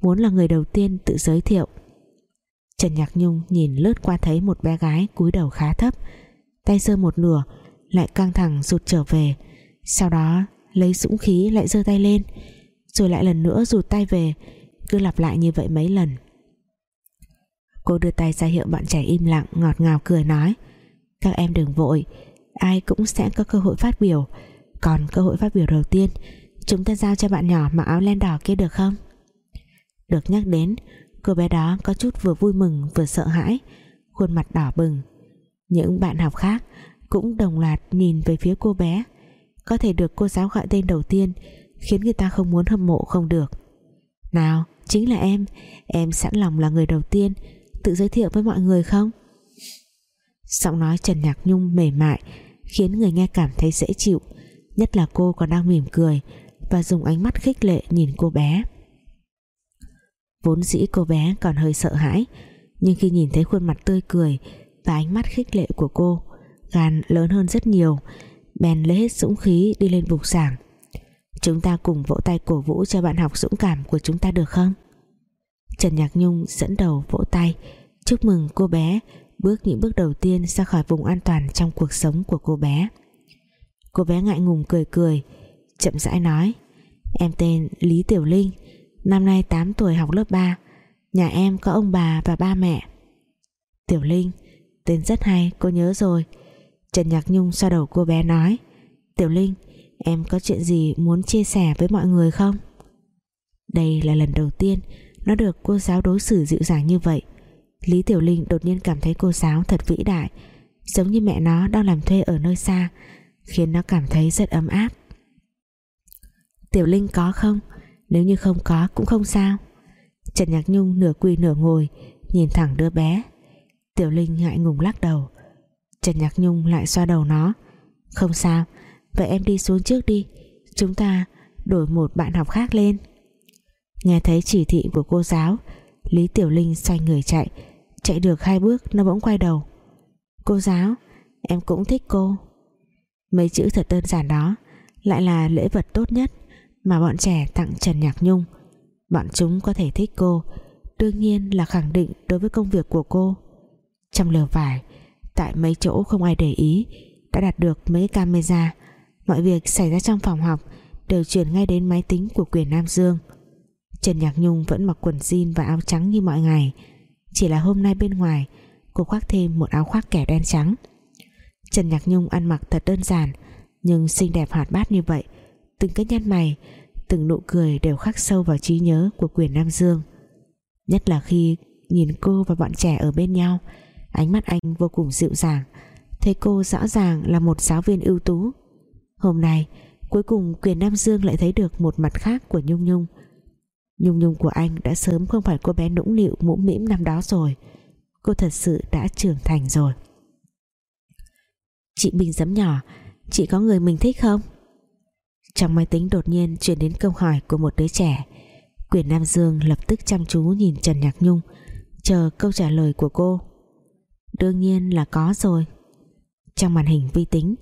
muốn là người đầu tiên tự giới thiệu. Trần Nhạc Nhung nhìn lướt qua thấy một bé gái cúi đầu khá thấp, tay giơ một nửa, lại căng thẳng rụt trở về. Sau đó, lấy dũng khí lại giơ tay lên, rồi lại lần nữa rụt tay về, cứ lặp lại như vậy mấy lần. Cô đưa tay ra hiệu bạn trẻ im lặng, ngọt ngào cười nói các em đừng vội. Ai cũng sẽ có cơ hội phát biểu. Còn cơ hội phát biểu đầu tiên, chúng ta giao cho bạn nhỏ mặc áo len đỏ kia được không? Được nhắc đến, cô bé đó có chút vừa vui mừng, vừa sợ hãi. Khuôn mặt đỏ bừng. Những bạn học khác cũng đồng loạt nhìn về phía cô bé. Có thể được cô giáo gọi tên đầu tiên, khiến người ta không muốn hâm mộ không được. Nào, chính là em. Em sẵn lòng là người đầu tiên tự giới thiệu với mọi người không? Giọng nói Trần Nhạc Nhung mềm mại, khiến người nghe cảm thấy dễ chịu, nhất là cô còn đang mỉm cười và dùng ánh mắt khích lệ nhìn cô bé. Vốn dĩ cô bé còn hơi sợ hãi, nhưng khi nhìn thấy khuôn mặt tươi cười và ánh mắt khích lệ của cô, gan lớn hơn rất nhiều, bèn lấy hết dũng khí đi lên bục giảng. Chúng ta cùng vỗ tay cổ vũ cho bạn học dũng cảm của chúng ta được không? Trần Nhạc Nhung dẫn đầu vỗ tay, chúc mừng cô bé bước những bước đầu tiên ra khỏi vùng an toàn trong cuộc sống của cô bé. Cô bé ngại ngùng cười cười, chậm rãi nói, em tên Lý Tiểu Linh, năm nay 8 tuổi học lớp 3 nhà em có ông bà và ba mẹ. Tiểu Linh, tên rất hay, cô nhớ rồi. Trần Nhạc Nhung xoa đầu cô bé nói, Tiểu Linh, em có chuyện gì muốn chia sẻ với mọi người không? Đây là lần đầu tiên nó được cô giáo đối xử dịu dàng như vậy. Lý Tiểu Linh đột nhiên cảm thấy cô giáo thật vĩ đại, giống như mẹ nó đang làm thuê ở nơi xa, khiến nó cảm thấy rất ấm áp. Tiểu Linh có không? Nếu như không có cũng không sao. Trần Nhạc Nhung nửa quỳ nửa ngồi, nhìn thẳng đứa bé. Tiểu Linh ngại ngùng lắc đầu. Trần Nhạc Nhung lại xoa đầu nó. Không sao, vậy em đi xuống trước đi. Chúng ta đổi một bạn học khác lên. Nghe thấy chỉ thị của cô giáo, Lý Tiểu Linh xoay người chạy chạy được hai bước, nó bỗng quay đầu. Cô giáo, em cũng thích cô. Mấy chữ thật đơn giản đó lại là lễ vật tốt nhất mà bọn trẻ tặng Trần Nhạc Nhung. Bọn chúng có thể thích cô, đương nhiên là khẳng định đối với công việc của cô. Trong lều vải, tại mấy chỗ không ai để ý, đã đặt được mấy camera. Mọi việc xảy ra trong phòng học đều chuyển ngay đến máy tính của quyền Nam Dương. Trần Nhạc Nhung vẫn mặc quần jean và áo trắng như mọi ngày chỉ là hôm nay bên ngoài, cô khoác thêm một áo khoác kẻ đen trắng. Trần Nhạc Nhung ăn mặc thật đơn giản, nhưng xinh đẹp hoạt bát như vậy. Từng cái nhăn mày, từng nụ cười đều khắc sâu vào trí nhớ của quyền Nam Dương. Nhất là khi nhìn cô và bọn trẻ ở bên nhau, ánh mắt anh vô cùng dịu dàng, thấy cô rõ ràng là một giáo viên ưu tú. Hôm nay, cuối cùng quyền Nam Dương lại thấy được một mặt khác của Nhung Nhung. Nhung Nhung của anh đã sớm không phải cô bé nũng nịu, mũm mĩm năm đó rồi. Cô thật sự đã trưởng thành rồi. Chị Bình giấm nhỏ, chị có người mình thích không? Trong máy tính đột nhiên chuyển đến câu hỏi của một đứa trẻ. Quyền Nam Dương lập tức chăm chú nhìn Trần Nhạc Nhung, chờ câu trả lời của cô. Đương nhiên là có rồi. Trong màn hình vi tính,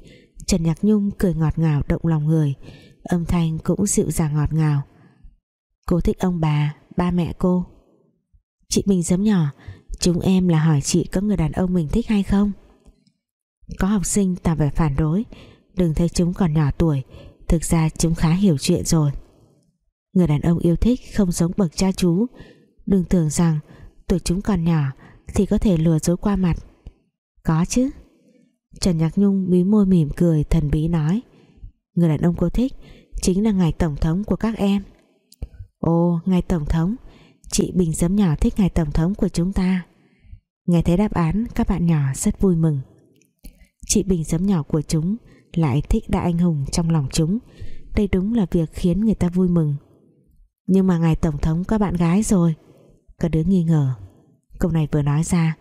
Trần Nhạc Nhung cười ngọt ngào động lòng người, âm thanh cũng dịu dàng ngọt ngào cô thích ông bà, ba mẹ cô. Chị mình giấm nhỏ, chúng em là hỏi chị có người đàn ông mình thích hay không? Có học sinh tỏ vẻ phản đối, đừng thấy chúng còn nhỏ tuổi, thực ra chúng khá hiểu chuyện rồi. Người đàn ông yêu thích không giống bậc cha chú, đừng tưởng rằng tuổi chúng còn nhỏ thì có thể lừa dối qua mặt. Có chứ. Trần Nhạc Nhung mí môi mỉm cười thần bí nói, Người đàn ông cô thích Chính là ngài tổng thống của các em. Ồ ngài tổng thống, Chị Bình Giấm nhỏ thích ngài tổng thống của chúng ta. Nghe thấy đáp án, Các bạn nhỏ rất vui mừng. Chị Bình Giấm nhỏ của chúng Lại thích đại anh hùng trong lòng chúng. Đây đúng là việc khiến người ta vui mừng. Nhưng mà ngài tổng thống có bạn gái rồi. Có đứa nghi ngờ. Câu này vừa nói ra,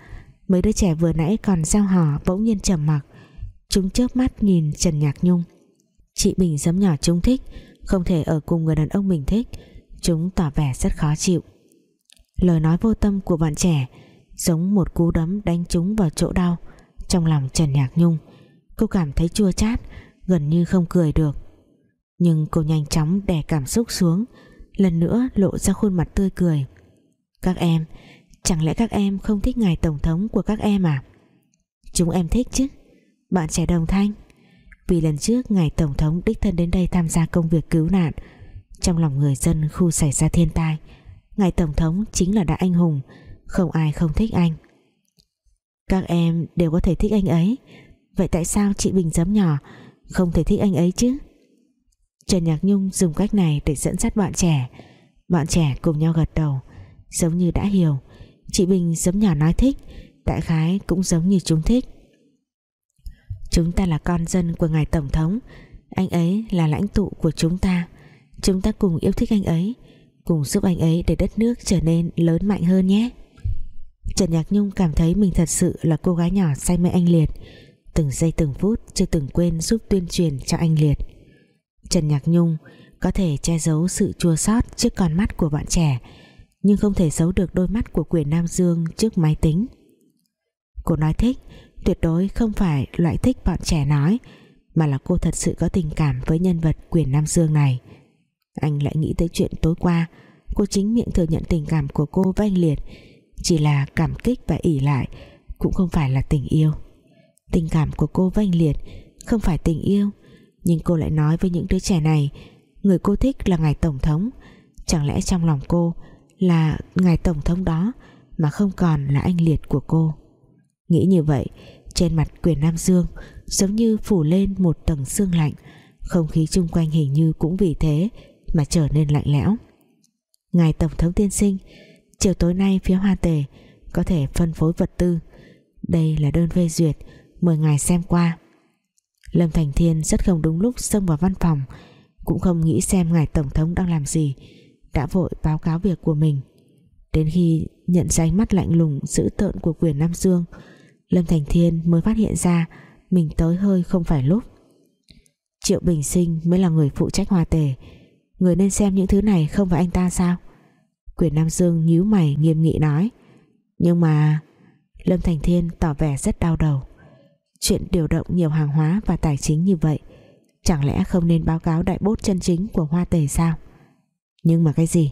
Mấy đứa trẻ vừa nãy còn gieo hò bỗng nhiên trầm mặc. Chúng chớp mắt nhìn Trần Nhạc Nhung. Chị Bình giấm nhỏ chúng thích, Không thể ở cùng người đàn ông mình thích. Chúng tỏ vẻ rất khó chịu. Lời nói vô tâm của bạn trẻ Giống một cú đấm đánh chúng vào chỗ đau Trong lòng Trần Nhạc Nhung. Cô cảm thấy chua chát, Gần như không cười được. Nhưng cô nhanh chóng đè cảm xúc xuống, Lần nữa lộ ra khuôn mặt tươi cười. Các em, Chẳng lẽ các em không thích ngài tổng thống của các em à? Chúng em thích chứ, Bạn trẻ đồng thanh. Vì lần trước ngài tổng thống đích thân đến đây tham gia công việc cứu nạn trong lòng người dân khu xảy ra thiên tai. Ngài tổng thống chính là đại anh hùng, Không ai không thích anh. Các em đều có thể thích anh ấy. Vậy tại sao chị Bình giấm nhỏ Không thể thích anh ấy chứ? Trần Nhạc Nhung dùng cách này Để dẫn dắt bọn trẻ. Bọn trẻ cùng nhau gật đầu, Giống như đã hiểu. Chị Bình giấm nhỏ nói thích, Đại khái cũng giống như chúng thích. Chúng ta là con dân của ngài Tổng thống. Anh ấy là lãnh tụ của chúng ta. Chúng ta cùng yêu thích anh ấy, Cùng giúp anh ấy để đất nước trở nên lớn mạnh hơn nhé. Trần Nhạc Nhung cảm thấy mình thật sự là cô gái nhỏ say mê anh Liệt. Từng giây từng phút chưa từng quên giúp tuyên truyền cho anh Liệt. Trần Nhạc Nhung có thể che giấu sự chua xót trước con mắt của bạn trẻ, nhưng không thể giấu được đôi mắt của quyền Nam Dương trước máy tính. Cô nói thích, tuyệt đối không phải loại thích bọn trẻ nói, mà là cô thật sự có tình cảm với nhân vật quyền Nam Dương này anh lại nghĩ tới chuyện tối qua. Cô chính miệng thừa nhận tình cảm của cô với anh Liệt. Chỉ là cảm kích và ỉ lại, cũng không phải là tình yêu. Tình cảm của cô với anh Liệt không phải tình yêu, nhưng cô lại nói với những đứa trẻ này, người cô thích là ngài tổng thống. Chẳng lẽ trong lòng cô là ngài tổng thống đó, mà không còn là anh liệt của cô? Nghĩ như vậy, trên mặt quyền Nam Dương giống như phủ lên một tầng xương lạnh. Không khí chung quanh hình như cũng vì thế mà trở nên lạnh lẽo. Ngài tổng thống tiên sinh, chiều tối nay phía hoa tề có thể phân phối vật tư. Đây là đơn phê duyệt, mời ngài xem qua. Lâm Thành Thiên rất không đúng lúc xông vào văn phòng, cũng không nghĩ xem ngài tổng thống đang làm gì, đã vội báo cáo việc của mình. Đến khi nhận ra ánh mắt lạnh lùng dữ tợn của quyền Nam Dương, Lâm Thành Thiên mới phát hiện ra mình tới hơi không phải lúc. Triệu Bình Sinh mới là người phụ trách hoa tề người nên xem những thứ này không phải anh ta sao? Quyền Nam Dương nhíu mày nghiêm nghị nói. Nhưng mà Lâm Thành Thiên tỏ vẻ rất đau đầu. Chuyện điều động nhiều hàng hóa và tài chính như vậy, chẳng lẽ không nên báo cáo đại bốt chân chính của hoa tề sao? Nhưng mà cái gì?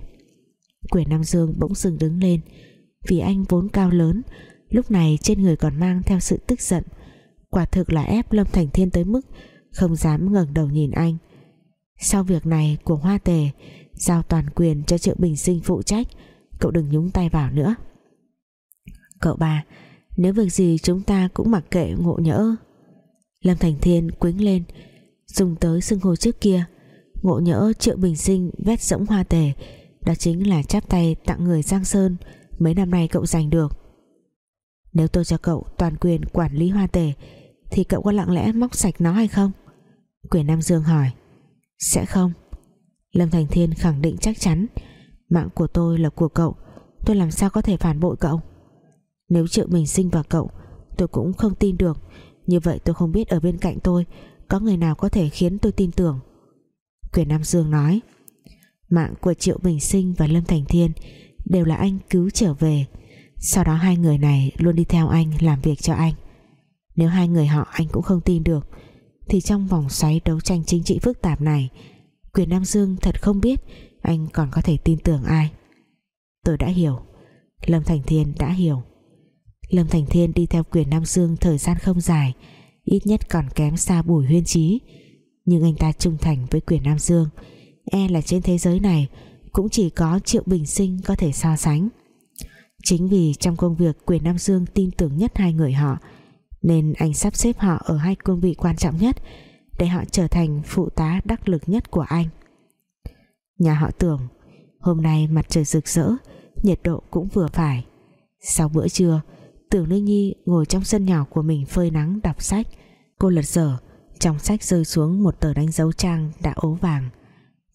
Quyền Nam Dương bỗng dừng đứng lên. Vì anh vốn cao lớn, Lúc này trên người còn mang theo sự tức giận. Quả thực là ép Lâm Thành Thiên tới mức Không dám ngẩng đầu nhìn anh. Sau việc này của Hoa Tề, Giao toàn quyền cho Triệu Bình Sinh phụ trách, Cậu đừng nhúng tay vào nữa. Cậu ba Nếu việc gì chúng ta cũng mặc kệ ngộ nhỡ. Lâm Thành Thiên quính lên, Dùng tới xưng hô trước kia, ngộ nhỡ triệu bình sinh vét rỗng hoa tề, đó chính là chắp tay tặng người Giang Sơn, mấy năm nay cậu giành được. Nếu tôi cho cậu toàn quyền quản lý hoa tề, thì cậu có lặng lẽ móc sạch nó hay không? Quyền Nam Dương hỏi sẽ không. Lâm Thành Thiên khẳng định chắc chắn, mạng của tôi là của cậu, tôi làm sao có thể phản bội cậu? Nếu triệu bình sinh và cậu, tôi cũng không tin được, như vậy tôi không biết ở bên cạnh tôi có người nào có thể khiến tôi tin tưởng. Quyền Nam Dương nói, Mạng của Triệu Bình Sinh và Lâm Thành Thiên Đều là anh cứu trở về, Sau đó hai người này luôn đi theo anh Làm việc cho anh. Nếu hai người họ, anh cũng không tin được thì trong vòng xoáy đấu tranh chính trị phức tạp này, Quyền Nam Dương thật không biết Anh còn có thể tin tưởng ai. Tôi đã hiểu. Lâm Thành Thiên đã hiểu. Lâm Thành Thiên đi theo quyền Nam Dương Thời gian không dài, Ít nhất còn kém xa bùi huyên trí nhưng anh ta trung thành với quyền Nam Dương. E là trên thế giới này cũng chỉ có Triệu Bình Sinh có thể so sánh. Chính vì trong công việc quyền Nam Dương tin tưởng nhất hai người họ nên anh sắp xếp họ ở hai cương vị quan trọng nhất để họ trở thành phụ tá đắc lực nhất của anh. Nhà họ tưởng, hôm nay mặt trời rực rỡ, nhiệt độ cũng vừa phải. Sau bữa trưa, Tưởng Linh Nhi ngồi trong sân nhỏ của mình phơi nắng đọc sách cô lật dở, trong sách rơi xuống một tờ đánh dấu trang đã ố vàng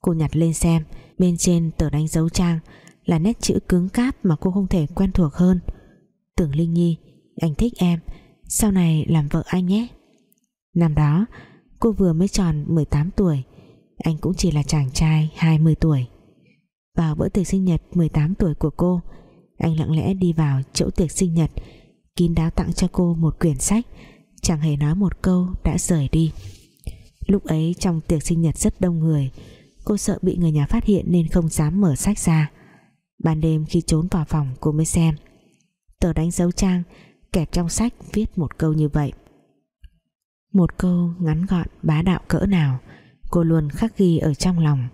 cô nhặt lên xem, bên trên tờ đánh dấu trang là nét chữ cứng cáp mà cô không thể quen thuộc hơn tưởng Linh Nhi, anh thích em sau này làm vợ anh nhé. Năm đó, cô vừa mới tròn 18 tuổi. Anh cũng chỉ là chàng trai 20 tuổi. Vào bữa tiệc sinh nhật 18 tuổi của cô, anh lặng lẽ đi vào chỗ tiệc sinh nhật, kín đáo tặng cho cô một quyển sách, chẳng hề nói một câu đã rời đi. Lúc ấy trong tiệc sinh nhật rất đông người, cô sợ bị người nhà phát hiện nên không dám mở sách ra. Ban đêm khi trốn vào phòng cô mới xem. Tờ đánh dấu trang kẹp trong sách viết một câu như vậy. Một câu ngắn gọn, bá đạo cỡ nào, cô luôn khắc ghi ở trong lòng.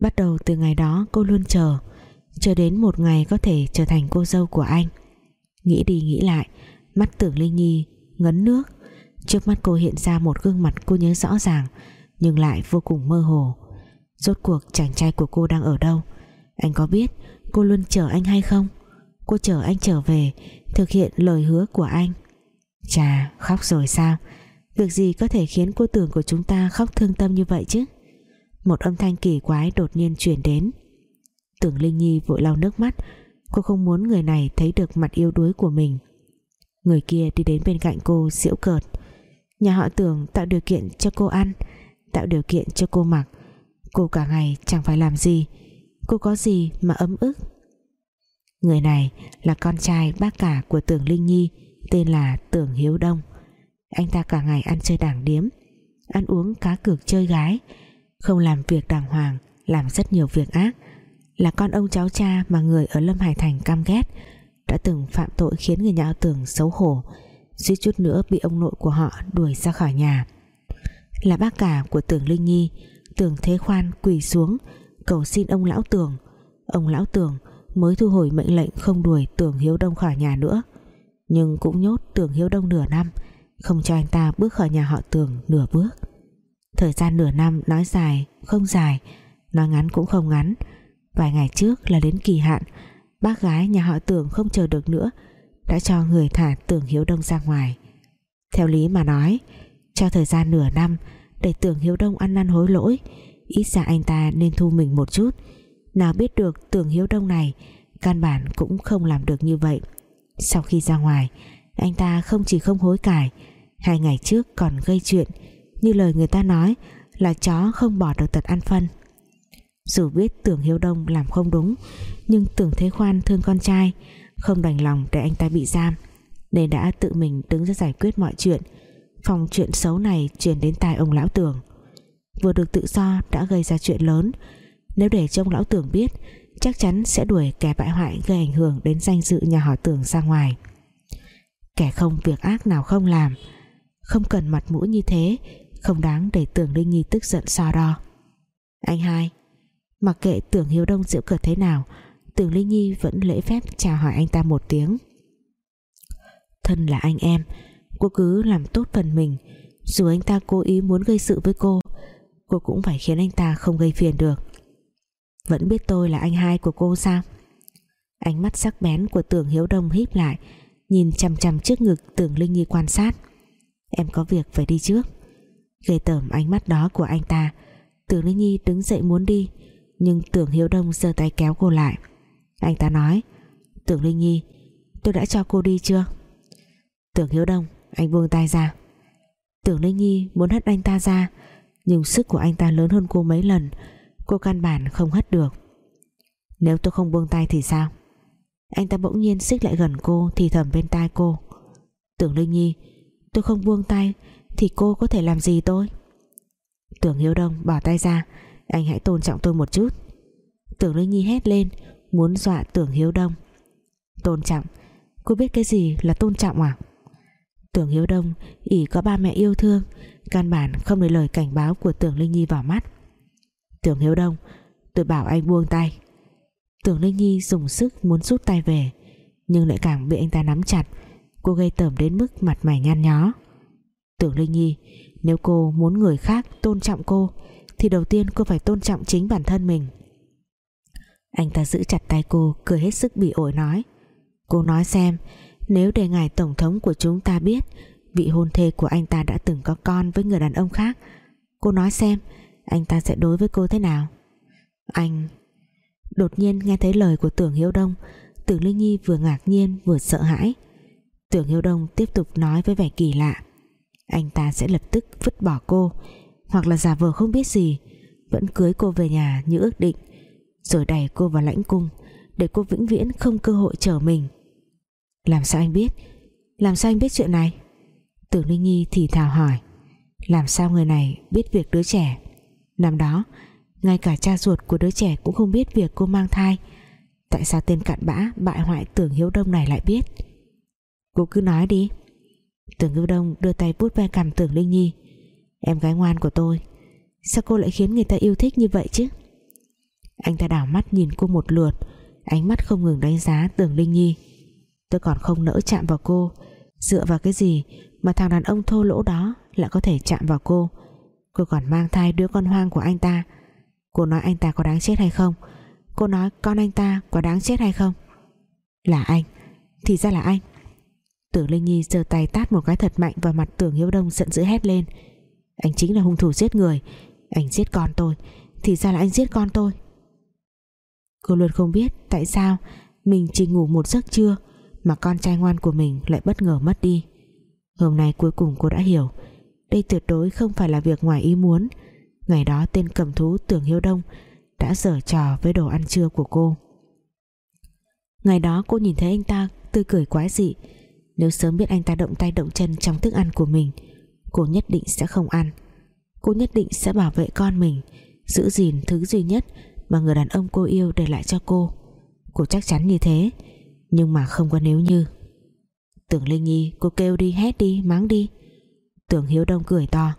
Bắt đầu từ ngày đó cô luôn chờ chờ đến một ngày có thể trở thành cô dâu của anh. Nghĩ đi nghĩ lại, mắt tưởng linh nhi ngấn nước. Trước mắt cô hiện ra một gương mặt cô nhớ rõ ràng, nhưng lại vô cùng mơ hồ. Rốt cuộc chàng trai của cô đang ở đâu? Anh có biết cô luôn chờ anh hay không? Cô chờ anh trở về, thực hiện lời hứa của anh. Chà, khóc rồi sao? Việc gì có thể khiến cô tưởng của chúng ta khóc thương tâm như vậy chứ? Một âm thanh kỳ quái đột nhiên chuyển đến. Tưởng linh nhi vội lau nước mắt. Cô không muốn người này thấy được mặt yếu đuối của mình. Người kia đi đến bên cạnh cô, giễu cợt. Nhà họ tưởng tạo điều kiện cho cô ăn, tạo điều kiện cho cô mặc. Cô cả ngày chẳng phải làm gì. Cô có gì mà ấm ức? Người này là con trai bác cả của tưởng linh nhi, tên là tưởng hiếu đông. Anh ta cả ngày ăn chơi đảng điếm, ăn uống cá cược chơi gái, không làm việc đàng hoàng, làm rất nhiều việc ác. Là con ông cháu cha mà người ở Lâm Hải Thành căm ghét, đã từng phạm tội khiến người nhà họ tưởng xấu hổ, suýt chút nữa bị ông nội của họ đuổi ra khỏi nhà. Là bác cả của tưởng Linh Nhi, tưởng Thế Khoan quỳ xuống, cầu xin ông lão tưởng. Ông lão tưởng mới thu hồi mệnh lệnh không đuổi tưởng Hiếu Đông khỏi nhà nữa. Nhưng cũng nhốt tưởng Hiếu Đông nửa năm, không cho anh ta bước khỏi nhà họ tưởng nửa bước. Thời gian nửa năm nói dài, không dài, nói ngắn cũng không ngắn. Vài ngày trước là đến kỳ hạn, bác gái nhà họ tưởng không chờ được nữa, đã cho người thả tưởng hiếu đông ra ngoài. Theo lý mà nói, cho thời gian nửa năm để tưởng hiếu đông ăn năn hối lỗi, ít ra anh ta nên thu mình một chút nào biết được tưởng hiếu đông này, căn bản cũng không làm được như vậy. Sau khi ra ngoài, anh ta không chỉ không hối cải, hai ngày trước còn gây chuyện. Như lời người ta nói là chó không bỏ được tật ăn phân. Dù biết tưởng hiếu đông làm không đúng, nhưng tưởng thế khoan thương con trai, không đành lòng để anh ta bị giam, nên đã tự mình đứng ra giải quyết mọi chuyện. Phòng chuyện xấu này truyền đến tai ông lão tưởng. Vừa được tự do đã gây ra chuyện lớn nếu để trông lão tưởng biết, chắc chắn sẽ đuổi kẻ bại hoại gây ảnh hưởng đến danh dự nhà họ tưởng ra ngoài. Kẻ không việc ác nào không làm, không cần mặt mũi như thế, không đáng để tưởng linh nhi tức giận so đo. Anh hai, mặc kệ tưởng hiếu đông diễu cợt thế nào, tưởng linh nhi vẫn lễ phép chào hỏi anh ta một tiếng. Thân là anh em, cô cứ làm tốt phần mình. Dù anh ta cố ý muốn gây sự với cô cô cũng phải khiến anh ta không gây phiền được vẫn biết tôi là anh hai của cô sao? Ánh mắt sắc bén của tưởng hiếu đông híp lại, nhìn chằm chằm trước ngực tưởng linh nhi quan sát. Em có việc phải đi trước. Gây tởm ánh mắt đó của anh ta. Tưởng linh nhi đứng dậy muốn đi, nhưng tưởng hiếu đông giơ tay kéo cô lại. Anh ta nói, tưởng linh nhi, tôi đã cho cô đi chưa? Tưởng hiếu đông, anh buông tay ra. Tưởng linh nhi muốn hất anh ta ra, nhưng sức của anh ta lớn hơn cô mấy lần cô căn bản không hất được. Nếu tôi không buông tay thì sao? Anh ta bỗng nhiên xích lại gần cô thì thầm bên tai cô. Tưởng linh nhi, tôi không buông tay thì cô có thể làm gì tôi? Tưởng hiếu đông bỏ tay ra, anh hãy tôn trọng tôi một chút. Tưởng linh nhi hét lên, muốn dọa tưởng hiếu đông. Tôn trọng? Cô biết cái gì là tôn trọng à? Tưởng hiếu đông ỉ có ba mẹ yêu thương, căn bản không để lời cảnh báo của tưởng linh nhi vào mắt tưởng hiếu đông. Tôi bảo anh buông tay. Tưởng linh nhi dùng sức muốn rút tay về, nhưng lại càng bị anh ta nắm chặt. Cô gây tởm đến mức mặt mày nhăn nhó. Tưởng linh nhi, nếu cô muốn người khác tôn trọng cô, thì đầu tiên cô phải tôn trọng chính bản thân mình. Anh ta giữ chặt tay cô, cười hết sức bị ổi nói. Cô nói xem, nếu để ngài tổng thống của chúng ta biết vị hôn thê của anh ta đã từng có con với người đàn ông khác, cô nói xem anh ta sẽ đối với cô thế nào? Anh đột nhiên nghe thấy lời của tưởng hiếu đông. Tưởng linh nhi vừa ngạc nhiên, vừa sợ hãi. Tưởng hiếu đông tiếp tục nói với vẻ kỳ lạ. Anh ta sẽ lập tức vứt bỏ cô, hoặc là giả vờ không biết gì. Vẫn cưới cô về nhà như ước định, rồi đẩy cô vào lãnh cung, để cô vĩnh viễn không cơ hội trở mình. Làm sao anh biết? Làm sao anh biết chuyện này? Tưởng linh nhi thì thào hỏi. Làm sao người này biết việc đứa trẻ? Năm đó, ngay cả cha ruột của đứa trẻ cũng không biết việc cô mang thai. Tại sao tên cặn bã bại hoại tưởng hiếu đông này lại biết? Cô cứ nói đi. Tưởng hiếu đông đưa tay bút ve cằm tưởng linh nhi. Em gái ngoan của tôi, sao cô lại khiến người ta yêu thích như vậy chứ? Anh ta đảo mắt nhìn cô một lượt, ánh mắt không ngừng đánh giá tưởng linh nhi. Tôi còn không nỡ chạm vào cô, dựa vào cái gì mà thằng đàn ông thô lỗ đó lại có thể chạm vào cô? Cô còn mang thai đứa con hoang của anh ta. Cô nói anh ta có đáng chết hay không? Cô nói con anh ta có đáng chết hay không? Là anh. Thì ra là anh. Tưởng linh nhi giơ tay tát một cái thật mạnh vào mặt tưởng hiếu đông giận dữ hét lên. Anh chính là hung thủ giết người. Anh giết con tôi. Thì ra là anh giết con tôi. Cô luôn không biết tại sao mình chỉ ngủ một giấc trưa mà con trai ngoan của mình lại bất ngờ mất đi. Hôm nay cuối cùng cô đã hiểu đây tuyệt đối không phải là việc ngoài ý muốn. Ngày đó tên cầm thú tưởng hiếu đông đã dở trò với đồ ăn trưa của cô. Ngày đó cô nhìn thấy anh ta tươi cười quái dị. Nếu sớm biết anh ta động tay động chân trong thức ăn của mình, cô nhất định sẽ không ăn. Cô nhất định sẽ bảo vệ con mình, giữ gìn thứ duy nhất mà người đàn ông cô yêu để lại cho cô. Cô chắc chắn như thế, nhưng mà không có nếu như. Tưởng linh nhi, cô kêu đi, hét đi, mắng đi tưởng hiếu đông cười to.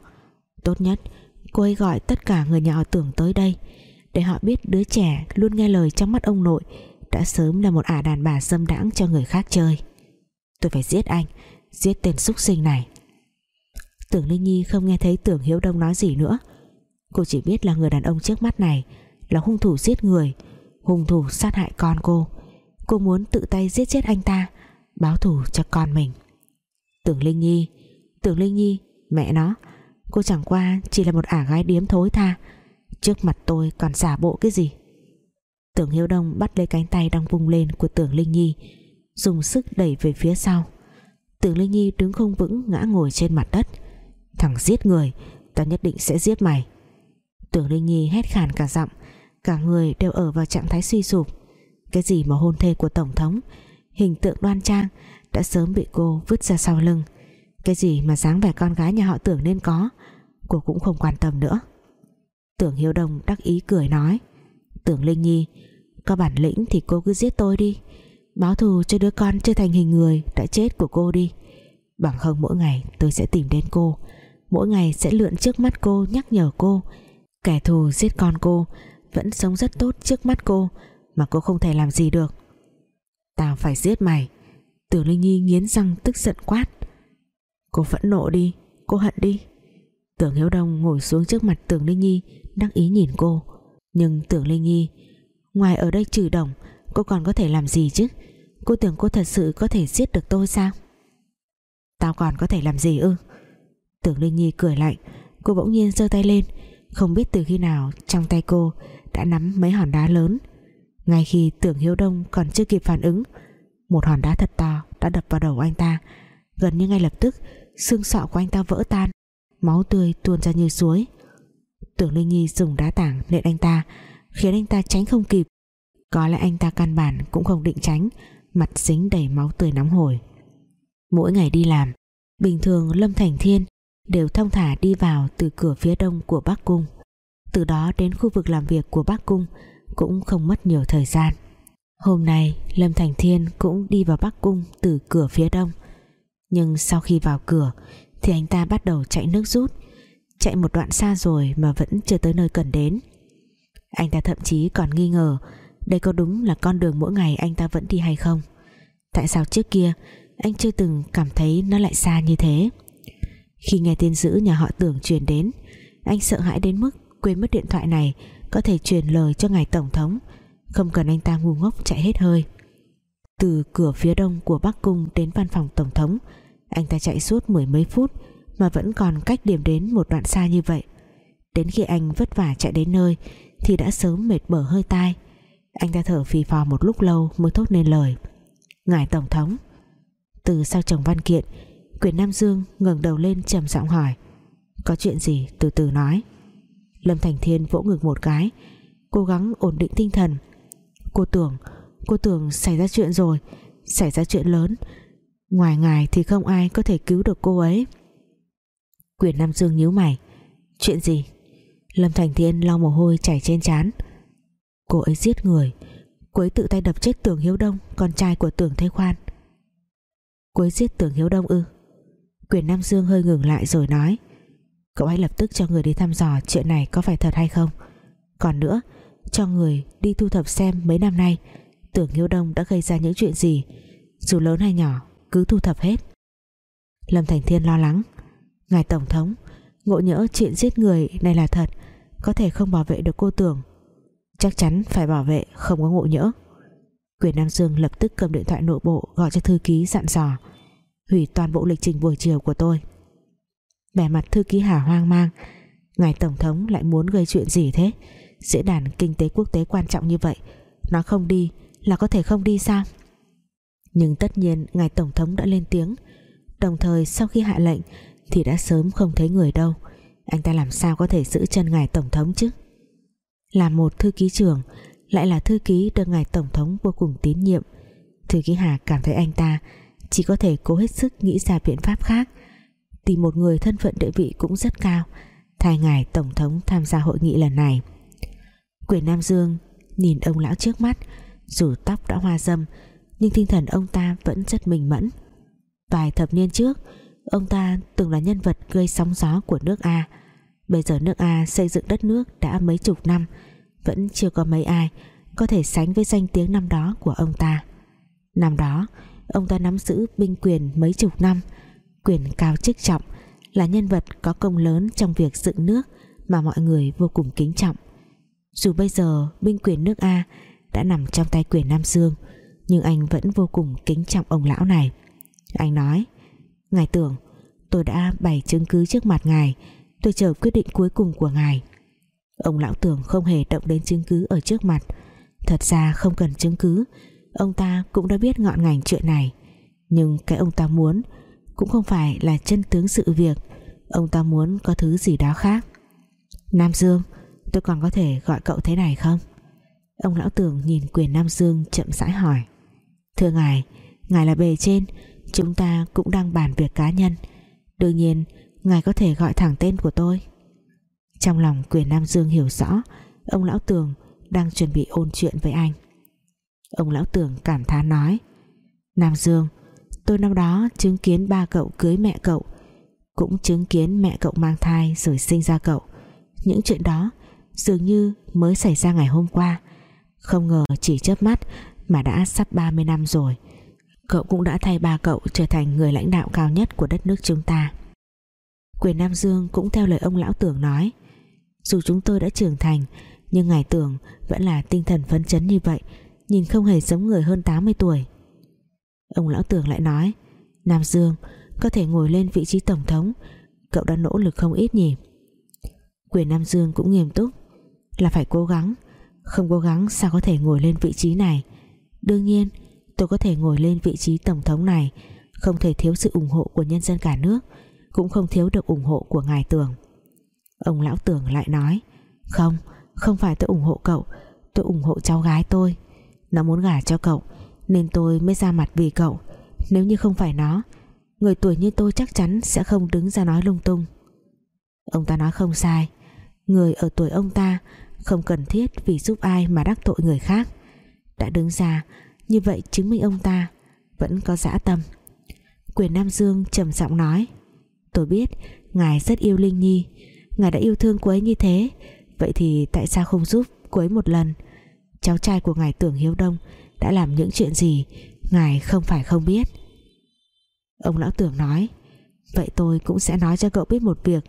Tốt nhất, cô ấy gọi tất cả người nhà họ tưởng tới đây, để họ biết đứa trẻ luôn nghe lời trong mắt ông nội đã sớm là một ả đàn bà dâm đãng cho người khác chơi. Tôi phải giết anh, giết tên súc sinh này. Tưởng linh nhi không nghe thấy tưởng hiếu đông nói gì nữa. Cô chỉ biết là người đàn ông trước mắt này là hung thủ giết người, hung thủ sát hại con cô. Cô muốn tự tay giết chết anh ta, báo thù cho con mình. Tưởng linh nhi tưởng linh nhi. Mẹ nó, cô chẳng qua chỉ là một ả gái điếm thối tha. Trước mặt tôi còn giả bộ cái gì? Tưởng hiếu đông bắt lấy cánh tay đang vung lên của tưởng linh nhi, dùng sức đẩy về phía sau. Tưởng linh nhi đứng không vững ngã ngồi trên mặt đất. Thằng giết người, ta nhất định sẽ giết mày. Tưởng linh nhi hét khàn cả giọng, cả người đều ở vào trạng thái suy sụp. Cái gì mà hôn thê của tổng thống, hình tượng đoan trang, đã sớm bị cô vứt ra sau lưng cái gì mà dáng vẻ con gái nhà họ tưởng nên có? Cô cũng không quan tâm nữa. Tưởng hiếu đông đắc ý cười nói. Tưởng linh nhi, có bản lĩnh thì cô cứ giết tôi đi. Báo thù cho đứa con chưa thành hình người đã chết của cô đi. Bằng không mỗi ngày tôi sẽ tìm đến cô. Mỗi ngày sẽ lượn trước mắt cô, nhắc nhở cô. Kẻ thù giết con cô vẫn sống rất tốt trước mắt cô mà cô không thể làm gì được. Tao phải giết mày. Tưởng linh nhi nghiến răng tức giận quát cô phẫn nộ đi, cô hận đi. Tưởng hiếu đông ngồi xuống trước mặt tưởng linh nhi, đắc ý nhìn cô. Nhưng tưởng linh nhi, ngoài ở đây trừ đồng, cô còn có thể làm gì chứ? Cô tưởng cô thật sự có thể giết được tôi sao? Tao còn có thể làm gì ư? Tưởng linh nhi cười lạnh, cô bỗng nhiên giơ tay lên. Không biết từ khi nào trong tay cô đã nắm mấy hòn đá lớn. Ngay khi tưởng hiếu đông còn chưa kịp phản ứng, một hòn đá thật to đã đập vào đầu anh ta. Gần như ngay lập tức xương sọ của anh ta vỡ tan, máu tươi tuôn ra như suối. Tưởng linh nhi dùng đá tảng nện anh ta, khiến anh ta tránh không kịp. Có lẽ anh ta căn bản cũng không định tránh, mặt dính đầy máu tươi nóng hổi. Mỗi ngày đi làm, bình thường Lâm Thành Thiên đều thông thả đi vào từ cửa phía đông của Bắc Cung. Từ đó đến khu vực làm việc của Bắc Cung cũng không mất nhiều thời gian. Hôm nay, Lâm Thành Thiên cũng đi vào Bắc Cung từ cửa phía đông nhưng sau khi vào cửa, thì anh ta bắt đầu chạy nước rút. Chạy một đoạn xa rồi mà vẫn chưa tới nơi cần đến. Anh ta thậm chí còn nghi ngờ đây có đúng là con đường mỗi ngày anh ta vẫn đi hay không. Tại sao trước kia, Anh chưa từng cảm thấy nó lại xa như thế? Khi nghe tin dữ nhà họ tưởng truyền đến, Anh sợ hãi đến mức Quên mất điện thoại này Có thể truyền lời cho ngài Tổng thống. Không cần anh ta ngu ngốc chạy hết hơi. Từ cửa phía đông của Bắc Cung Đến văn phòng Tổng thống anh ta chạy suốt mười mấy phút Mà vẫn còn cách điểm đến một đoạn xa như vậy. Đến khi anh vất vả chạy đến nơi Thì đã sớm mệt bở hơi tai. Anh ta thở phì phò một lúc lâu Mới thốt nên lời. Ngài Tổng thống. Từ sau chồng văn kiện, Quyền Nam Dương ngẩng đầu lên trầm giọng hỏi, Có chuyện gì? từ từ nói. Lâm Thành Thiên vỗ ngực một cái, Cố gắng ổn định tinh thần. Cô tưởng Cô tưởng xảy ra chuyện rồi, Xảy ra chuyện lớn Ngoài ngài thì không ai có thể cứu được cô ấy. Quyền Nam Dương nhíu mày. Chuyện gì? Lâm Thành Thiên lau mồ hôi chảy trên trán. Cô ấy giết người. Cô ấy tự tay đập chết Tưởng Hiếu Đông, Con trai của Tưởng Thế Khoan. Cô ấy giết Tưởng Hiếu Đông ư? Quyền Nam Dương hơi ngừng lại rồi nói. Cậu hãy lập tức cho người đi thăm dò Chuyện này có phải thật hay không. Còn nữa, cho người đi thu thập xem Mấy năm nay, Tưởng Hiếu Đông đã gây ra những chuyện gì, Dù lớn hay nhỏ cứ thu thập hết. Lâm Thành Thiên lo lắng. Ngài Tổng thống, Ngộ nhỡ chuyện giết người này là thật, Có thể không bảo vệ được cô tưởng. Chắc chắn phải bảo vệ, không có ngộ nhỡ. Quyền Nam Dương lập tức cầm điện thoại nội bộ Gọi cho thư ký dặn dò, Hủy toàn bộ lịch trình buổi chiều của tôi. Vẻ mặt thư ký Hà hoang mang, Ngài Tổng thống lại muốn gây chuyện gì thế? Diễn đàn kinh tế quốc tế quan trọng như vậy, Nó không đi là có thể không đi sao? Nhưng tất nhiên, Ngài Tổng thống đã lên tiếng. Đồng thời, sau khi hạ lệnh, Thì đã sớm không thấy người đâu. Anh ta làm sao có thể giữ chân Ngài Tổng thống chứ? Là một thư ký trưởng, Lại là thư ký được Ngài Tổng thống vô cùng tín nhiệm. Thư ký Hà cảm thấy anh ta Chỉ có thể cố hết sức nghĩ ra biện pháp khác. Tìm một người thân phận địa vị cũng rất cao, Thay Ngài Tổng thống tham gia hội nghị lần này. Quyền Nam Dương nhìn ông lão trước mắt, dù tóc đã hoa dâm nhưng tinh thần ông ta vẫn rất minh mẫn. Vài thập niên trước, ông ta từng là nhân vật gây sóng gió của nước A. Bây giờ nước A xây dựng đất nước đã mấy chục năm, vẫn chưa có mấy ai có thể sánh với danh tiếng năm đó của ông ta. Năm đó, ông ta nắm giữ binh quyền mấy chục năm, quyền cao chức trọng, là nhân vật có công lớn trong việc dựng nước mà mọi người vô cùng kính trọng. Dù bây giờ binh quyền nước A đã nằm trong tay quyền Nam Dương nhưng anh vẫn vô cùng kính trọng ông lão này. Anh nói, ngài tưởng, tôi đã bày chứng cứ trước mặt ngài. Tôi chờ quyết định cuối cùng của ngài. Ông lão tưởng không hề động đến chứng cứ ở trước mặt. Thật ra không cần chứng cứ, ông ta cũng đã biết ngọn ngành chuyện này. Nhưng cái ông ta muốn cũng không phải là chân tướng sự việc. Ông ta muốn có thứ gì đó khác. Nam Dương, tôi còn có thể gọi cậu thế này không? Ông lão tưởng nhìn quyền Nam Dương chậm rãi hỏi. Thưa ngài Ngài là bề trên, Chúng ta cũng đang bàn việc cá nhân. Đương nhiên, Ngài có thể gọi thẳng tên của tôi. Trong lòng quyền Nam Dương hiểu rõ, Ông lão tường đang chuẩn bị ôn chuyện với anh. Ông lão tường cảm thán nói, Nam Dương, Tôi năm đó chứng kiến ba cậu cưới mẹ cậu, Cũng chứng kiến mẹ cậu mang thai Rồi sinh ra cậu. Những chuyện đó dường như mới xảy ra ngày hôm qua. Không ngờ chỉ chớp mắt mà đã sắp 30 năm rồi. Cậu cũng đã thay ba cậu trở thành người lãnh đạo cao nhất của đất nước chúng ta. Quyền Nam Dương cũng theo lời ông lão tưởng nói, dù chúng tôi đã trưởng thành, nhưng ngài tưởng vẫn là tinh thần phấn chấn như vậy, nhìn không hề giống người hơn 80 tuổi. Ông lão tưởng lại nói, Nam Dương, có thể ngồi lên vị trí tổng thống, cậu đã nỗ lực không ít nhỉ? Quyền Nam Dương cũng nghiêm túc, là phải cố gắng, không cố gắng sao có thể ngồi lên vị trí này? Đương nhiên, tôi có thể ngồi lên vị trí tổng thống này, không thể thiếu sự ủng hộ của nhân dân cả nước, cũng không thiếu được ủng hộ của ngài tưởng. Ông lão tưởng lại nói, không không phải tôi ủng hộ cậu, tôi ủng hộ cháu gái tôi. Nó muốn gả cho cậu, nên tôi mới ra mặt vì cậu. Nếu như không phải nó, người tuổi như tôi chắc chắn sẽ không đứng ra nói lung tung. Ông ta nói không sai, người ở tuổi ông ta không cần thiết vì giúp ai mà đắc tội người khác đã đứng ra. Như vậy chứng minh ông ta vẫn có dã tâm. Quyền Nam Dương trầm giọng nói, tôi biết ngài rất yêu Linh Nhi. Ngài đã yêu thương cô ấy như thế. Vậy thì tại sao không giúp cô ấy một lần? Cháu trai của ngài tưởng Hiếu Đông đã làm những chuyện gì Ngài không phải không biết. Ông lão tưởng nói, Vậy tôi cũng sẽ nói cho cậu biết một việc.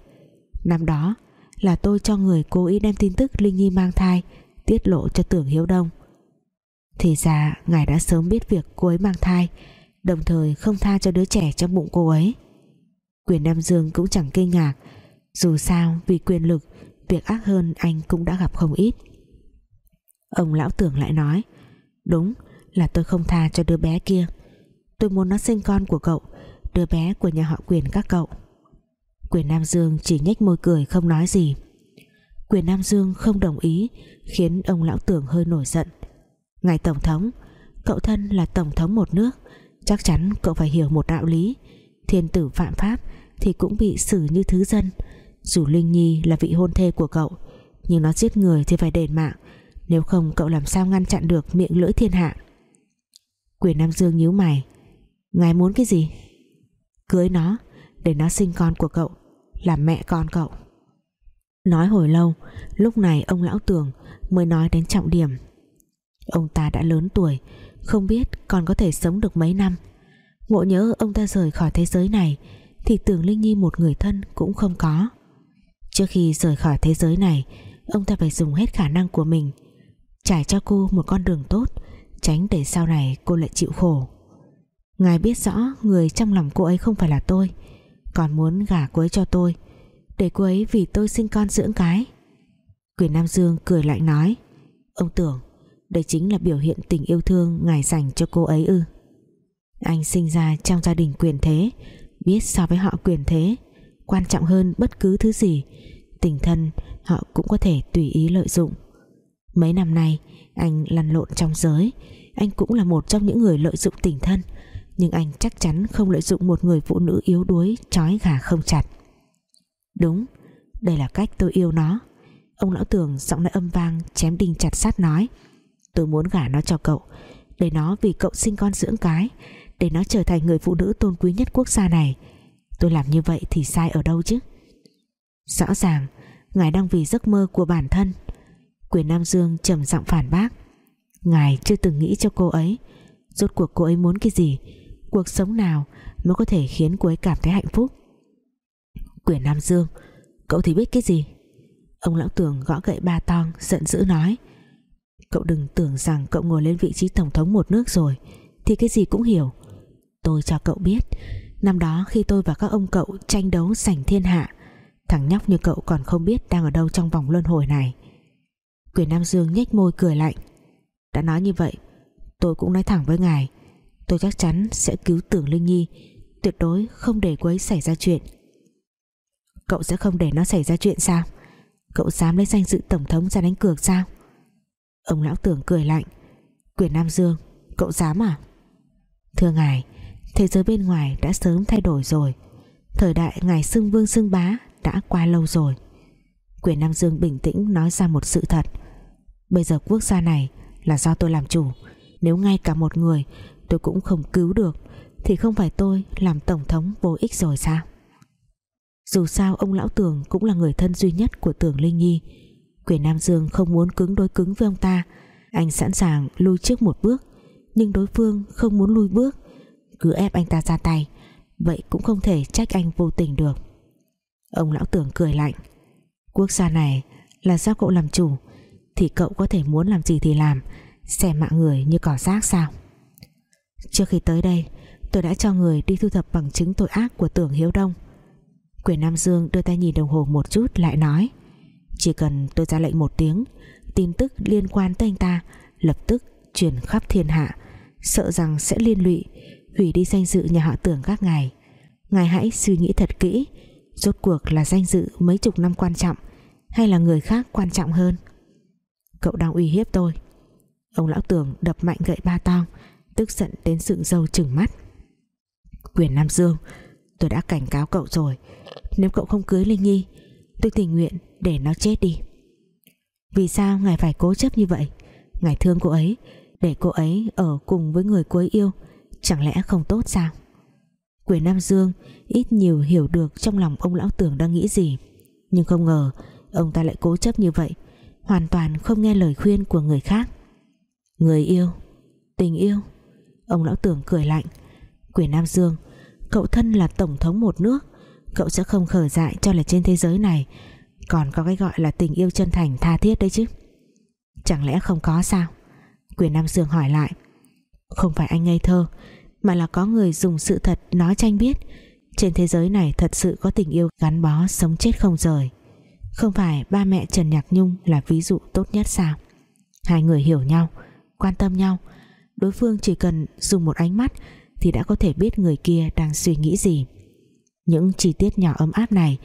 Năm đó là tôi cho người cố ý đem tin tức Linh Nhi mang thai, tiết lộ cho tưởng Hiếu Đông thì ra ngài đã sớm biết việc cô ấy mang thai, đồng thời không tha cho đứa trẻ trong bụng cô ấy. Quyền Nam Dương cũng chẳng kinh ngạc, dù sao vì quyền lực, việc ác hơn anh cũng đã gặp không ít. Ông lão tưởng lại nói, đúng là tôi không tha cho đứa bé kia. Tôi muốn nó sinh con của cậu, đứa bé của nhà họ quyền các cậu. Quyền Nam Dương chỉ nhếch môi cười không nói gì. Quyền Nam Dương không đồng ý, khiến ông lão tưởng hơi nổi giận ngài tổng thống, cậu thân là tổng thống một nước, chắc chắn cậu phải hiểu một đạo lý. Thiên tử phạm pháp thì cũng bị xử như thứ dân. Dù Linh Nhi là vị hôn thê của cậu, nhưng nó giết người thì phải đền mạng. Nếu không, cậu làm sao ngăn chặn được miệng lưỡi thiên hạ? Quyền Nam Dương nhíu mày. Ngài muốn cái gì? Cưới nó, để nó sinh con của cậu, làm mẹ con cậu. Nói hồi lâu, lúc này ông lão tưởng mới nói đến trọng điểm ông ta đã lớn tuổi, không biết còn có thể sống được mấy năm. Ngộ nhớ ông ta rời khỏi thế giới này, thì tưởng Linh Nhi một người thân cũng không có. Trước khi rời khỏi thế giới này, ông ta phải dùng hết khả năng của mình, trải cho cô một con đường tốt, tránh để sau này cô lại chịu khổ. Ngài biết rõ người trong lòng cô ấy không phải là tôi, còn muốn gả cô ấy cho tôi, để cô ấy vì tôi sinh con dưỡng cái. Quyền Nam Dương cười lạnh nói, ông tưởng đây chính là biểu hiện tình yêu thương ngài dành cho cô ấy ư. Anh sinh ra trong gia đình quyền thế, biết so với họ quyền thế. Quan trọng hơn bất cứ thứ gì, tình thân họ cũng có thể tùy ý lợi dụng. Mấy năm nay, anh lăn lộn trong giới. Anh cũng là một trong những người lợi dụng tình thân, nhưng anh chắc chắn không lợi dụng một người phụ nữ yếu đuối, trói gà không chặt. Đúng, đây là cách tôi yêu nó. Ông lão tưởng giọng nói âm vang chém đinh chặt sát nói tôi muốn gả nó cho cậu. Để nó vì cậu sinh con dưỡng cái, để nó trở thành người phụ nữ tôn quý nhất quốc gia này. Tôi làm như vậy thì sai ở đâu chứ? Rõ ràng, ngài đang vì giấc mơ của bản thân. Quyền Nam Dương trầm giọng phản bác. Ngài chưa từng nghĩ cho cô ấy. Rốt cuộc cô ấy muốn cái gì? Cuộc sống nào mới có thể khiến cô ấy cảm thấy hạnh phúc? Quyền Nam Dương, cậu thì biết cái gì? Ông lão tưởng gõ gậy ba tong, giận dữ nói cậu đừng tưởng rằng cậu ngồi lên vị trí tổng thống một nước rồi. Thì cái gì cũng hiểu. Tôi cho cậu biết, năm đó khi tôi và các ông cậu tranh đấu giành thiên hạ, thằng nhóc như cậu còn không biết đang ở đâu trong vòng luân hồi này. Quyền Nam Dương nhếch môi cười lạnh. Đã nói như vậy, tôi cũng nói thẳng với ngài. Tôi chắc chắn sẽ cứu tưởng Linh Nhi, tuyệt đối không để cô ấy xảy ra chuyện. Cậu sẽ không để nó xảy ra chuyện sao? Cậu dám lấy danh dự tổng thống ra đánh cược sao? Ông lão tưởng cười lạnh. Quyền Nam Dương, cậu dám à? Thưa ngài, thế giới bên ngoài đã sớm thay đổi rồi. Thời đại ngài xưng vương xưng bá đã qua lâu rồi. Quyền Nam Dương bình tĩnh nói ra một sự thật. Bây giờ quốc gia này là do tôi làm chủ. Nếu ngay cả một người tôi cũng không cứu được, thì không phải tôi làm tổng thống vô ích rồi sao? Dù sao ông lão tường cũng là người thân duy nhất của tưởng linh nhi quyền nam dương không muốn cứng đối cứng với ông ta. Anh sẵn sàng lui trước một bước, nhưng đối phương không muốn lui bước, cứ ép anh ta ra tay. Vậy cũng không thể trách anh vô tình được. Ông lão tưởng cười lạnh. Quốc gia này là do cậu làm chủ, thì cậu có thể muốn làm gì thì làm xem mạng người như cỏ rác sao? Trước khi tới đây, tôi đã cho người đi thu thập bằng chứng tội ác của tưởng hiếu đông. Quyền nam dương đưa tay nhìn đồng hồ một chút, lại nói chỉ cần tôi ra lệnh một tiếng, tin tức liên quan tới anh ta lập tức truyền khắp thiên hạ, sợ rằng sẽ liên lụy, hủy đi danh dự nhà họ tưởng các ngài. Ngài hãy suy nghĩ thật kỹ, rốt cuộc là danh dự mấy chục năm quan trọng hay là người khác quan trọng hơn? Cậu đang uy hiếp tôi. Ông lão tưởng đập mạnh gậy ba tong tức giận đến sượng dâu chừng mắt. Quyền nam dương, tôi đã cảnh cáo cậu rồi. Nếu cậu không cưới linh nhi tôi tình nguyện để nó chết đi. Vì sao ngài phải cố chấp như vậy? Ngài thương cô ấy, để cô ấy ở cùng với người cô ấy yêu, chẳng lẽ không tốt sao? Quyền nam dương ít nhiều hiểu được trong lòng ông lão tưởng đang nghĩ gì. Nhưng không ngờ, ông ta lại cố chấp như vậy, hoàn toàn không nghe lời khuyên của người khác. Người yêu, tình yêu. Ông lão tưởng cười lạnh. Quyền Nam Dương, Cậu thân là tổng thống một nước Cậu sẽ không khở dại cho là trên thế giới này Còn có cái gọi là tình yêu chân thành tha thiết đấy chứ. Chẳng lẽ không có sao? Quyền Nam Dương hỏi lại. Không phải anh ngây thơ, Mà là có người dùng sự thật nói tranh biết. Trên thế giới này thật sự có tình yêu gắn bó sống chết không rời. Không phải ba mẹ Trần Nhạc Nhung là ví dụ tốt nhất sao? Hai người hiểu nhau, Quan tâm nhau. Đối phương chỉ cần dùng một ánh mắt Thì đã có thể biết người kia đang suy nghĩ gì. Những chi tiết nhỏ ấm áp này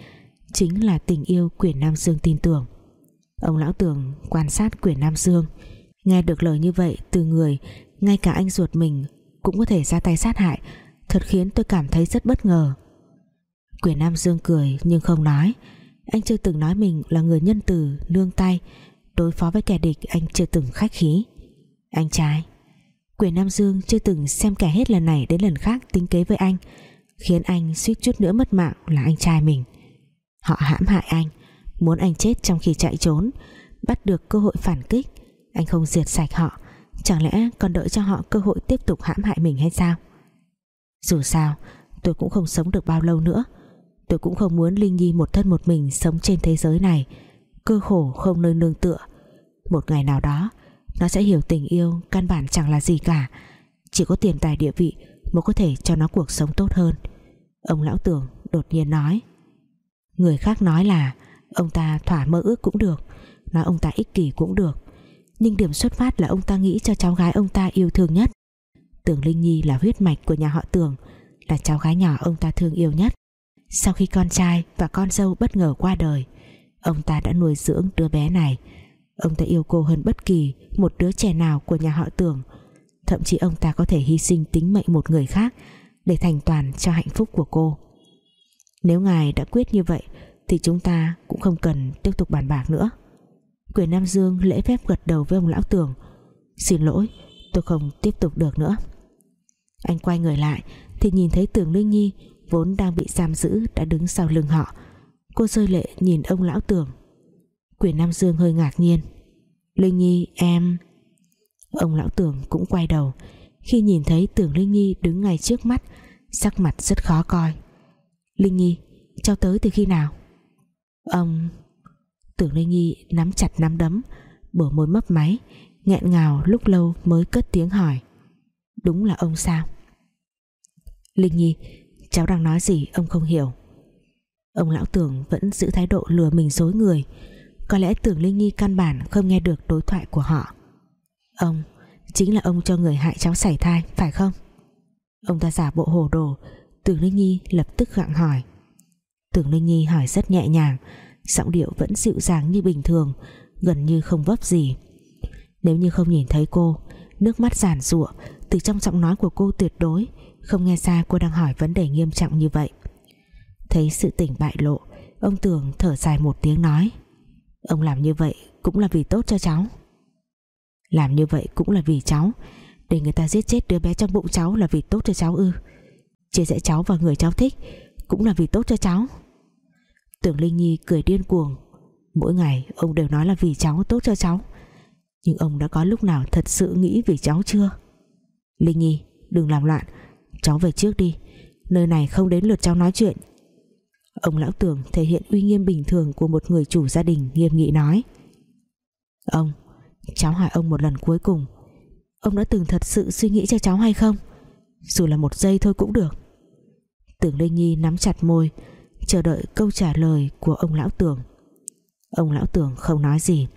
Chính là tình yêu Quyền Nam Dương tin tưởng. Ông lão tưởng quan sát Quyền Nam Dương Nghe được lời như vậy từ người, Ngay cả anh ruột mình Cũng có thể ra tay sát hại, Thật khiến tôi cảm thấy rất bất ngờ. Quyền Nam Dương cười nhưng không nói. Anh chưa từng nói mình là người nhân từ, Nương tay, Đối phó với kẻ địch anh chưa từng khách khí. Anh trai Quyền Nam Dương chưa từng xem kẻ hết lần này đến lần khác tính kế với anh. Khiến anh suýt chút nữa mất mạng là anh trai mình. Họ hãm hại anh, Muốn anh chết trong khi chạy trốn, Bắt được cơ hội phản kích. Anh không diệt sạch họ, Chẳng lẽ còn đợi cho họ cơ hội tiếp tục hãm hại mình hay sao? Dù sao, Tôi cũng không sống được bao lâu nữa. Tôi cũng không muốn Linh Nhi một thân một mình Sống trên thế giới này, Cơ khổ không nơi nương tựa. Một ngày nào đó, Nó sẽ hiểu tình yêu căn bản chẳng là gì cả. Chỉ có tiền tài địa vị Mới có thể cho nó cuộc sống tốt hơn. Ông lão tưởng đột nhiên nói. Người khác nói là Ông ta thỏa mơ ước cũng được, Nói ông ta ích kỷ cũng được. Nhưng điểm xuất phát là ông ta nghĩ cho cháu gái ông ta yêu thương nhất. Tưởng Linh Nhi là huyết mạch của nhà họ Tưởng, Là cháu gái nhỏ ông ta thương yêu nhất. Sau khi con trai và con dâu bất ngờ qua đời, Ông ta đã nuôi dưỡng đứa bé này. Ông ta yêu cô hơn bất kỳ Một đứa trẻ nào của nhà họ Tưởng. Thậm chí ông ta có thể hy sinh tính mệnh một người khác để thành toàn cho hạnh phúc của cô. Nếu ngài đã quyết như vậy Thì chúng ta cũng không cần tiếp tục bàn bạc nữa. Quyền Nam Dương lễ phép gật đầu với ông lão tường, Xin lỗi tôi không tiếp tục được nữa. Anh quay người lại Thì nhìn thấy Tường Linh Nhi Vốn đang bị giam giữ đã đứng sau lưng họ. Cô rơi lệ nhìn ông lão tường. Quyền Nam Dương hơi ngạc nhiên. Linh Nhi em Ông lão tường cũng quay đầu khi nhìn thấy tưởng Linh Nhi đứng ngay trước mắt, Sắc mặt rất khó coi. Linh Nhi, Cháu tới từ khi nào? Ông Tưởng Linh Nhi nắm chặt nắm đấm Bở môi mấp máy, nghẹn ngào lúc lâu mới cất tiếng hỏi. Đúng là ông sao? Linh Nhi, Cháu đang nói gì ông không hiểu. Ông lão tưởng vẫn giữ thái độ lừa mình dối người. Có lẽ tưởng Linh Nhi căn bản không nghe được đối thoại của họ. Ông Chính là ông cho người hại cháu sảy thai, Phải không? Ông ta giả bộ hồ đồ, Tưởng Linh Nhi lập tức gặng hỏi. Tưởng Linh Nhi hỏi rất nhẹ nhàng, Giọng điệu vẫn dịu dàng như bình thường, Gần như không vấp gì. Nếu như không nhìn thấy cô, Nước mắt giản rụa Từ trong giọng nói của cô tuyệt đối, Không nghe ra cô đang hỏi vấn đề nghiêm trọng như vậy. Thấy sự tỉnh bại lộ, Ông Tường thở dài một tiếng nói, Ông làm như vậy cũng là vì tốt cho cháu. Làm như vậy cũng là vì cháu. Để người ta giết chết đứa bé trong bụng cháu Là vì tốt cho cháu ư. Chia sẻ cháu và người cháu thích Cũng là vì tốt cho cháu. Tưởng Linh Nhi cười điên cuồng. Mỗi ngày, ông đều nói là vì cháu tốt cho cháu. Nhưng ông đã có lúc nào thật sự nghĩ vì cháu chưa? Linh Nhi, đừng làm loạn. Cháu về trước đi. Nơi này không đến lượt cháu nói chuyện. Ông lão tưởng thể hiện uy nghiêm bình thường Của một người chủ gia đình nghiêm nghị nói. Ông Cháu hỏi ông một lần cuối cùng. Ông đã từng thật sự suy nghĩ cho cháu hay không? Dù là một giây thôi cũng được. Tưởng Linh Nhi nắm chặt môi, Chờ đợi câu trả lời của ông lão tưởng. Ông lão tưởng không nói gì.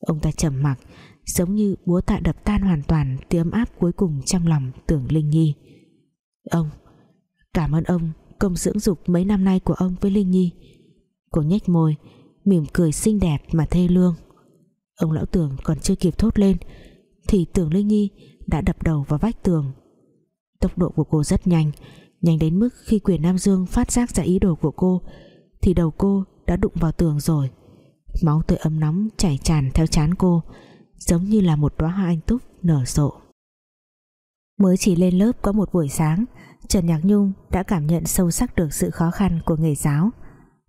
Ông ta trầm mặc, Giống như búa tạ đập tan hoàn toàn Tiếng áp cuối cùng trong lòng tưởng Linh Nhi. Ông, Cảm ơn ông công dưỡng dục mấy năm nay của ông với Linh Nhi. Cô nhếch môi, Mỉm cười xinh đẹp mà thê lương. Ông lão tưởng còn chưa kịp thốt lên, Thì tưởng Linh Nhi đã đập đầu vào vách tường. Tốc độ của cô rất nhanh Nhanh đến mức khi quyền Nam Dương phát giác ra ý đồ của cô, Thì đầu cô đã đụng vào tường rồi. Máu tươi ấm nóng chảy tràn theo chán cô, Giống như là một đóa hoa anh túc nở rộ. Mới chỉ lên lớp có một buổi sáng, Trần Nhạc Nhung đã cảm nhận sâu sắc được sự khó khăn của nghề giáo.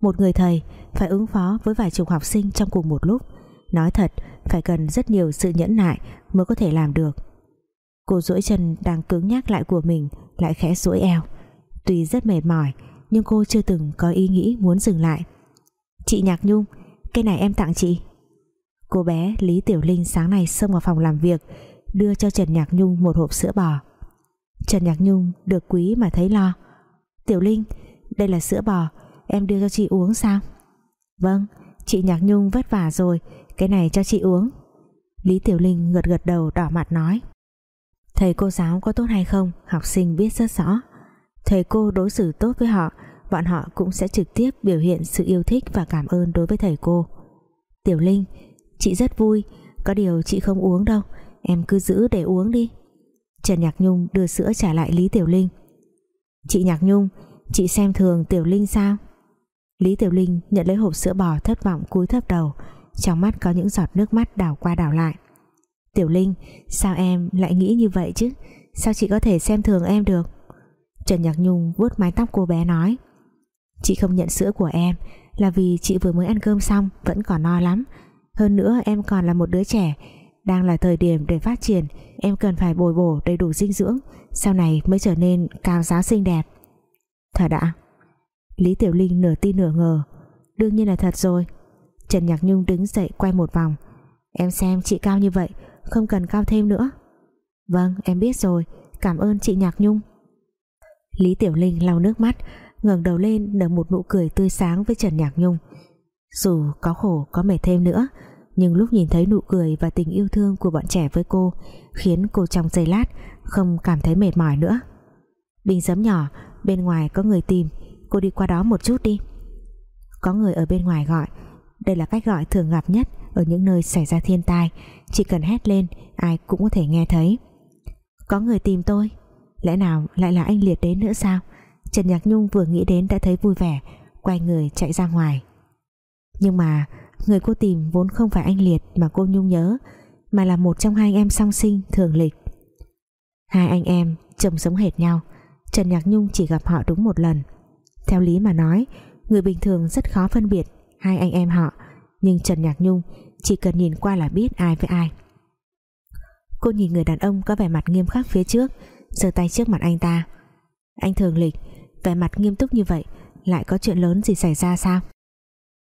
Một người thầy phải ứng phó với vài chục học sinh trong cùng một lúc Nói thật, phải cần rất nhiều sự nhẫn nại mới có thể làm được. Cô duỗi chân đang cứng nhắc lại của mình, Lại khẽ duỗi eo. Tuy rất mệt mỏi, Nhưng cô chưa từng có ý nghĩ muốn dừng lại. Chị Nhạc Nhung, Cái này em tặng chị. Cô bé Lý Tiểu Linh sáng nay xông vào phòng làm việc, Đưa cho Trần Nhạc Nhung một hộp sữa bò. Trần Nhạc Nhung được quý mà thấy lo. Tiểu Linh, Đây là sữa bò, Em đưa cho chị uống sao? Vâng Chị Nhạc Nhung vất vả rồi cái này cho chị uống. Lý Tiểu Linh gật gật đầu đỏ mặt nói. Thầy cô giáo có tốt hay không, Học sinh biết rất rõ. Thầy cô đối xử tốt với họ, Bọn họ cũng sẽ trực tiếp biểu hiện sự yêu thích Và cảm ơn đối với thầy cô. Tiểu Linh, Chị rất vui. Có điều chị không uống đâu. Em cứ giữ để uống đi. Trần Nhạc Nhung đưa sữa trả lại Lý Tiểu Linh. Chị Nhạc Nhung, Chị xem thường Tiểu Linh sao? Lý Tiểu Linh nhận lấy hộp sữa bò thất vọng cúi thấp đầu. Trong mắt có những giọt nước mắt đảo qua đảo lại. Tiểu Linh, Sao em lại nghĩ như vậy chứ? Sao chị có thể xem thường em được? Trần Nhạc Nhung vuốt mái tóc cô bé nói. Chị không nhận sữa của em Là vì chị vừa mới ăn cơm xong, Vẫn còn no lắm. Hơn nữa em còn là một đứa trẻ, Đang là thời điểm để phát triển. Em cần phải bồi bổ đầy đủ dinh dưỡng, Sau này mới trở nên cao giáo xinh đẹp. Thật ạ? Lý Tiểu Linh nửa tin nửa ngờ. Đương nhiên là thật rồi. Trần Nhạc Nhung đứng dậy quay một vòng. Em xem chị cao như vậy, Không cần cao thêm nữa. Vâng em biết rồi. Cảm ơn chị Nhạc Nhung. Lý Tiểu Linh lau nước mắt, ngẩng đầu lên nở một nụ cười tươi sáng với Trần Nhạc Nhung. Dù có khổ, có mệt thêm nữa, Nhưng lúc nhìn thấy nụ cười và tình yêu thương của bọn trẻ với cô, Khiến cô trong giây lát Không cảm thấy mệt mỏi nữa. Bình giấm nhỏ, Bên ngoài có người tìm. Cô đi qua đó một chút đi. Có người ở bên ngoài gọi. Đây là cách gọi thường gặp nhất Ở những nơi xảy ra thiên tai. Chỉ cần hét lên, ai cũng có thể nghe thấy. Có người tìm tôi. Lẽ nào lại là anh Liệt đến nữa sao? Trần Nhạc Nhung vừa nghĩ đến đã thấy vui vẻ, Quay người chạy ra ngoài. Nhưng mà, Người cô tìm vốn không phải anh Liệt Mà cô Nhung nhớ, Mà là một trong hai anh em song sinh thường lịch. Hai anh em trông giống hệt nhau. Trần Nhạc Nhung chỉ gặp họ đúng một lần. Theo lý mà nói, Người bình thường rất khó phân biệt Hai anh em họ. Nhưng Trần Nhạc Nhung chỉ cần nhìn qua là biết ai với ai. Cô nhìn người đàn ông có vẻ mặt nghiêm khắc phía trước, giơ tay trước mặt anh ta. Anh thường lịch, Vẻ mặt nghiêm túc như vậy, Lại có chuyện lớn gì xảy ra sao?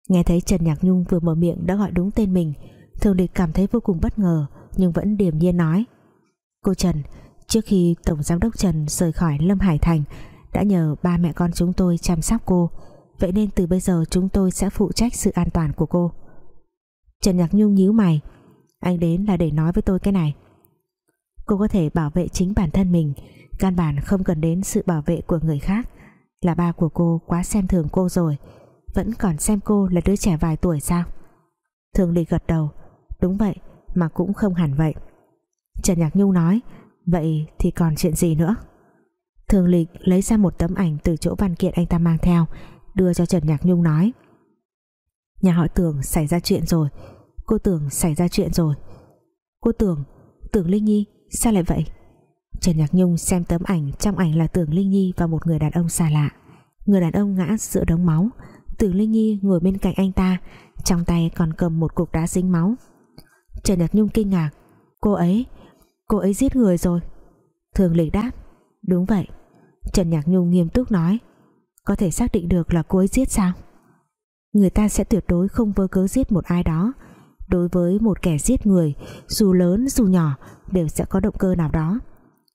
Nghe thấy Trần Nhạc Nhung vừa mở miệng đã gọi đúng tên mình, Thường lịch cảm thấy vô cùng bất ngờ, Nhưng vẫn điềm nhiên nói. Cô Trần, Trước khi Tổng Giám đốc Trần rời khỏi Lâm Hải Thành, Đã nhờ ba mẹ con chúng tôi chăm sóc cô. Vậy nên từ bây giờ chúng tôi sẽ phụ trách sự an toàn của cô. Trần Nhạc Nhung nhíu mày. Anh đến là để nói với tôi cái này. Cô có thể bảo vệ chính bản thân mình, Căn bản không cần đến sự bảo vệ của người khác. Là ba của cô quá xem thường cô rồi, Vẫn còn xem cô là đứa trẻ vài tuổi sao? Thường Lịch gật đầu. Đúng vậy, mà cũng không hẳn vậy. Trần Nhạc Nhung nói, Vậy thì còn chuyện gì nữa? Thường Lịch lấy ra một tấm ảnh Từ chỗ văn kiện anh ta mang theo. Đưa cho Trần Nhạc Nhung nói. Nhà họ Tưởng xảy ra chuyện rồi. Cô Tưởng xảy ra chuyện rồi. Cô Tưởng Tưởng Linh Nhi, sao lại vậy? Trần Nhạc Nhung xem tấm ảnh, Trong ảnh là Tưởng Linh Nhi và một người đàn ông xa lạ. Người đàn ông ngã giữa đống máu. Tưởng Linh Nhi ngồi bên cạnh anh ta, Trong tay còn cầm một cục đá dính máu. Trần Nhạc Nhung kinh ngạc. Cô ấy Cô ấy giết người rồi. Thường lịch đáp, Đúng vậy. Trần Nhạc Nhung nghiêm túc nói. Có thể xác định được là cô ấy giết sao? Người ta sẽ tuyệt đối không vơ cớ giết một ai đó. Đối với một kẻ giết người Dù lớn dù nhỏ Đều sẽ có động cơ nào đó.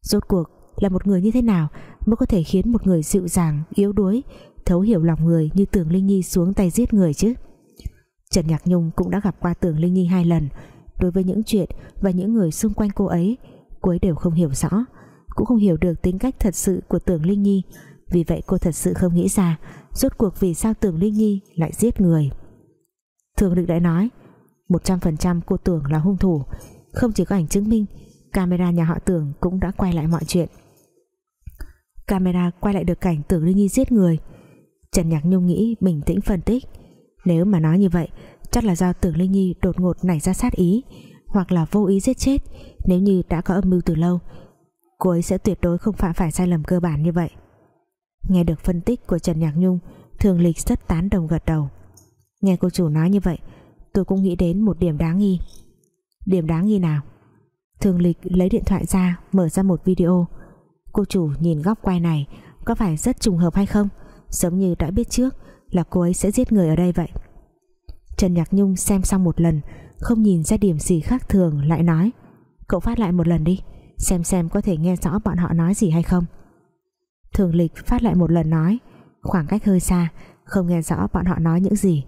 Rốt cuộc là một người như thế nào Mới có thể khiến một người dịu dàng, yếu đuối Thấu hiểu lòng người như Tưởng Linh Nhi xuống tay giết người chứ? Trần Nhạc Nhung cũng đã gặp qua Tưởng Linh Nhi hai lần. Đối với những chuyện Và những người xung quanh cô ấy Cô ấy đều không hiểu rõ Cũng không hiểu được tính cách thật sự của Tưởng Linh Nhi. Vì vậy cô thật sự không nghĩ ra, Rốt cuộc vì sao Tưởng Linh Nhi lại giết người? Thường được đã nói 100% cô Tưởng là hung thủ. Không chỉ có ảnh chứng minh, Camera nhà họ Tưởng cũng đã quay lại mọi chuyện. Camera quay lại được cảnh Tưởng Linh Nhi giết người. Trần Nhạc Nhung nghĩ bình tĩnh phân tích. Nếu mà nói như vậy, Chắc là do Tưởng Linh Nhi đột ngột nảy ra sát ý, Hoặc là vô ý giết chết. Nếu như đã có âm mưu từ lâu, Cô ấy sẽ tuyệt đối không phạm phải sai lầm cơ bản như vậy. Nghe được phân tích của Trần Nhạc Nhung Thường Lịch rất tán đồng gật đầu. Nghe cô chủ nói như vậy, Tôi cũng nghĩ đến một điểm đáng nghi. Điểm đáng nghi nào? Thường lịch lấy điện thoại ra, Mở ra một video. Cô chủ nhìn góc quay này, Có phải rất trùng hợp hay không? Giống như đã biết trước là cô ấy sẽ giết người ở đây vậy. Trần Nhạc Nhung xem xong một lần, Không nhìn ra điểm gì khác thường, Lại nói, Cậu phát lại một lần đi, Xem xem có thể nghe rõ bọn họ nói gì hay không. Thường lịch phát lại một lần nói, Khoảng cách hơi xa, Không nghe rõ bọn họ nói những gì.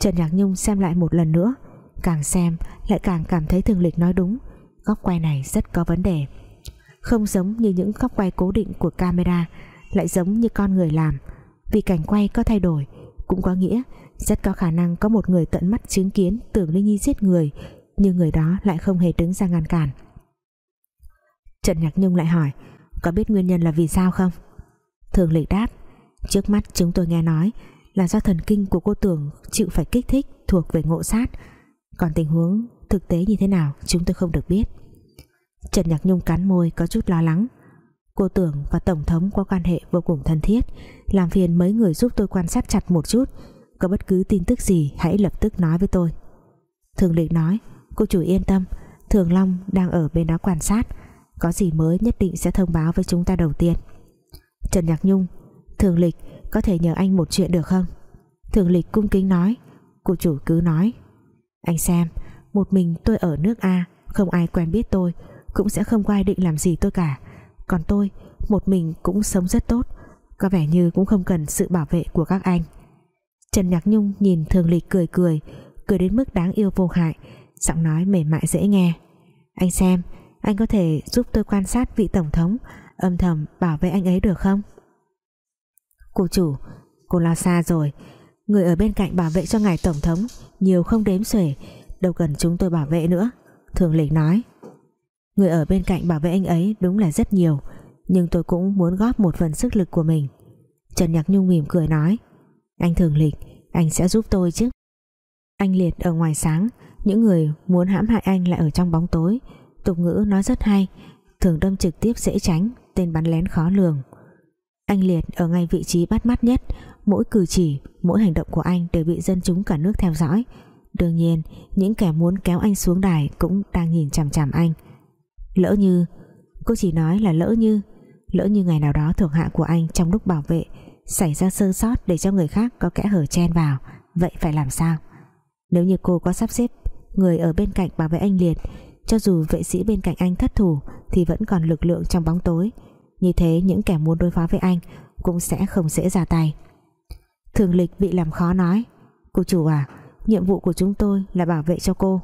Trần Nhạc Nhung xem lại một lần nữa, Càng xem lại càng cảm thấy thường lịch nói đúng, Góc quay này rất có vấn đề. Không giống như những góc quay cố định của camera, Lại giống như con người làm. Vì cảnh quay có thay đổi, Cũng có nghĩa rất có khả năng có một người tận mắt chứng kiến Tưởng Linh Nhi giết người, Nhưng người đó lại không hề đứng ra ngăn cản. Trần Nhạc Nhung lại hỏi có biết nguyên nhân là vì sao không? Thường lịch đáp, Trước mắt chúng tôi nghe nói Là do thần kinh của cô tưởng chịu phải kích thích Thuộc về ngộ sát. Còn tình huống thực tế như thế nào Chúng tôi không được biết. Trần Nhạc Nhung cắn môi có chút lo lắng, Cô tưởng và Tổng thống có quan hệ vô cùng thân thiết, Làm phiền mấy người giúp tôi quan sát chặt một chút, Có bất cứ tin tức gì hãy lập tức nói với tôi. Thường lịch nói, Cô chủ yên tâm, Thường Long đang ở bên đó quan sát có gì mới nhất định sẽ thông báo với chúng ta đầu tiên. Trần Nhạc Nhung, Thường lịch, có thể nhờ anh một chuyện được không? Thường lịch cung kính nói Cô chủ cứ nói. Anh xem, một mình tôi ở nước A, Không ai quen biết tôi, Cũng sẽ không có ai định làm gì tôi cả. Còn tôi, một mình cũng sống rất tốt, Có vẻ như cũng không cần sự bảo vệ của các anh. Trần Nhạc Nhung nhìn Thường Lịch cười cười Cười đến mức đáng yêu vô hại, Giọng nói mềm mại dễ nghe. Anh xem anh có thể giúp tôi quan sát vị Tổng thống, Âm thầm bảo vệ anh ấy được không? Cô chủ, Cô lo xa rồi. Người ở bên cạnh bảo vệ cho ngài Tổng thống, Nhiều không đếm xuể, Đâu cần chúng tôi bảo vệ nữa, Thường lịch nói. Người ở bên cạnh bảo vệ anh ấy đúng là rất nhiều, Nhưng tôi cũng muốn góp một phần sức lực của mình. Trần Nhạc Nhung mỉm cười nói, Anh Thường lịch, Anh sẽ giúp tôi chứ. Anh Liệt ở ngoài sáng, Những người muốn hãm hại anh lại ở trong bóng tối. Tục ngữ nói rất hay Thường đâm trực tiếp dễ tránh Tên bắn lén khó lường. Anh Liệt ở ngay vị trí bắt mắt nhất Mỗi cử chỉ, mỗi hành động của anh Đều bị dân chúng cả nước theo dõi. Đương nhiên những kẻ muốn kéo anh xuống đài Cũng đang nhìn chằm chằm anh. Lỡ như Cô chỉ nói là lỡ như Lỡ như ngày nào đó thuộc hạ của anh trong lúc bảo vệ Xảy ra sơ sót để cho người khác Có kẽ hở chen vào Vậy phải làm sao? Nếu như cô có sắp xếp Người ở bên cạnh bảo vệ anh Liệt cho dù vệ sĩ bên cạnh anh thất thủ, Thì vẫn còn lực lượng trong bóng tối. Như thế, những kẻ muốn đối phó với anh Cũng sẽ không dễ ra tay. Thường lịch bị làm khó nói, Cô chủ à nhiệm vụ của chúng tôi là bảo vệ cho cô.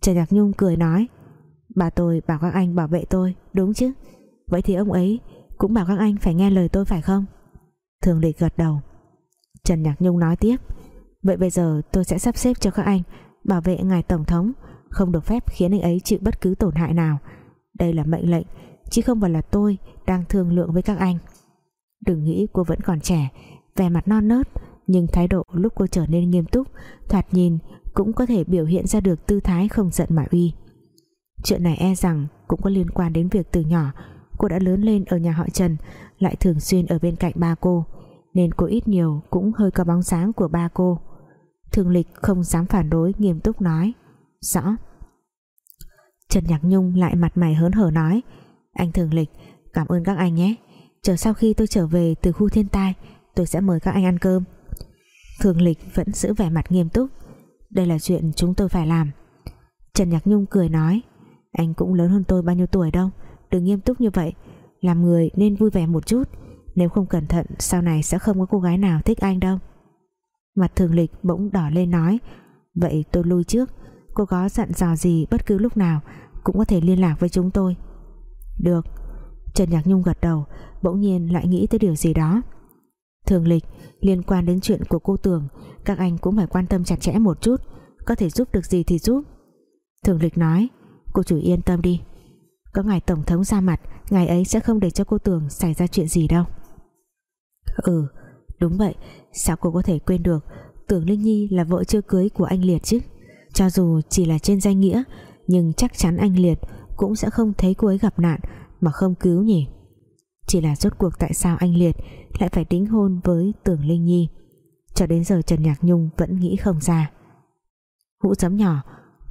Trần Nhạc Nhung cười nói, bà tôi bảo các anh bảo vệ tôi, đúng chứ? Vậy thì ông ấy cũng bảo các anh phải nghe lời tôi phải không? Thường lịch gật đầu. Trần Nhạc Nhung nói tiếp, vậy bây giờ tôi sẽ sắp xếp cho các anh bảo vệ ngài Tổng thống không được phép khiến anh ấy chịu bất cứ tổn hại nào. Đây là mệnh lệnh, chứ không phải là tôi đang thương lượng với các anh. Đừng nghĩ cô vẫn còn trẻ, vẻ mặt non nớt, nhưng thái độ lúc cô trở nên nghiêm túc, thoạt nhìn cũng có thể biểu hiện ra được tư thái không giận mà uy. Chuyện này e rằng cũng có liên quan đến việc từ nhỏ, cô đã lớn lên ở nhà họ Trần, lại thường xuyên ở bên cạnh ba cô, nên cô ít nhiều cũng hơi có bóng sáng của ba cô. Thường lịch không dám phản đối, nghiêm túc nói rõ. Trần Nhạc Nhung lại mặt mày hớn hở nói, anh thường lịch, cảm ơn các anh nhé. Chờ sau khi tôi trở về từ khu thiên tai, tôi sẽ mời các anh ăn cơm. Thường lịch vẫn giữ vẻ mặt nghiêm túc. Đây là chuyện chúng tôi phải làm. Trần Nhạc Nhung cười nói, Anh cũng lớn hơn tôi bao nhiêu tuổi đâu, Đừng nghiêm túc như vậy. Làm người nên vui vẻ một chút, Nếu không cẩn thận, sau này sẽ không có cô gái nào thích anh đâu. Mặt thường lịch bỗng đỏ lên nói, Vậy tôi lui trước. Cô có dặn dò gì bất cứ lúc nào Cũng có thể liên lạc với chúng tôi. Được. Trần Nhạc Nhung gật đầu, Bỗng nhiên lại nghĩ tới điều gì đó. Thường lịch, liên quan đến chuyện của cô Tường, Các anh cũng phải quan tâm chặt chẽ một chút, Có thể giúp được gì thì giúp. Thường lịch nói, Cô chủ yên tâm đi. Có ngài Tổng thống ra mặt, Ngài ấy sẽ không để cho cô Tường xảy ra chuyện gì đâu. Ừ Đúng vậy. Sao cô có thể quên được? Tưởng Linh Nhi là vợ chưa cưới của anh Liệt chứ? Cho dù chỉ là trên danh nghĩa, Nhưng chắc chắn anh Liệt Cũng sẽ không thấy cô ấy gặp nạn Mà không cứu nhỉ. Chỉ là rốt cuộc tại sao anh Liệt lại phải đính hôn với Tưởng Linh Nhi? Cho đến giờ Trần Nhạc Nhung vẫn nghĩ không ra. Hũ giấm nhỏ,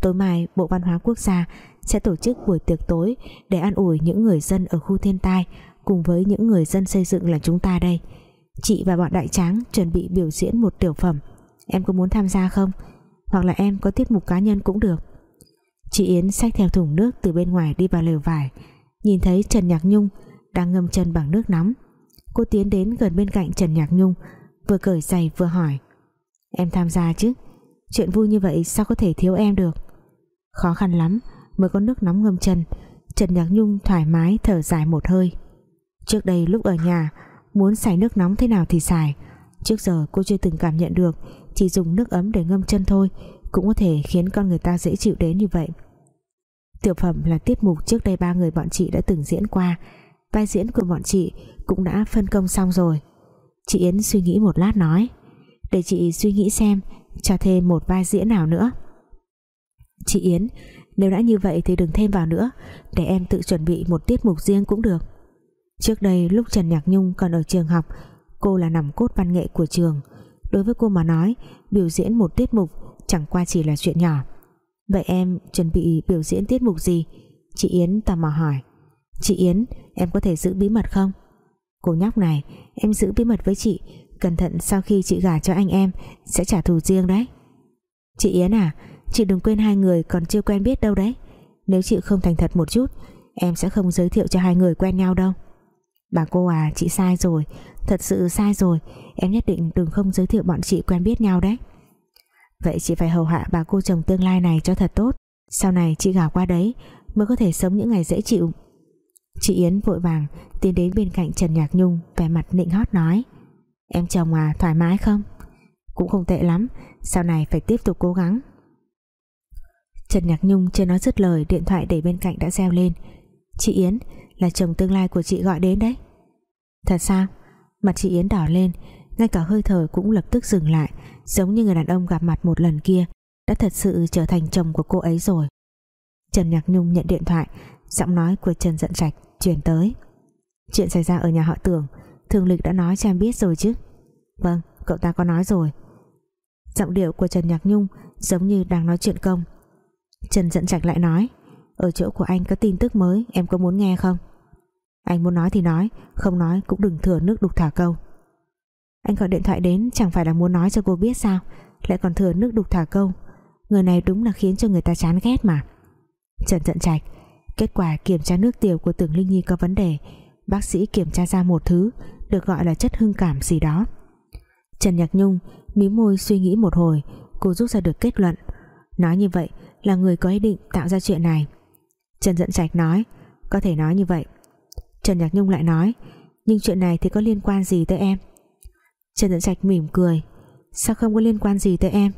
tối mai Bộ Văn hóa Quốc gia sẽ tổ chức buổi tiệc tối để an ủi những người dân ở khu thiên tai cùng với những người dân xây dựng là chúng ta đây. Chị và bọn đại tráng chuẩn bị biểu diễn một tiểu phẩm. Em có muốn tham gia không? Hoặc là em có tiết mục cá nhân cũng được. Chị Yến xách theo thùng nước từ bên ngoài đi vào lều vải, nhìn thấy Trần Nhạc Nhung đang ngâm chân bằng nước nóng. Cô tiến đến gần bên cạnh Trần Nhạc Nhung, vừa cởi giày vừa hỏi, em tham gia chứ? Chuyện vui như vậy sao có thể thiếu em được? Khó khăn lắm, mới có nước nóng ngâm chân. Trần Nhạc Nhung thoải mái thở dài một hơi. Trước đây lúc ở nhà, muốn xài nước nóng thế nào thì xài. Trước giờ cô chưa từng cảm nhận được chỉ dùng nước ấm để ngâm chân thôi, cũng có thể khiến con người ta dễ chịu đến như vậy. Tiểu phẩm là tiết mục trước đây ba người bọn chị đã từng diễn qua. Vai diễn của bọn chị cũng đã phân công xong rồi. Chị Yến suy nghĩ một lát nói, để chị suy nghĩ xem, cho thêm một vai diễn nào nữa. Chị Yến, nếu đã như vậy thì đừng thêm vào nữa, để em tự chuẩn bị một tiết mục riêng cũng được. Trước đây lúc Trần Nhạc Nhung còn ở trường học, cô là nằm cốt văn nghệ của trường đối với cô mà nói, biểu diễn một tiết mục chẳng qua chỉ là chuyện nhỏ. Vậy em chuẩn bị biểu diễn tiết mục gì? Chị Yến tò mò hỏi. Chị Yến, em có thể giữ bí mật không? Cô nhóc này, em giữ bí mật với chị, cẩn thận sau khi chị gả cho anh em, sẽ trả thù riêng đấy. Chị Yến à chị đừng quên hai người còn chưa quen biết đâu đấy. Nếu chị không thành thật một chút, em sẽ không giới thiệu cho hai người quen nhau đâu bà cô à chị sai rồi. Thật sự sai rồi. Em nhất định đừng không giới thiệu bọn chị quen biết nhau đấy. Vậy chị phải hầu hạ bà cô chồng tương lai này cho thật tốt. Sau này chị gả qua đấy, mới có thể sống những ngày dễ chịu. Chị Yến vội vàng tiến đến bên cạnh Trần Nhạc Nhung, vẻ mặt nịnh hót nói. Em chồng à thoải mái không? Cũng không tệ lắm. Sau này phải tiếp tục cố gắng. Trần Nhạc Nhung chưa nói dứt lời, điện thoại để bên cạnh đã reo lên chị Yến, là chồng tương lai của chị gọi đến đấy. Thật sao? Mặt chị Yến đỏ lên, ngay cả hơi thở cũng lập tức dừng lại, giống như người đàn ông gặp mặt một lần kia, đã thật sự trở thành chồng của cô ấy rồi. Trần Nhạc Nhung nhận điện thoại, giọng nói của Trần Dận Trạch truyền tới. Chuyện xảy ra ở nhà họ tưởng thường lịch đã nói cho em biết rồi chứ? Vâng cậu ta có nói rồi. Giọng điệu của Trần Nhạc Nhung giống như đang nói chuyện công. Trần Dận Trạch lại nói ở chỗ của anh có tin tức mới, em có muốn nghe không? Anh muốn nói thì nói, không nói cũng đừng thừa nước đục thả câu. Anh gọi điện thoại đến, chẳng phải là muốn nói cho cô biết sao? Lại còn thừa nước đục thả câu. Người này đúng là khiến cho người ta chán ghét mà. Trần Trận Trạch, kết quả kiểm tra nước tiểu của tưởng Linh Nhi có vấn đề. Bác sĩ kiểm tra ra một thứ, được gọi là chất hưng cảm gì đó. Trần Nhạc Nhung mí môi suy nghĩ một hồi, cô rút ra được kết luận. Nói như vậy là người có ý định tạo ra chuyện này. Trần Dận Trạch nói. Có thể nói như vậy. Trần Nhạc Nhung lại nói. Nhưng chuyện này thì có liên quan gì tới em? Trần Dận Trạch mỉm cười. Sao không có liên quan gì tới em?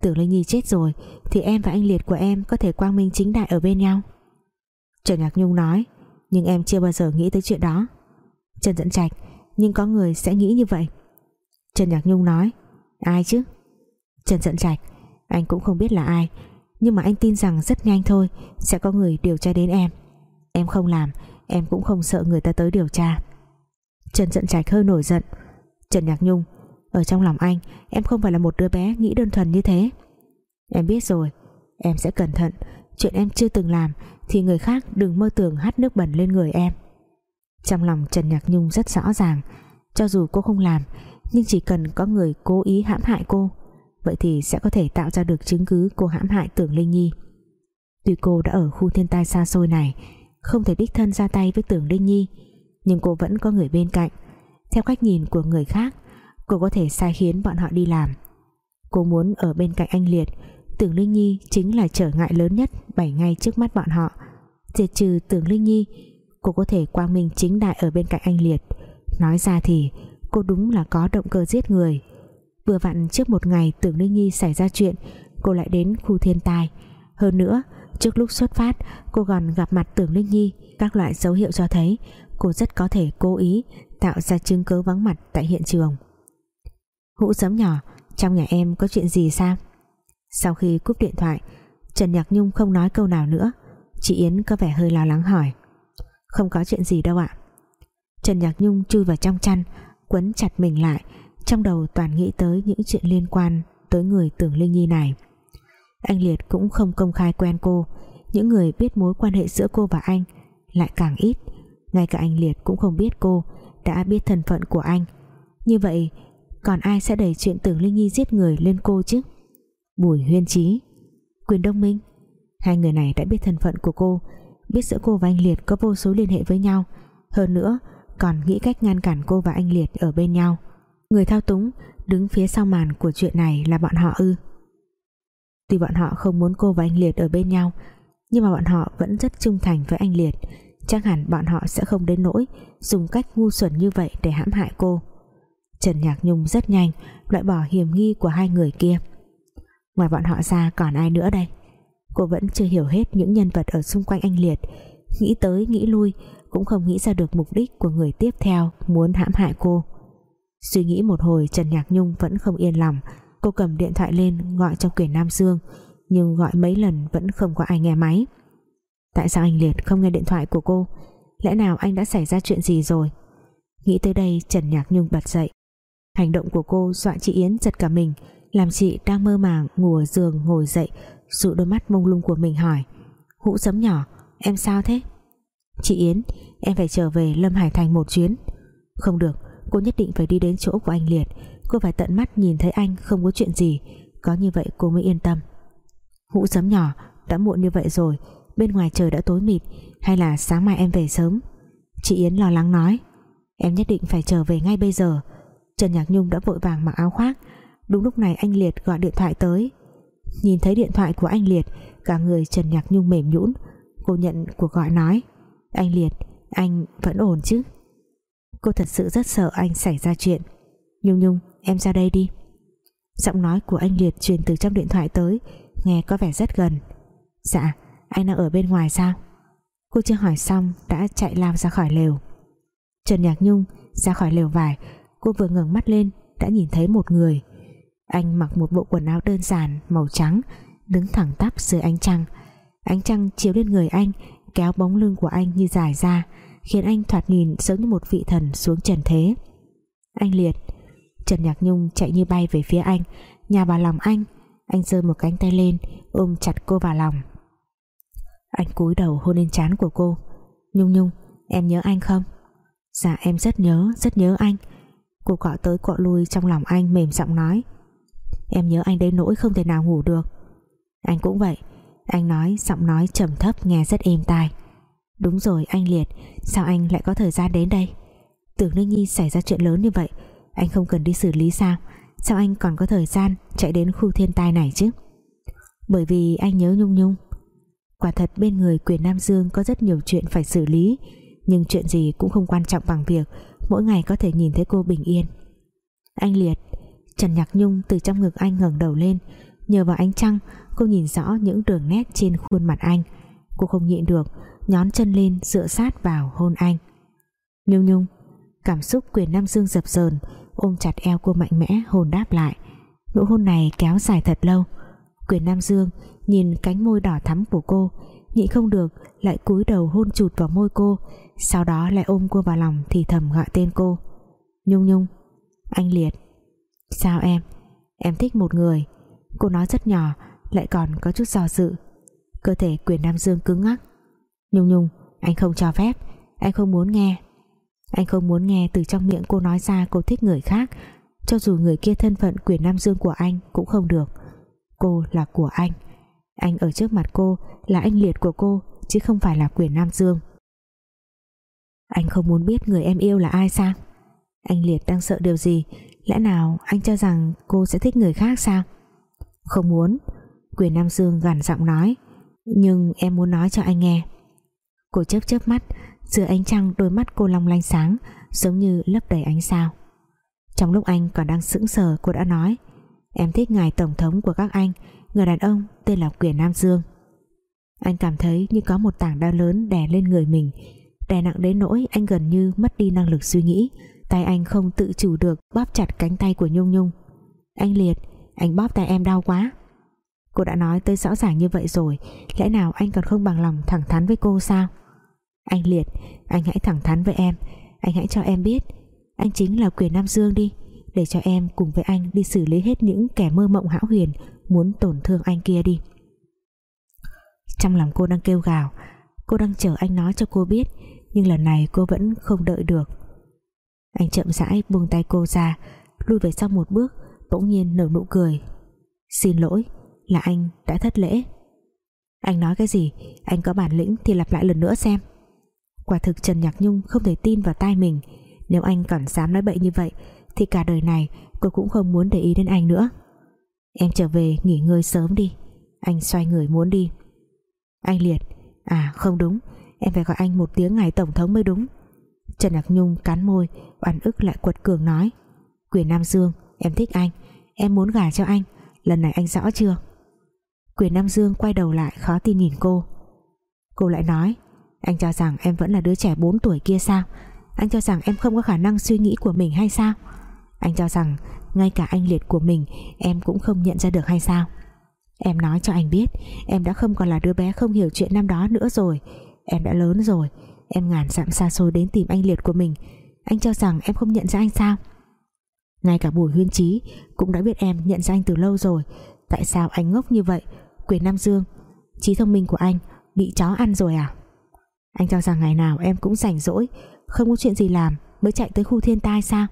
Tưởng Linh Nhi chết rồi, thì em và anh Liệt của em có thể quang minh chính đại ở bên nhau? Trần Nhạc Nhung nói. Nhưng em chưa bao giờ nghĩ tới chuyện đó. Trần Dẫn Trạch, nhưng có người sẽ nghĩ như vậy. Trần Nhạc Nhung nói. Ai chứ? Trần Dẫn Trạch, anh cũng không biết là ai nhưng mà anh tin rằng rất nhanh thôi, sẽ có người điều tra đến em. Em không làm, em cũng không sợ người ta tới điều tra. Trần giận Trạch hơi nổi giận. Trần Nhạc Nhung, ở trong lòng anh, em không phải là một đứa bé nghĩ đơn thuần như thế. Em biết rồi, em sẽ cẩn thận. Chuyện em chưa từng làm, thì người khác đừng mơ tưởng hắt nước bẩn lên người em. Trong lòng Trần Nhạc Nhung rất rõ ràng, cho dù cô không làm, nhưng chỉ cần có người cố ý hãm hại cô vậy thì sẽ có thể tạo ra được chứng cứ cô hãm hại Tưởng Linh Nhi. Tuy cô đã ở khu thiên tai xa xôi này, không thể đích thân ra tay với Tưởng Linh Nhi, nhưng cô vẫn có người bên cạnh. Theo cách nhìn của người khác, cô có thể sai khiến bọn họ đi làm. Cô muốn ở bên cạnh anh Liệt, Tưởng Linh Nhi chính là trở ngại lớn nhất bày ngay trước mắt bọn họ. Diệt trừ Tưởng Linh Nhi, cô có thể quang minh chính đại ở bên cạnh anh Liệt. Nói ra thì, cô đúng là có động cơ giết người vừa vặn trước một ngày Tưởng Linh Nhi xảy ra chuyện, cô lại đến khu thiên tai. Hơn nữa, trước lúc xuất phát, cô còn gặp mặt Tưởng Linh Nhi, các loại dấu hiệu cho thấy cô rất có thể cố ý tạo ra chứng cứ vắng mặt tại hiện trường. Hũ giấm nhỏ, trong nhà em có chuyện gì sao? Sau khi cúp điện thoại, Trần Nhạc Nhung không nói câu nào nữa. Chị Yến có vẻ hơi lo lắng hỏi, Không có chuyện gì đâu ạ? Trần Nhạc Nhung chui vào trong chăn, Quấn chặt mình lại trong đầu toàn nghĩ tới những chuyện liên quan Tới người tưởng Linh Nhi này. Anh Liệt cũng không công khai quen cô. Những người biết mối quan hệ giữa cô và anh lại càng ít. Ngay cả anh Liệt cũng không biết cô đã biết thân phận của anh. Như vậy, còn ai sẽ đẩy chuyện tưởng Linh Nhi giết người lên cô chứ? Bùi Huyên Trí Quyền Đông Minh, Hai người này đã biết thân phận của cô, Biết giữa cô và anh Liệt có vô số liên hệ với nhau. Hơn nữa, còn nghĩ cách ngăn cản cô và anh Liệt ở bên nhau. Người thao túng đứng phía sau màn của chuyện này là bọn họ ư? Tuy bọn họ không muốn cô và anh Liệt ở bên nhau, Nhưng mà bọn họ vẫn rất trung thành với anh Liệt. Chắc hẳn bọn họ sẽ không đến nỗi Dùng cách ngu xuẩn như vậy để hãm hại cô. Trần Nhạc Nhung rất nhanh, Loại bỏ hiểm nghi của hai người kia. Ngoài bọn họ ra còn ai nữa đây? Cô vẫn chưa hiểu hết những nhân vật ở xung quanh anh Liệt. Nghĩ tới nghĩ lui, Cũng không nghĩ ra được mục đích của người tiếp theo Muốn hãm hại cô. Suy nghĩ một hồi, Trần Nhạc Nhung vẫn không yên lòng. Cô cầm điện thoại lên, gọi cho quyền Nam Dương Nhưng gọi mấy lần vẫn không có ai nghe máy. Tại sao anh Liệt không nghe điện thoại của cô? Lẽ nào anh đã xảy ra chuyện gì rồi? Nghĩ tới đây, Trần Nhạc Nhung bật dậy. Hành động của cô dọa chị Yến giật cả mình, Làm chị đang mơ màng ngủ ở giường ngồi dậy, Dụ đôi mắt mông lung của mình hỏi, Hũ sấm nhỏ, Em sao thế? Chị Yến, em phải trở về Lâm Hải Thành một chuyến. Không được cô nhất định phải đi đến chỗ của anh Liệt Cô phải tận mắt nhìn thấy anh không có chuyện gì. Có như vậy cô mới yên tâm. Hũ sấm nhỏ Đã muộn như vậy rồi. Bên ngoài trời đã tối mịt. Hay là sáng mai em về sớm? Chị Yến lo lắng nói. Em nhất định phải trở về ngay bây giờ. Trần Nhạc Nhung đã vội vàng mặc áo khoác. Đúng lúc này anh Liệt gọi điện thoại tới. Nhìn thấy điện thoại của anh Liệt Cả người Trần Nhạc Nhung mềm nhũn. Cô nhận cuộc gọi nói. Anh Liệt, anh vẫn ổn chứ? Cô thật sự rất sợ anh xảy ra chuyện. Nhung Nhung, em ra đây đi. Giọng nói của anh Liệt truyền từ trong điện thoại tới Nghe có vẻ rất gần. Dạ, anh đang ở bên ngoài sao? Cô chưa hỏi xong Đã chạy lao ra khỏi lều. Trần Nhạc Nhung ra khỏi lều vải Cô vừa ngẩng mắt lên Đã nhìn thấy một người. Anh mặc một bộ quần áo đơn giản màu trắng Đứng thẳng tắp dưới ánh trăng. Ánh trăng chiếu lên người anh Kéo bóng lưng của anh như dài ra. Khiến anh thoạt nhìn giống như một vị thần xuống trần thế. Anh Liệt Trần Nhạc Nhung chạy như bay về phía anh. Nhà vào lòng anh Anh giơ một cánh tay lên, Ôm chặt cô vào lòng. Anh cúi đầu hôn lên trán của cô. Nhung Nhung, em nhớ anh không? Dạ em rất nhớ rất nhớ anh. Cô cọ tới cọ lui trong lòng anh mềm giọng nói. Em nhớ anh đến nỗi không thể nào ngủ được. Anh cũng vậy. Anh nói, giọng nói trầm thấp nghe rất êm tai. Đúng rồi, anh Liệt. Sao anh lại có thời gian đến đây? Tưởng Ninh Nhi xảy ra chuyện lớn như vậy, Anh không cần đi xử lý sao? Sao anh còn có thời gian chạy đến khu thiên tai này chứ? Bởi vì anh nhớ Nhung Nhung. Quả thật bên người quyền Nam Dương Có rất nhiều chuyện phải xử lý, Nhưng chuyện gì cũng không quan trọng bằng việc Mỗi ngày có thể nhìn thấy cô bình yên. Anh Liệt, Trần Nhạc Nhung từ trong ngực anh ngẩng đầu lên, Nhờ vào ánh trăng, Cô nhìn rõ những đường nét trên khuôn mặt anh. Cô không nhịn được Nhón chân lên dựa sát vào hôn anh. Nhung Nhung, Cảm xúc quyền Nam Dương dập dờn, Ôm chặt eo cô mạnh mẽ, hồn đáp lại. Nụ hôn này kéo dài thật lâu. Quyền Nam Dương nhìn cánh môi đỏ thắm của cô nhịn không được, lại cúi đầu hôn chụt vào môi cô, sau đó lại ôm cô vào lòng thì thầm gọi tên cô. Nhung Nhung, anh Liệt. Sao em? Em thích một người. Cô nói rất nhỏ, lại còn có chút do dự. Cơ thể quyền Nam Dương cứng ngắc Nhung Nhung, anh không cho phép. Anh không muốn nghe. Anh không muốn nghe từ trong miệng cô nói ra cô thích người khác. Cho dù người kia thân phận quyền Nam Dương của anh cũng không được. Cô là của anh. Anh ở trước mặt cô là anh liệt của cô, chứ không phải là quyền Nam Dương. Anh không muốn biết người em yêu là ai sao? Anh liệt đang sợ điều gì? Lẽ nào anh cho rằng cô sẽ thích người khác sao? Không muốn. Quyền Nam Dương gằn giọng nói. Nhưng em muốn nói cho anh nghe cô chớp chớp mắt, giữa ánh trăng đôi mắt cô long lanh sáng, giống như lấp đầy ánh sao. Trong lúc anh còn đang sững sờ, cô đã nói, Em thích ngài tổng thống của các anh, Người đàn ông tên là Quyền Nam Dương. Anh cảm thấy như có một tảng đá lớn đè lên người mình, Đè nặng đến nỗi anh gần như mất đi năng lực suy nghĩ, Tay anh không tự chủ được bóp chặt cánh tay của Nhung Nhung. Anh Liệt, Anh bóp tay em đau quá. Cô đã nói tới rõ ràng như vậy rồi, Lẽ nào anh còn không bằng lòng thẳng thắn với cô sao? Anh Liệt, Anh hãy thẳng thắn với em. Anh hãy cho em biết, Anh chính là quyền Nam Dương đi. Để cho em cùng với anh đi xử lý hết những kẻ mơ mộng hão huyền muốn tổn thương anh kia đi. Trong lòng cô đang kêu gào, Cô đang chờ anh nói cho cô biết, Nhưng lần này cô vẫn không đợi được. Anh chậm rãi buông tay cô ra Lui về sau một bước, Bỗng nhiên nở nụ cười. Xin lỗi, là anh đã thất lễ. Anh nói cái gì? Anh có bản lĩnh thì lặp lại lần nữa xem. Quả thực Trần Nhạc Nhung không thể tin vào tai mình. Nếu anh còn dám nói bậy như vậy, Thì cả đời này cô cũng không muốn để ý đến anh nữa. Em trở về nghỉ ngơi sớm đi. Anh xoay người muốn đi. Anh Liệt À không đúng. Em phải gọi anh một tiếng ngày tổng thống mới đúng. Trần Nhạc Nhung cắn môi, oan ức lại quật cường nói. Quyền Nam Dương, em thích anh. Em muốn gả cho anh. Lần này anh rõ chưa? Quyền Nam Dương quay đầu lại khó tin nhìn cô. Cô lại nói anh cho rằng em vẫn là đứa trẻ 4 tuổi kia sao? Anh cho rằng em không có khả năng suy nghĩ của mình hay sao? Anh cho rằng Ngay cả anh liệt của mình, Em cũng không nhận ra được hay sao? Em nói cho anh biết, Em đã không còn là đứa bé không hiểu chuyện năm đó nữa rồi. Em đã lớn rồi, Em ngàn dặm xa xôi đến tìm anh liệt của mình. Anh cho rằng em không nhận ra anh sao? Ngay cả Bùi Huyên Trí cũng đã biết em nhận ra anh từ lâu rồi. Tại sao anh ngốc như vậy? Quyền Nam Dương, trí thông minh của anh bị chó ăn rồi à? Anh cho rằng ngày nào em cũng rảnh rỗi, Không có chuyện gì làm Mới chạy tới khu thiên tai sao?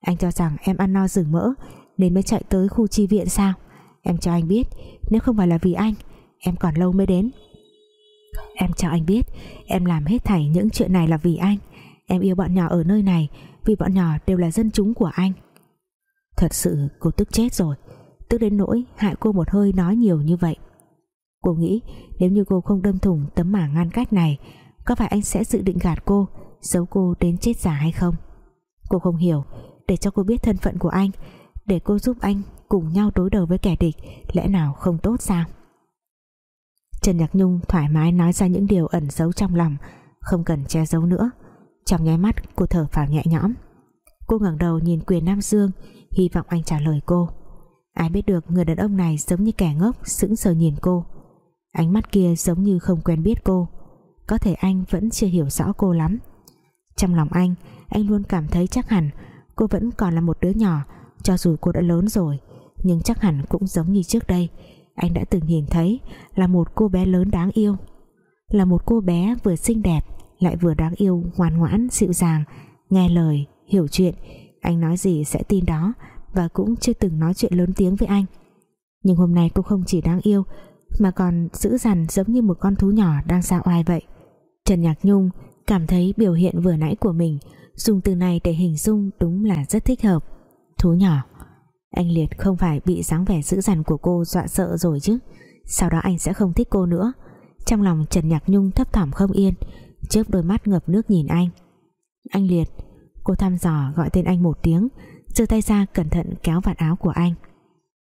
Anh cho rằng em ăn no rừng mỡ Nên mới chạy tới khu chi viện sao? Em cho anh biết, Nếu không phải là vì anh, Em còn lâu mới đến. Em cho anh biết, Em làm hết thảy những chuyện này là vì anh. Em yêu bọn nhỏ ở nơi này Vì bọn nhỏ đều là dân chúng của anh. Thật sự cô tức chết rồi, Tức đến nỗi hại cô một hơi nói nhiều như vậy. Cô nghĩ nếu như cô không đâm thủng tấm mảng ngăn cách này có phải anh sẽ dự định gạt cô, Giấu cô đến chết giả hay không? Cô không hiểu. Để cho cô biết thân phận của anh, Để cô giúp anh cùng nhau đối đầu với kẻ địch, Lẽ nào không tốt sao? Trần Nhạc Nhung thoải mái nói ra những điều ẩn giấu trong lòng, Không cần che giấu nữa. Trong nháy mắt, cô thở phào nhẹ nhõm. Cô ngẩng đầu nhìn quyền Nam Dương, Hy vọng anh trả lời cô. Ai biết được người đàn ông này giống như kẻ ngốc, Sững sờ nhìn cô. Ánh mắt kia giống như không quen biết cô. Có thể anh vẫn chưa hiểu rõ cô lắm. Trong lòng anh Anh luôn cảm thấy chắc hẳn Cô vẫn còn là một đứa nhỏ Cho dù cô đã lớn rồi Nhưng chắc hẳn cũng giống như trước đây. Anh đã từng nhìn thấy Là một cô bé lớn đáng yêu Là một cô bé vừa xinh đẹp Lại vừa đáng yêu, ngoan ngoãn, dịu dàng Nghe lời, hiểu chuyện. Anh nói gì sẽ tin đó và cũng chưa từng nói chuyện lớn tiếng với anh. Nhưng hôm nay cô không chỉ đáng yêu mà còn dữ dằn giống như một con thú nhỏ đang xa oai vậy. Trần Nhạc Nhung cảm thấy biểu hiện vừa nãy của mình dùng từ này để hình dung đúng là rất thích hợp. Thú nhỏ, anh Liệt không phải bị dáng vẻ dữ dằn của cô dọa sợ rồi chứ? Sau đó anh sẽ không thích cô nữa. Trong lòng Trần Nhạc Nhung thấp thỏm không yên, chớp đôi mắt ngập nước nhìn anh. Anh Liệt, Cô thăm dò gọi tên anh một tiếng, giơ tay ra cẩn thận kéo vạt áo của anh.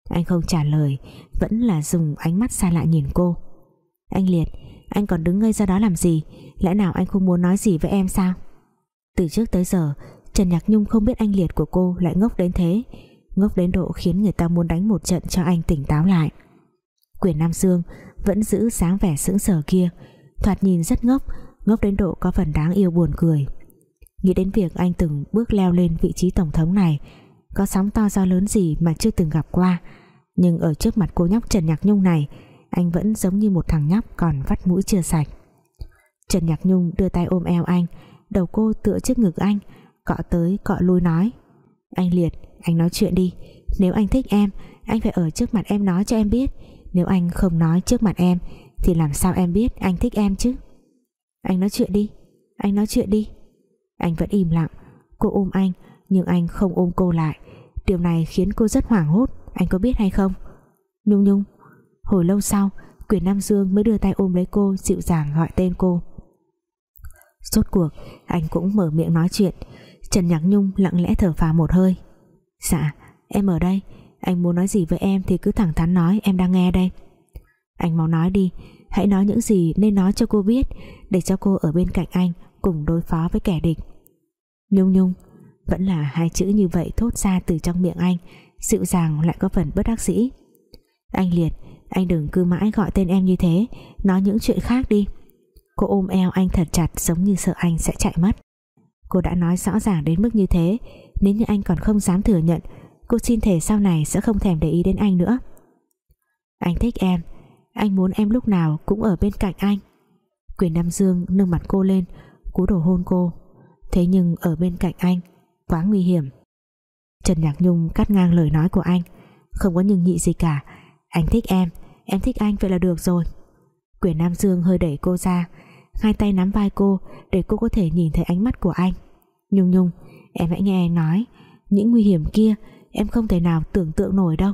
Anh không trả lời, Vẫn là dùng ánh mắt xa lạ nhìn cô. Anh Liệt anh còn đứng ngây ra đó làm gì? Lẽ nào anh không muốn nói gì với em sao? Từ trước tới giờ, Trần Nhạc Nhung không biết anh Liệt của cô lại ngốc đến thế. Ngốc đến độ khiến người ta muốn đánh một trận cho anh tỉnh táo lại. Quyền Nam Dương Vẫn giữ sáng vẻ sững sờ kia, Thoạt nhìn rất ngốc Ngốc đến độ có phần đáng yêu buồn cười. Nghĩ đến việc anh từng bước leo lên vị trí tổng thống này, Có sóng to gió lớn gì mà chưa từng gặp qua. Nhưng ở trước mặt cô nhóc Trần Nhạc Nhung này anh vẫn giống như một thằng nhóc còn vắt mũi chưa sạch. Trần Nhạc Nhung đưa tay ôm eo anh, Đầu cô tựa trước ngực anh, Cọ tới cọ lui nói, Anh Liệt, anh nói chuyện đi, Nếu anh thích em, Anh phải ở trước mặt em nói cho em biết, Nếu anh không nói trước mặt em, Thì làm sao em biết anh thích em chứ? Anh nói chuyện đi, Anh nói chuyện đi. Anh vẫn im lặng, Cô ôm anh, nhưng anh không ôm cô lại. Điều này khiến cô rất hoảng hốt, Anh có biết hay không? Nhung nhung Hồi lâu sau, Quyền Nam Dương mới đưa tay ôm lấy cô, Dịu dàng gọi tên cô. Rốt cuộc, anh cũng mở miệng nói chuyện. Trần Nhạc Nhung lặng lẽ thở phào một hơi. Dạ em ở đây. Anh muốn nói gì với em thì cứ thẳng thắn nói, Em đang nghe đây. Anh mau nói đi. Hãy nói những gì nên nói cho cô biết, Để cho cô ở bên cạnh anh cùng đối phó với kẻ địch. Nhung nhung, Vẫn là hai chữ như vậy thốt ra từ trong miệng anh, Dịu dàng lại có phần bất đắc dĩ. Anh Liệt anh đừng cứ mãi gọi tên em như thế. Nói những chuyện khác đi. Cô ôm eo anh thật chặt giống như sợ anh sẽ chạy mất. Cô đã nói rõ ràng đến mức như thế. Nếu như anh còn không dám thừa nhận, Cô xin thề sau này sẽ không thèm để ý đến anh nữa. Anh thích em. Anh muốn em lúc nào cũng ở bên cạnh anh. Quyền Nam Dương nâng mặt cô lên Cú đổ hôn cô. Thế nhưng ở bên cạnh anh, Quá nguy hiểm. Trần Nhạc Nhung cắt ngang lời nói của anh. Không có nhưng nhị gì cả. Anh thích em, em thích anh vậy là được rồi. Quyền Nam Dương hơi đẩy cô ra Hai tay nắm vai cô Để cô có thể nhìn thấy ánh mắt của anh. Nhung Nhung, em hãy nghe anh nói Những nguy hiểm kia Em không thể nào tưởng tượng nổi đâu.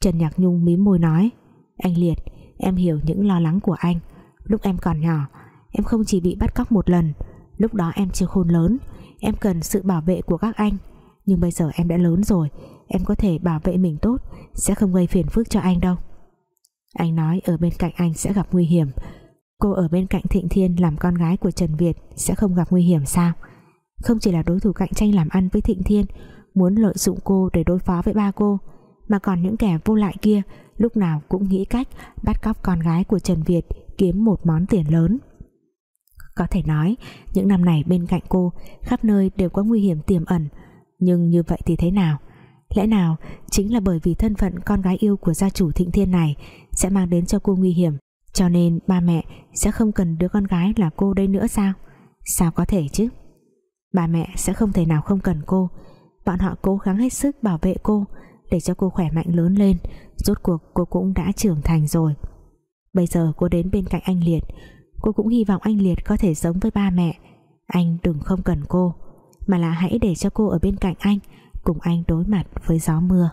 Trần Nhạc Nhung mím môi nói Anh Liệt, em hiểu những lo lắng của anh. Lúc em còn nhỏ Em không chỉ bị bắt cóc một lần Lúc đó em chưa khôn lớn Em cần sự bảo vệ của các anh. Nhưng bây giờ em đã lớn rồi Em có thể bảo vệ mình tốt. Sẽ không gây phiền phức cho anh đâu. Anh nói ở bên cạnh anh sẽ gặp nguy hiểm. Cô ở bên cạnh Thịnh Thiên Làm con gái của Trần Việt Sẽ không gặp nguy hiểm sao? Không chỉ là đối thủ cạnh tranh làm ăn với Thịnh Thiên, Muốn lợi dụng cô để đối phó với ba cô, Mà còn những kẻ vô lại kia Lúc nào cũng nghĩ cách Bắt cóc con gái của Trần Việt Kiếm một món tiền lớn. Có thể nói, những năm này bên cạnh cô, khắp nơi đều có nguy hiểm tiềm ẩn, nhưng như vậy thì thế nào? Lẽ nào chính là bởi vì thân phận con gái yêu của gia chủ thịnh thiên này sẽ mang đến cho cô nguy hiểm, cho nên ba mẹ sẽ không cần đứa con gái là cô đây nữa sao? Sao có thể chứ? Ba mẹ sẽ không thể nào không cần cô. Bọn họ cố gắng hết sức bảo vệ cô để cho cô khỏe mạnh lớn lên, rốt cuộc cô cũng đã trưởng thành rồi. Bây giờ cô đến bên cạnh anh Liệt. Cô cũng hy vọng anh Liệt có thể giống với ba mẹ. Anh đừng không cần cô, Mà là hãy để cho cô ở bên cạnh anh. Cùng anh đối mặt với gió mưa.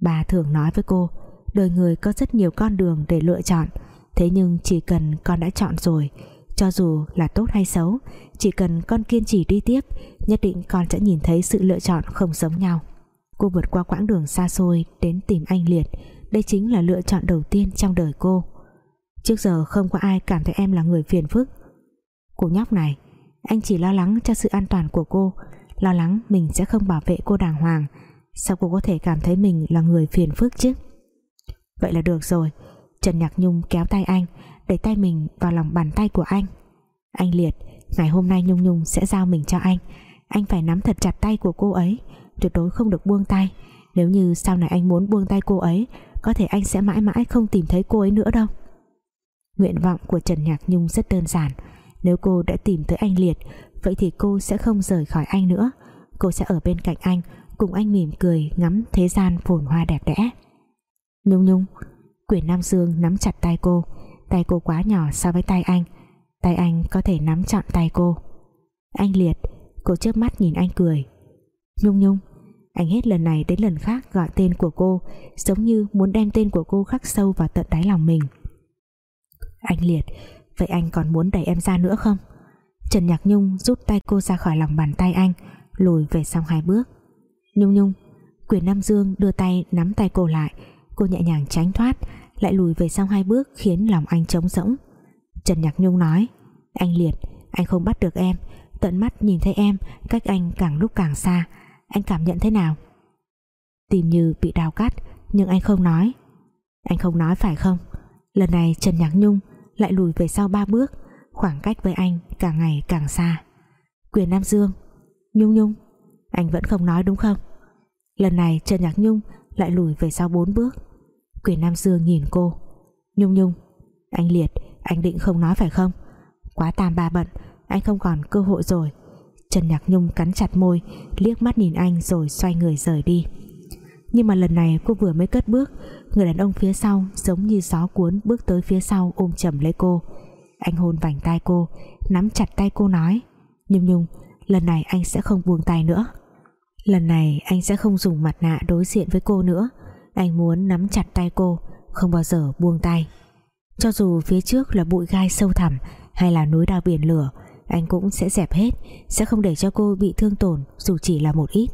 Bà thường nói với cô, Đời người có rất nhiều con đường để lựa chọn, Thế nhưng chỉ cần con đã chọn rồi, Cho dù là tốt hay xấu, Chỉ cần con kiên trì đi tiếp, Nhất định con sẽ nhìn thấy sự lựa chọn không giống nhau. Cô vượt qua quãng đường xa xôi Đến tìm anh Liệt. Đây chính là lựa chọn đầu tiên trong đời cô. Trước giờ không có ai cảm thấy em là người phiền phức. Cô nhóc này, Anh chỉ lo lắng cho sự an toàn của cô Lo lắng mình sẽ không bảo vệ cô đàng hoàng. Sao cô có thể cảm thấy mình là người phiền phức chứ? Vậy là được rồi. Trần Nhạc Nhung kéo tay anh, Đẩy tay mình vào lòng bàn tay của anh. Anh Liệt, Ngày hôm nay Nhung Nhung sẽ giao mình cho anh. Anh phải nắm thật chặt tay của cô ấy, Tuyệt đối không được buông tay. Nếu như sau này anh muốn buông tay cô ấy, Có thể anh sẽ mãi mãi không tìm thấy cô ấy nữa đâu. Nguyện vọng của Trần Nhạc Nhung rất đơn giản. Nếu cô đã tìm tới anh Liệt Vậy thì cô sẽ không rời khỏi anh nữa. Cô sẽ ở bên cạnh anh, Cùng anh mỉm cười ngắm thế gian phồn hoa đẹp đẽ. Nhung Nhung, Quyền Nam Dương nắm chặt tay cô. Tay cô quá nhỏ so với tay anh. Tay anh có thể nắm chọn tay cô. Anh Liệt, Cô chớp mắt nhìn anh cười. Nhung Nhung, Anh hết lần này đến lần khác gọi tên của cô, Giống như muốn đem tên của cô khắc sâu vào tận đáy lòng mình. Anh Liệt, Vậy anh còn muốn đẩy em ra nữa không? Trần Nhạc Nhung rút tay cô ra khỏi lòng bàn tay anh, Lùi về sau hai bước. Nhung Nhung, Quyền Nam Dương đưa tay nắm tay cô lại. Cô nhẹ nhàng tránh thoát, Lại lùi về sau hai bước khiến lòng anh trống rỗng. Trần Nhạc Nhung nói, Anh Liệt, Anh không bắt được em. Tận mắt nhìn thấy em, Cách anh càng lúc càng xa. Anh cảm nhận thế nào? Tìm như bị đào cắt, Nhưng anh không nói. Anh không nói phải không? Lần này Trần Nhạc Nhung lại lùi về sau ba bước khoảng cách với anh càng ngày càng xa. Quyền Nam Dương, Nhung Nhung, anh vẫn không nói đúng không? Lần này Trần Nhạc Nhung lại lùi về sau bốn bước. Quyền Nam Dương nhìn cô, Nhung Nhung, anh Liệt, anh định không nói phải không? Quá tam ba bận, anh không còn cơ hội rồi. Trần Nhạc Nhung cắn chặt môi, liếc mắt nhìn anh rồi xoay người rời đi. Nhưng mà lần này cô vừa mới cất bước, Người đàn ông phía sau giống như gió cuốn Bước tới phía sau ôm chầm lấy cô. Anh hôn vành tay cô, Nắm chặt tay cô nói, Nhung nhung, lần này anh sẽ không buông tay nữa. Lần này anh sẽ không dùng mặt nạ đối diện với cô nữa. Anh muốn nắm chặt tay cô, Không bao giờ buông tay. Cho dù phía trước là bụi gai sâu thẳm Hay là núi đao biển lửa, Anh cũng sẽ dẹp hết, Sẽ không để cho cô bị thương tổn Dù chỉ là một ít.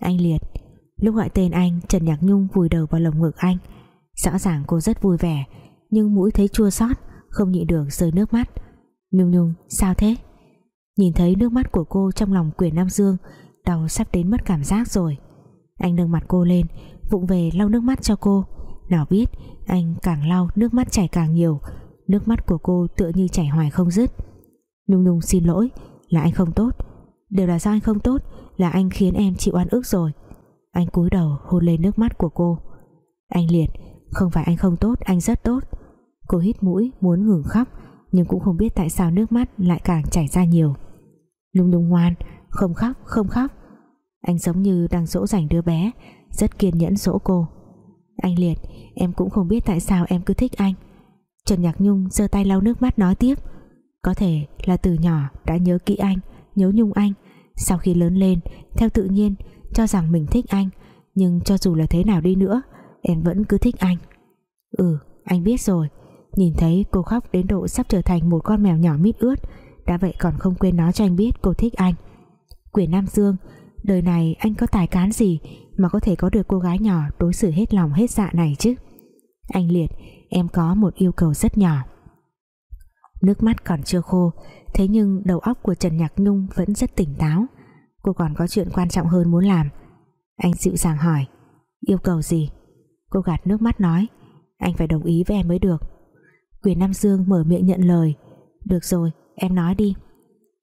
Anh Liệt, Lúc gọi tên anh, Trần Nhạc Nhung vùi đầu vào lồng ngực anh. Rõ ràng cô rất vui vẻ, Nhưng mũi thấy chua xót. Không nhịn được rơi nước mắt. Nhung Nhung, sao thế? Nhìn thấy nước mắt của cô trong lòng quyền Nam Dương, Đau sắp đến mất cảm giác rồi. Anh nâng mặt cô lên, Vụng về lau nước mắt cho cô. Nào biết, anh càng lau, nước mắt chảy càng nhiều. Nước mắt của cô tựa như chảy hoài không dứt. Nhung Nhung, xin lỗi, Là anh không tốt. Đều là do anh không tốt, Là anh khiến em chịu oan ức rồi. Anh cúi đầu hôn lên nước mắt của cô. Anh Liệt Không phải anh không tốt, Anh rất tốt. Cô hít mũi, muốn ngừng khóc, Nhưng cũng không biết tại sao nước mắt lại càng chảy ra nhiều. Lung lung ngoan Không khóc không khóc. Anh giống như đang dỗ dành đứa bé, Rất kiên nhẫn dỗ cô. Anh Liệt, em cũng không biết tại sao em cứ thích anh. Trần Nhạc Nhung giơ tay lau nước mắt nói tiếp. Có thể là từ nhỏ đã nhớ kỹ anh, Nhớ Nhung anh. Sau khi lớn lên, Theo tự nhiên, cho rằng mình thích anh. Nhưng cho dù là thế nào đi nữa, Em vẫn cứ thích anh. Ừ anh biết rồi. Nhìn thấy cô khóc đến độ sắp trở thành một con mèo nhỏ mít ướt, Đã vậy còn không quên nói cho anh biết cô thích anh. Quyền Nam Dương, Đời này anh có tài cán gì Mà có thể có được cô gái nhỏ đối xử hết lòng hết dạ này chứ? Anh Liệt, Em có một yêu cầu rất nhỏ. Nước mắt còn chưa khô, Thế nhưng đầu óc của Trần Nhạc Nhung Vẫn rất tỉnh táo. Cô còn có chuyện quan trọng hơn muốn làm. Anh dịu dàng hỏi, Yêu cầu gì? Cô gạt nước mắt nói, Anh phải đồng ý với em mới được. Quyền Nam Dương mở miệng nhận lời. Được rồi, em nói đi.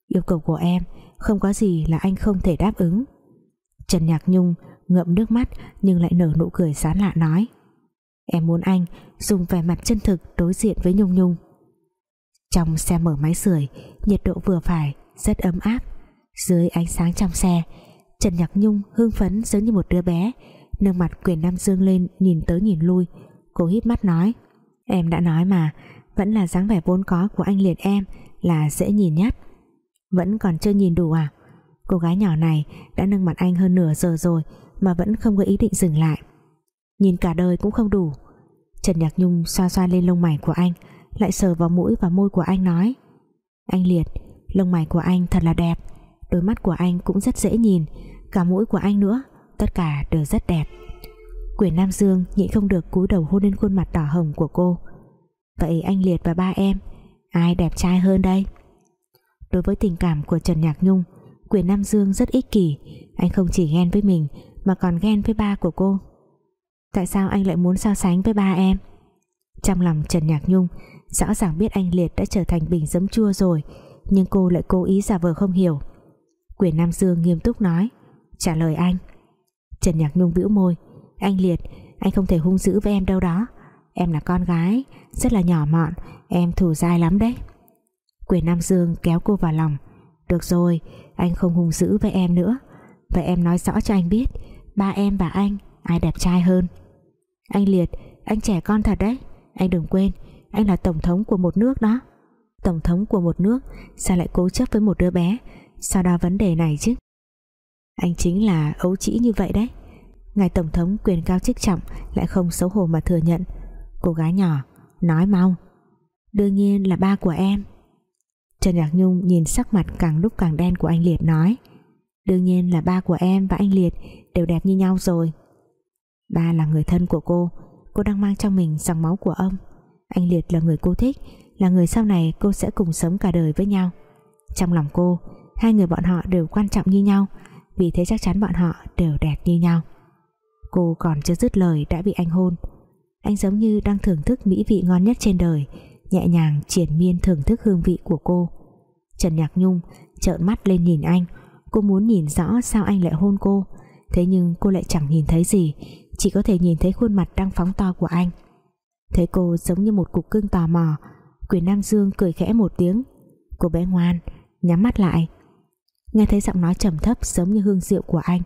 Yêu cầu của em, không có gì là anh không thể đáp ứng. Trần Nhạc Nhung ngậm nước mắt nhưng lại nở nụ cười sán lạ nói, Em muốn anh dùng vẻ mặt chân thực đối diện với Nhung Nhung. Trong xe mở máy sưởi, nhiệt độ vừa phải, rất ấm áp. Dưới ánh sáng trong xe, Trần Nhạc Nhung hưng phấn giống như một đứa bé. Nâng mặt quyền Nam Dương lên, nhìn tới nhìn lui. Cô hít mắt nói em đã nói mà, vẫn là dáng vẻ vốn có của anh liệt em là dễ nhìn nhất. Vẫn còn chưa nhìn đủ à? Cô gái nhỏ này đã nâng mặt anh hơn nửa giờ rồi mà vẫn không có ý định dừng lại. Nhìn cả đời cũng không đủ. Trần Nhạc Nhung xoa xoa lên lông mày của anh, lại sờ vào mũi và môi của anh nói, anh liệt, lông mày của anh thật là đẹp, đôi mắt của anh cũng rất dễ nhìn, cả mũi của anh nữa, tất cả đều rất đẹp quyền Nam Dương nhịn không được cúi đầu hôn lên khuôn mặt đỏ hồng của cô. Vậy anh Liệt và ba em, ai đẹp trai hơn đây? Đối với tình cảm của Trần Nhạc Nhung, quyền Nam Dương rất ích kỷ. Anh không chỉ ghen với mình mà còn ghen với ba của cô. Tại sao anh lại muốn so sánh với ba em? Trong lòng Trần Nhạc Nhung, rõ ràng biết anh Liệt đã trở thành bình giấm chua rồi, nhưng cô lại cố ý giả vờ không hiểu. Quyền Nam Dương nghiêm túc nói, trả lời anh. Trần Nhạc Nhung bĩu môi anh Liệt, anh không thể hung dữ với em đâu đó. Em là con gái, rất là nhỏ mọn, em thù dai lắm đấy. Quyền Nam Dương kéo cô vào lòng. Được rồi, anh không hung dữ với em nữa. Vậy em nói rõ cho anh biết, ba em và anh, ai đẹp trai hơn? Anh Liệt, anh trẻ con thật đấy. Anh đừng quên, anh là tổng thống của một nước đó. Tổng thống của một nước, sao lại cố chấp với một đứa bé? Sao đo vấn đề này chứ? Anh chính là ấu trĩ như vậy đấy ngài tổng thống quyền cao chức trọng lại không xấu hổ mà thừa nhận. Cô gái nhỏ, nói mau. Đương nhiên là ba của em. Trần Nhạc Nhung nhìn sắc mặt càng lúc càng đen của anh Liệt nói. Đương nhiên là ba của em và anh Liệt đều đẹp như nhau rồi. Ba là người thân của cô. Cô đang mang trong mình dòng máu của ông. Anh Liệt là người cô thích, là người sau này cô sẽ cùng sống cả đời với nhau. Trong lòng cô, hai người bọn họ đều quan trọng như nhau, vì thế chắc chắn bọn họ đều đẹp như nhau cô còn chưa dứt lời đã bị anh hôn. Anh giống như đang thưởng thức mỹ vị ngon nhất trên đời, nhẹ nhàng triển miên thưởng thức hương vị của cô. Trần Nhạc Nhung trợn mắt lên nhìn anh, cô muốn nhìn rõ sao anh lại hôn cô. Thế nhưng cô lại chẳng nhìn thấy gì, chỉ có thể nhìn thấy khuôn mặt đang phóng to của anh. Thấy cô giống như một cục cưng tò mò, quyền Nam Dương cười khẽ một tiếng. Cô bé ngoan, nhắm mắt lại. Nghe thấy giọng nói trầm thấp giống như hương rượu của anh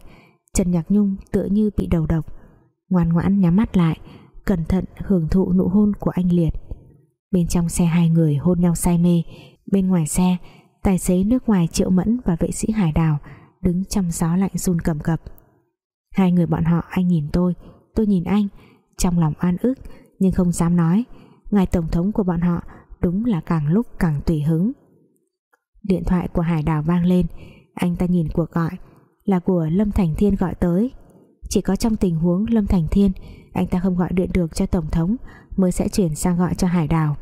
Trần Nhạc Nhung tựa như bị đầu độc. Ngoan ngoãn nhắm mắt lại, cẩn thận hưởng thụ nụ hôn của anh Liệt. Bên trong xe hai người hôn nhau say mê, bên ngoài xe, tài xế nước ngoài Triệu Mẫn và vệ sĩ Hải Đào đứng trong gió lạnh run cầm cập. Hai người bọn họ, anh nhìn tôi tôi nhìn anh, trong lòng an ức, nhưng không dám nói. Ngài tổng thống của bọn họ đúng là càng lúc càng tùy hứng. Điện thoại của Hải Đào vang lên, anh ta nhìn cuộc gọi là của Lâm Thành Thiên gọi tới. Chỉ có trong tình huống Lâm Thành Thiên, anh ta không gọi điện được cho Tổng thống, mới sẽ chuyển sang gọi cho Hải Đào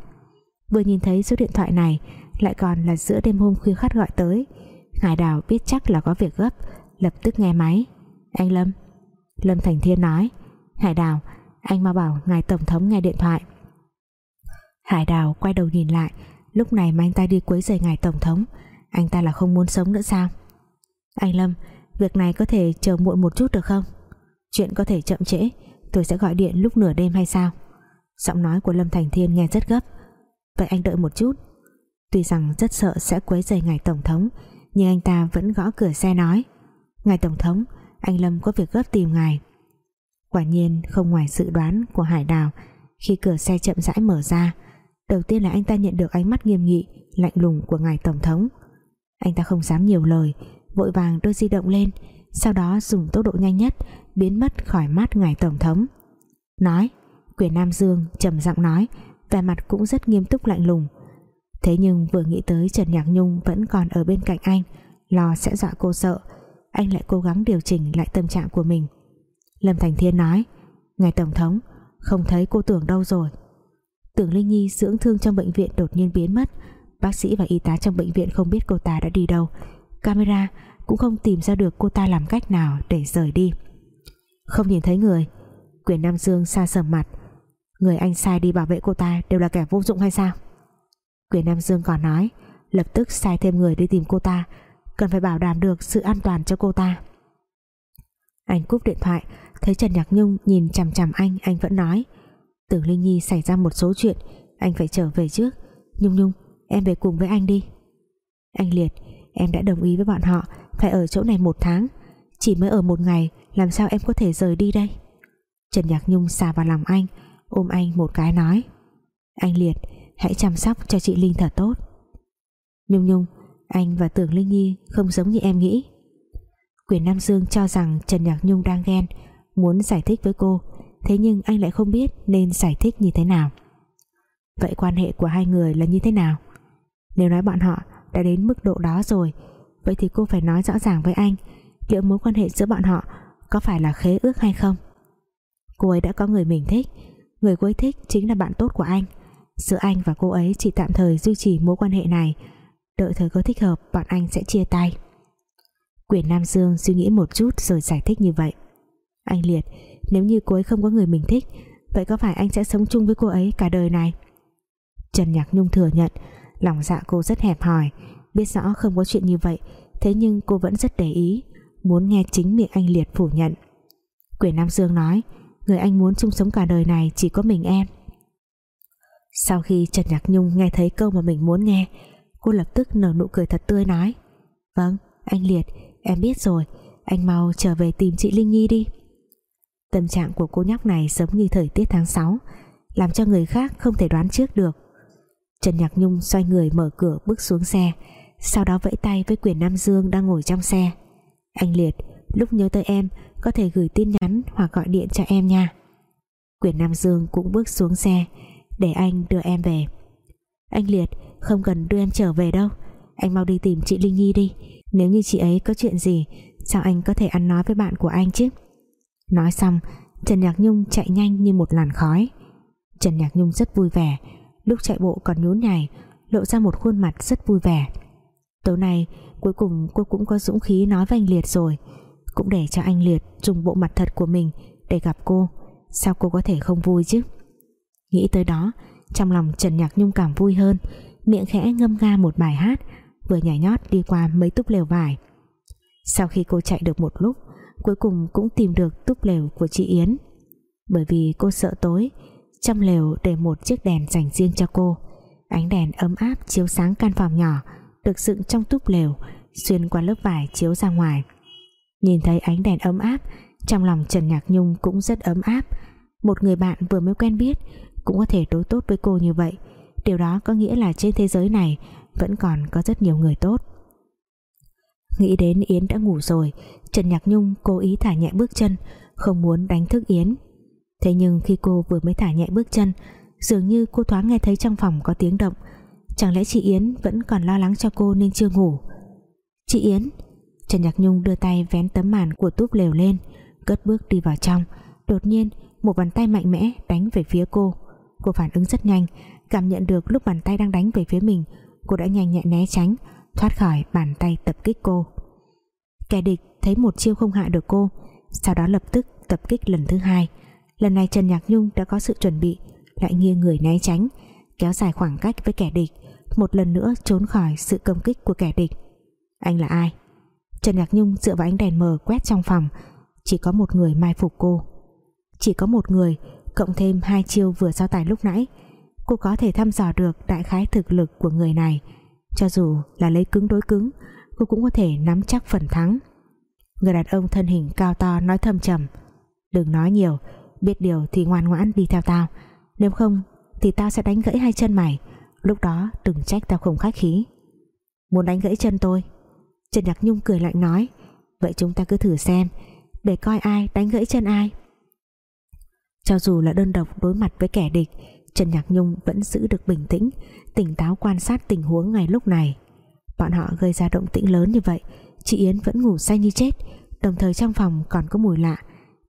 vừa nhìn thấy số điện thoại này, lại còn là giữa đêm hôm khuya khát gọi tới. Hải Đào biết chắc là có việc gấp, lập tức nghe máy. Anh Lâm. Lâm Thành Thiên nói, Hải Đào anh mau bảo ngài Tổng thống nghe điện thoại. Hải Đào quay đầu nhìn lại, lúc này mà anh ta đi quấy rầy ngài Tổng thống, anh ta là không muốn sống nữa sao? Anh Lâm. Việc này có thể chờ muộn một chút được không? Chuyện có thể chậm trễ, Tôi sẽ gọi điện lúc nửa đêm hay sao? Giọng nói của Lâm Thành Thiên nghe rất gấp. Vậy anh đợi một chút. Tuy rằng rất sợ sẽ quấy rầy ngài Tổng thống, Nhưng anh ta vẫn gõ cửa xe nói. Ngài Tổng thống, Anh Lâm có việc gấp tìm ngài. Quả nhiên, không ngoài dự đoán của Hải Đào, Khi cửa xe chậm rãi mở ra, Đầu tiên là anh ta nhận được ánh mắt nghiêm nghị, Lạnh lùng của ngài Tổng thống. Anh ta không dám nhiều lời Vội vàng đưa di động lên, Sau đó dùng tốc độ nhanh nhất Biến mất khỏi mắt ngài Tổng thống. Nói, Quyền Nam Dương trầm giọng nói, vẻ mặt cũng rất nghiêm túc lạnh lùng. Thế nhưng vừa nghĩ tới Trần Nhạc Nhung vẫn còn ở bên cạnh anh, lo sẽ dọa cô sợ, anh lại cố gắng điều chỉnh lại tâm trạng của mình. Lâm Thành Thiên nói, Ngài Tổng thống, Không thấy cô tưởng đâu rồi. Tưởng Linh Nhi dưỡng thương trong bệnh viện đột nhiên biến mất. Bác sĩ và y tá trong bệnh viện không biết cô ta đã đi đâu Camera cũng không tìm ra được cô ta làm cách nào để rời đi. Không nhìn thấy người, Quyền Nam Dương xa sầm mặt. Người anh sai đi bảo vệ cô ta đều là kẻ vô dụng hay sao? Quyền Nam Dương còn nói, Lập tức sai thêm người đi tìm cô ta, Cần phải bảo đảm được sự an toàn cho cô ta. Anh cúp điện thoại, Thấy Trần Nhạc Nhung nhìn chằm chằm anh Anh vẫn nói Tưởng Linh Nhi xảy ra một số chuyện, Anh phải trở về trước. Nhung Nhung, em về cùng với anh đi. Anh Liệt em đã đồng ý với bọn họ, Phải ở chỗ này một tháng. Chỉ mới ở một ngày, Làm sao em có thể rời đi đây? Trần Nhạc Nhung xà vào lòng anh, ôm anh một cái nói. Anh Liệt, hãy chăm sóc cho chị Linh thật tốt. Nhung Nhung, anh và Tưởng Linh Nhi không giống như em nghĩ. Quyền Nam Dương cho rằng Trần Nhạc Nhung đang ghen, muốn giải thích với cô, thế nhưng anh lại không biết nên giải thích như thế nào. Vậy quan hệ của hai người là như thế nào? Nếu nói bọn họ đã đến mức độ đó rồi. Vậy thì cô phải nói rõ ràng với anh, liệu mối quan hệ giữa bọn họ có phải là khế ước hay không? Cô ấy đã có người mình thích. Người cô ấy thích chính là bạn tốt của anh. Giữa anh và cô ấy chỉ tạm thời duy trì mối quan hệ này. Đợi thời cơ thích hợp, bọn anh sẽ chia tay. Quyền Nam Dương suy nghĩ một chút rồi giải thích như vậy. Anh Liệt, nếu như cô ấy không có người mình thích, vậy có phải anh sẽ sống chung với cô ấy cả đời này? Trần Nhạc Nhung thừa nhận lòng dạ cô rất hẹp hòi, biết rõ không có chuyện như vậy, thế nhưng cô vẫn rất để ý, muốn nghe chính miệng anh Liệt phủ nhận. Quyền Nam Dương nói, người anh muốn chung sống cả đời này chỉ có mình em. Sau khi Trần Nhạc Nhung nghe thấy câu mà mình muốn nghe, cô lập tức nở nụ cười thật tươi nói vâng anh Liệt, em biết rồi, anh mau trở về tìm chị Linh Nhi đi. Tâm trạng của cô nhóc này giống như thời tiết tháng 6 làm cho người khác không thể đoán trước được. Trần Nhạc Nhung xoay người mở cửa bước xuống xe, sau đó vẫy tay với quyền Nam Dương đang ngồi trong xe. Anh Liệt, lúc nhớ tới em, có thể gửi tin nhắn hoặc gọi điện cho em nha. Quyền Nam Dương cũng bước xuống xe, để anh đưa em về. Anh Liệt, không cần đưa em trở về đâu. Anh mau đi tìm chị Linh Nhi đi. Nếu như chị ấy có chuyện gì, sao anh có thể ăn nói với bạn của anh chứ? Nói xong, Trần Nhạc Nhung chạy nhanh như một làn khói. Trần Nhạc Nhung rất vui vẻ lúc chạy bộ còn nhún nhảy, lộ ra một khuôn mặt rất vui vẻ. Tối nay, cuối cùng cô cũng có dũng khí nói với anh Liệt rồi, cũng để cho anh Liệt dùng bộ mặt thật của mình để gặp cô. Sao cô có thể không vui chứ? Nghĩ tới đó, trong lòng Trần Nhạc Nhung cảm vui hơn, miệng khẽ ngâm nga một bài hát, vừa nhảy nhót đi qua mấy túp lều vải. Sau khi cô chạy được một lúc, cuối cùng cũng tìm được túp lều của chị Yến. Bởi vì cô sợ tối trong lều để một chiếc đèn dành riêng cho cô. Ánh đèn ấm áp chiếu sáng căn phòng nhỏ, được dựng trong túp lều, xuyên qua lớp vải chiếu ra ngoài. Nhìn thấy ánh đèn ấm áp, trong lòng Trần Nhạc Nhung cũng rất ấm áp. Một người bạn vừa mới quen biết, cũng có thể đối tốt với cô như vậy. Điều đó có nghĩa là trên thế giới này vẫn còn có rất nhiều người tốt. Nghĩ đến Yến đã ngủ rồi, Trần Nhạc Nhung cố ý thả nhẹ bước chân, không muốn đánh thức Yến thế nhưng khi cô vừa mới thả nhẹ bước chân, dường như cô thoáng nghe thấy trong phòng có tiếng động. Chẳng lẽ chị Yến vẫn còn lo lắng cho cô nên chưa ngủ? Chị Yến, Trần Nhạc Nhung đưa tay vén tấm màn của túp lều lên, cất bước đi vào trong. Đột nhiên, một bàn tay mạnh mẽ đánh về phía cô. Cô phản ứng rất nhanh, cảm nhận được lúc bàn tay đang đánh về phía mình, cô đã nhanh nhẹn né tránh, thoát khỏi bàn tay tập kích cô. Kẻ địch thấy một chiêu không hạ được cô, sau đó lập tức tập kích lần thứ hai lần này Trần Nhạc Nhung đã có sự chuẩn bị, lại nghiêng người né tránh, kéo dài khoảng cách với kẻ địch, một lần nữa trốn khỏi sự công kích của kẻ địch. Anh là ai? Trần Nhạc Nhung dựa vào ánh đèn mờ quét trong phòng. Chỉ có một người mai phục cô. Chỉ có một người, cộng thêm hai chiêu vừa giao tài lúc nãy. Cô có thể thăm dò được đại khái thực lực của người này. Cho dù là lấy cứng đối cứng, cô cũng có thể nắm chắc phần thắng. Người đàn ông thân hình cao to nói thâm trầm. Đừng nói nhiều biết điều thì ngoan ngoãn đi theo tao. Nếu không, thì tao sẽ đánh gãy hai chân mày. Lúc đó, đừng trách tao không khách khí. Muốn đánh gãy chân tôi? Trần Nhạc Nhung cười lạnh nói. Vậy chúng ta cứ thử xem, để coi ai đánh gãy chân ai. Cho dù là đơn độc đối mặt với kẻ địch, Trần Nhạc Nhung vẫn giữ được bình tĩnh, tỉnh táo quan sát tình huống ngay lúc này. Bọn họ gây ra động tĩnh lớn như vậy, chị Yến vẫn ngủ say như chết, đồng thời trong phòng còn có mùi lạ.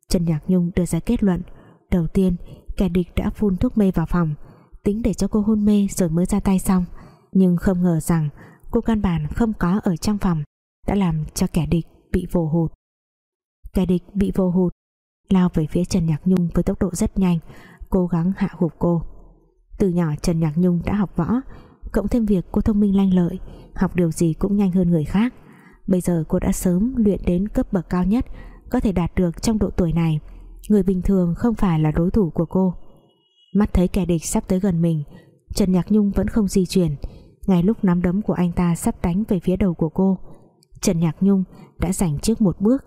Trần Nhạc Nhung đưa ra kết luận. Đầu tiên, kẻ địch đã phun thuốc mê vào phòng, tính để cho cô hôn mê rồi mới ra tay xong. Nhưng không ngờ rằng, cô căn bản không có ở trong phòng, đã làm cho kẻ địch bị vồ hụt. Kẻ địch bị vồ hụt, lao về phía Trần Nhạc Nhung với tốc độ rất nhanh, cố gắng hạ gục cô. Từ nhỏ Trần Nhạc Nhung đã học võ, cộng thêm việc cô thông minh lanh lợi, học điều gì cũng nhanh hơn người khác. Bây giờ cô đã sớm luyện đến cấp bậc cao nhất có thể đạt được trong độ tuổi này. Người bình thường không phải là đối thủ của cô. Mắt thấy kẻ địch sắp tới gần mình, Trần Nhạc Nhung vẫn không di chuyển. Ngay lúc nắm đấm của anh ta sắp đánh về phía đầu của cô, Trần Nhạc Nhung đã giành trước một bước,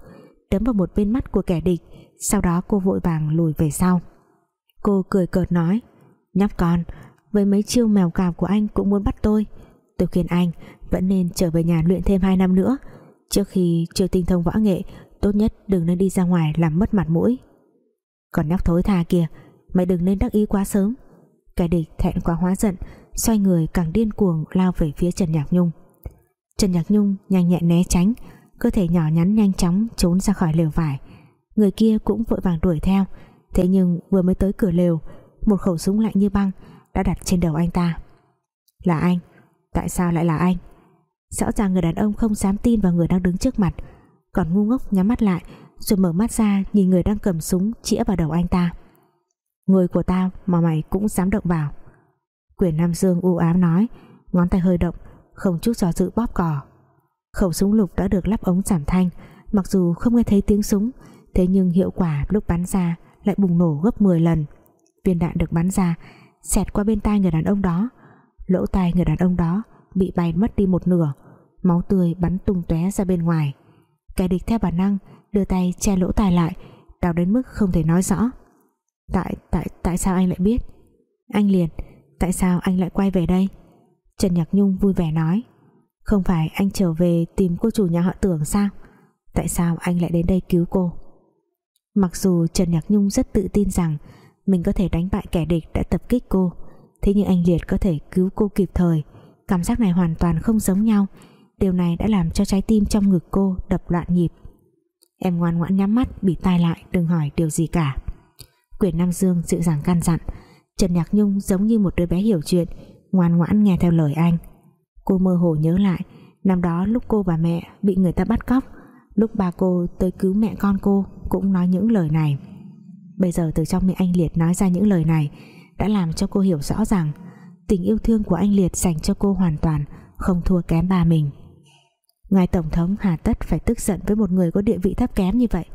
đấm vào một bên mắt của kẻ địch, sau đó cô vội vàng lùi về sau. Cô cười cợt nói, nhóc con, với mấy chiêu mèo cào của anh cũng muốn bắt tôi. Tôi khuyên anh vẫn nên trở về nhà luyện thêm 2 năm nữa. Trước khi chưa tinh thông võ nghệ tốt nhất đừng nên đi ra ngoài làm mất mặt mũi. Còn nhóc thối tha kia, mày đừng nên đắc ý quá sớm. Kẻ địch thẹn quá hóa giận, xoay người càng điên cuồng lao về phía Trần Nhạc Nhung. Trần Nhạc Nhung nhanh nhẹn né tránh, cơ thể nhỏ nhắn nhanh chóng trốn ra khỏi lều vải. Người kia cũng vội vàng đuổi theo, thế nhưng vừa mới tới cửa lều, một khẩu súng lạnh như băng đã đặt trên đầu anh ta. Là anh? Tại sao lại là anh? Rõ ràng người đàn ông không dám tin vào người đang đứng trước mặt còn ngu ngốc nhắm mắt lại, rồi mở mắt ra nhìn người đang cầm súng chĩa vào đầu anh ta. Người của tao mà mày cũng dám động vào. Quyền Nam Dương u ám nói, ngón tay hơi động, không chút do dự bóp cò. Khẩu súng lục đã được lắp ống giảm thanh, mặc dù không nghe thấy tiếng súng, thế nhưng hiệu quả lúc bắn ra lại bùng nổ gấp 10 lần. Viên đạn được bắn ra, xẹt qua bên tai người đàn ông đó. Lỗ tai người đàn ông đó bị bay mất đi một nửa, máu tươi bắn tung tóe ra bên ngoài kẻ địch theo bản năng, đưa tay che lỗ tai lại đau đến mức không thể nói rõ. Tại tại tại sao anh lại biết? Anh liền, tại sao anh lại quay về đây? Trần Nhạc Nhung vui vẻ nói. Không phải anh trở về tìm cô chủ nhà họ tưởng sao? Tại sao anh lại đến đây cứu cô? Mặc dù Trần Nhạc Nhung rất tự tin rằng mình có thể đánh bại kẻ địch đã tập kích cô, thế nhưng anh Liệt có thể cứu cô kịp thời. Cảm giác này hoàn toàn không giống nhau điều này đã làm cho trái tim trong ngực cô đập loạn nhịp. Em ngoan ngoãn nhắm mắt, bị tai lại, đừng hỏi điều gì cả. Quyền Nam Dương dịu dàng căn dặn. Trần Nhạc Nhung giống như một đứa bé hiểu chuyện, ngoan ngoãn nghe theo lời anh. Cô mơ hồ nhớ lại, năm đó lúc cô và mẹ bị người ta bắt cóc, lúc ba cô tới cứu mẹ con cô cũng nói những lời này. Bây giờ từ trong miệng anh Liệt nói ra những lời này đã làm cho cô hiểu rõ rằng tình yêu thương của anh Liệt dành cho cô hoàn toàn không thua kém ba mình ngài tổng thống hà tất phải tức giận với một người có địa vị thấp kém như vậy.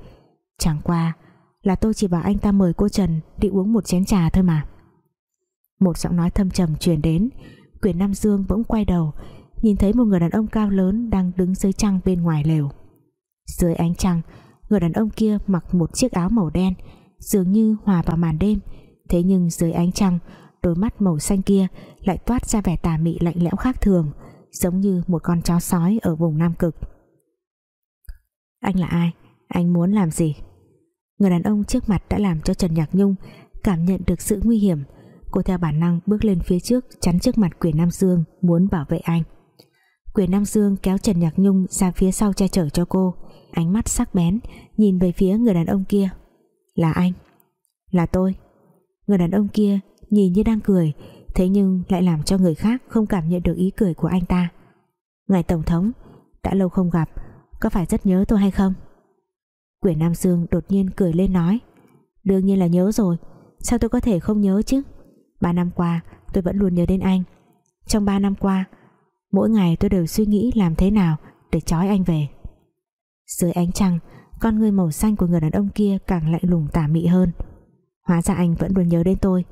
Chẳng qua, là tôi chỉ bảo anh ta mời cô Trần đi uống một chén trà thôi mà. Một giọng nói thâm trầm truyền đến, quyền Nam Dương bỗng quay đầu, nhìn thấy một người đàn ông cao lớn đang đứng dưới trăng bên ngoài lều. Dưới ánh trăng, người đàn ông kia mặc một chiếc áo màu đen, dường như hòa vào màn đêm. Thế nhưng dưới ánh trăng, đôi mắt màu xanh kia lại toát ra vẻ tà mị lạnh lẽo khác thường giống như một con chó sói ở vùng Nam Cực. Anh là ai? Anh muốn làm gì? Người đàn ông trước mặt đã làm cho Trần Nhạc Nhung cảm nhận được sự nguy hiểm. Cô theo bản năng bước lên phía trước, chắn trước mặt quyền Nam Dương, muốn bảo vệ anh. Quyền Nam Dương kéo Trần Nhạc Nhung ra phía sau che chở cho cô. Ánh mắt sắc bén, nhìn về phía người đàn ông kia. Là anh. Là tôi. Người đàn ông kia nhìn như đang cười thế nhưng lại làm cho người khác không cảm nhận được ý cười của anh ta. Ngài tổng thống, đã lâu không gặp, có phải rất nhớ tôi hay không? Quyển Nam Dương đột nhiên cười lên nói, đương nhiên là nhớ rồi, sao tôi có thể không nhớ chứ? Ba năm qua, tôi vẫn luôn nhớ đến anh. Trong ba năm qua, mỗi ngày tôi đều suy nghĩ làm thế nào để trói anh về. Dưới ánh trăng, con người màu xanh của người đàn ông kia càng lạnh lùng tà mị hơn. Hóa ra anh vẫn luôn nhớ đến tôi.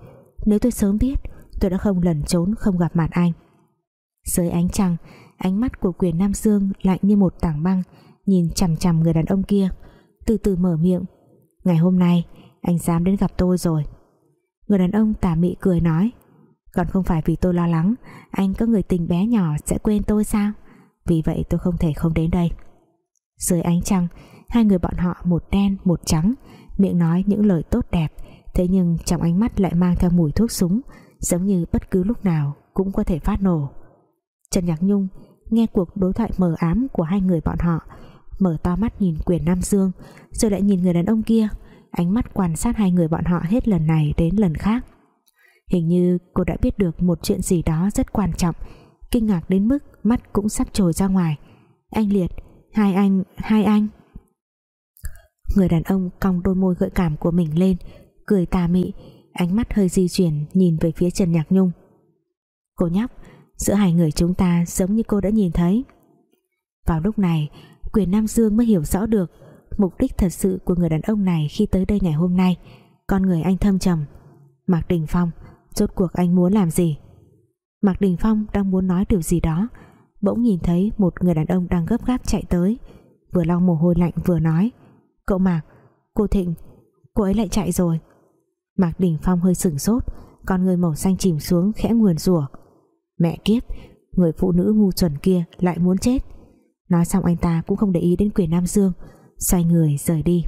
Nếu tôi sớm biết Tôi đã không lẩn trốn, không gặp mặt anh. Dưới ánh trăng, Ánh mắt của quyền Nam Dương lạnh như một tảng băng, Nhìn chằm chằm người đàn ông kia, Từ từ mở miệng. Ngày hôm nay, anh dám đến gặp tôi rồi. Người đàn ông tà mị cười nói, Còn không phải vì tôi lo lắng, Anh có người tình bé nhỏ sẽ quên tôi sao? Vì vậy tôi không thể không đến đây. Dưới ánh trăng, Hai người bọn họ một đen, một trắng, Miệng nói những lời tốt đẹp, Thế nhưng trong ánh mắt lại mang theo mùi thuốc súng Giống như bất cứ lúc nào Cũng có thể phát nổ. Trần Nhạc Nhung nghe cuộc đối thoại mờ ám Của hai người bọn họ Mở to mắt nhìn quyền Nam Dương Rồi lại nhìn người đàn ông kia. Ánh mắt quan sát hai người bọn họ hết lần này đến lần khác. Hình như cô đã biết được một chuyện gì đó rất quan trọng Kinh ngạc đến mức mắt cũng sắp trồi ra ngoài. Anh Liệt Hai anh, hai anh. Người đàn ông cong đôi môi gợi cảm của mình lên Cười tà mị Ánh mắt hơi di chuyển, nhìn về phía Trần Nhạc Nhung. Cô nhóc, Giữa hai người chúng ta giống như cô đã nhìn thấy. Vào lúc này, Quyền Nam Dương mới hiểu rõ được Mục đích thật sự của người đàn ông này Khi tới đây ngày hôm nay. Con người anh thâm trầm. Mạc Đình Phong, Rốt cuộc anh muốn làm gì? Mạc Đình Phong đang muốn nói điều gì đó, Bỗng nhìn thấy một người đàn ông đang gấp gáp chạy tới, Vừa lau mồ hôi lạnh vừa nói, Cậu Mạc, Cô Thịnh, Cô ấy lại chạy rồi. Mạc Đình Phong hơi sửng sốt, Con người màu xanh chìm xuống khẽ nguồn rủa. Mẹ kiếp, Người phụ nữ ngu chuẩn kia lại muốn chết. Nói xong anh ta cũng không để ý đến quyền Nam Dương, Xoay người rời đi.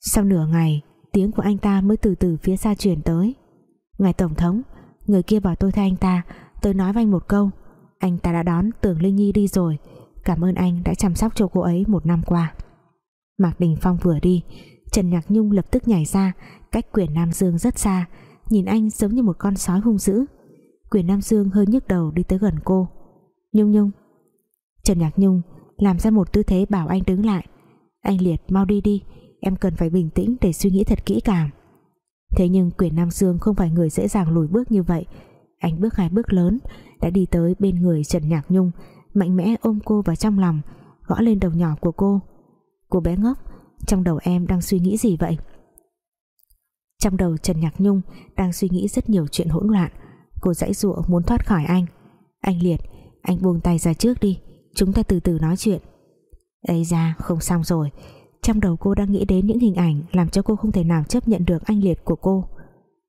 Sau nửa ngày, Tiếng của anh ta mới từ từ phía xa chuyển tới. Ngài Tổng thống, Người kia bảo tôi thay anh ta, Tôi nói với anh một câu. Anh ta đã đón Tưởng Linh Nhi đi rồi, Cảm ơn anh đã chăm sóc cho cô ấy một năm qua. Mạc Đình Phong vừa đi Trần Nhạc Nhung lập tức nhảy ra, Cách quyền Nam Dương rất xa, Nhìn anh giống như một con sói hung dữ. Quyền Nam Dương hơi nhức đầu đi tới gần cô. Nhung Nhung. Trần Nhạc Nhung làm ra một tư thế bảo anh đứng lại. Anh Liệt, mau đi đi, Em cần phải bình tĩnh để suy nghĩ thật kỹ càng. Thế nhưng quyền Nam Dương không phải người dễ dàng lùi bước như vậy. Anh bước hai bước lớn, Đã đi tới bên người Trần Nhạc Nhung, Mạnh mẽ ôm cô vào trong lòng, Gõ lên đầu nhỏ của cô. Cô bé ngốc trong đầu em đang suy nghĩ gì vậy? Trong đầu Trần Nhạc Nhung Đang suy nghĩ rất nhiều chuyện hỗn loạn. Cô dãy dụa muốn thoát khỏi anh. Anh Liệt, Anh buông tay ra trước đi. Chúng ta từ từ nói chuyện. Ấy ra không xong rồi. Trong đầu cô đang nghĩ đến những hình ảnh Làm cho cô không thể nào chấp nhận được anh Liệt của cô.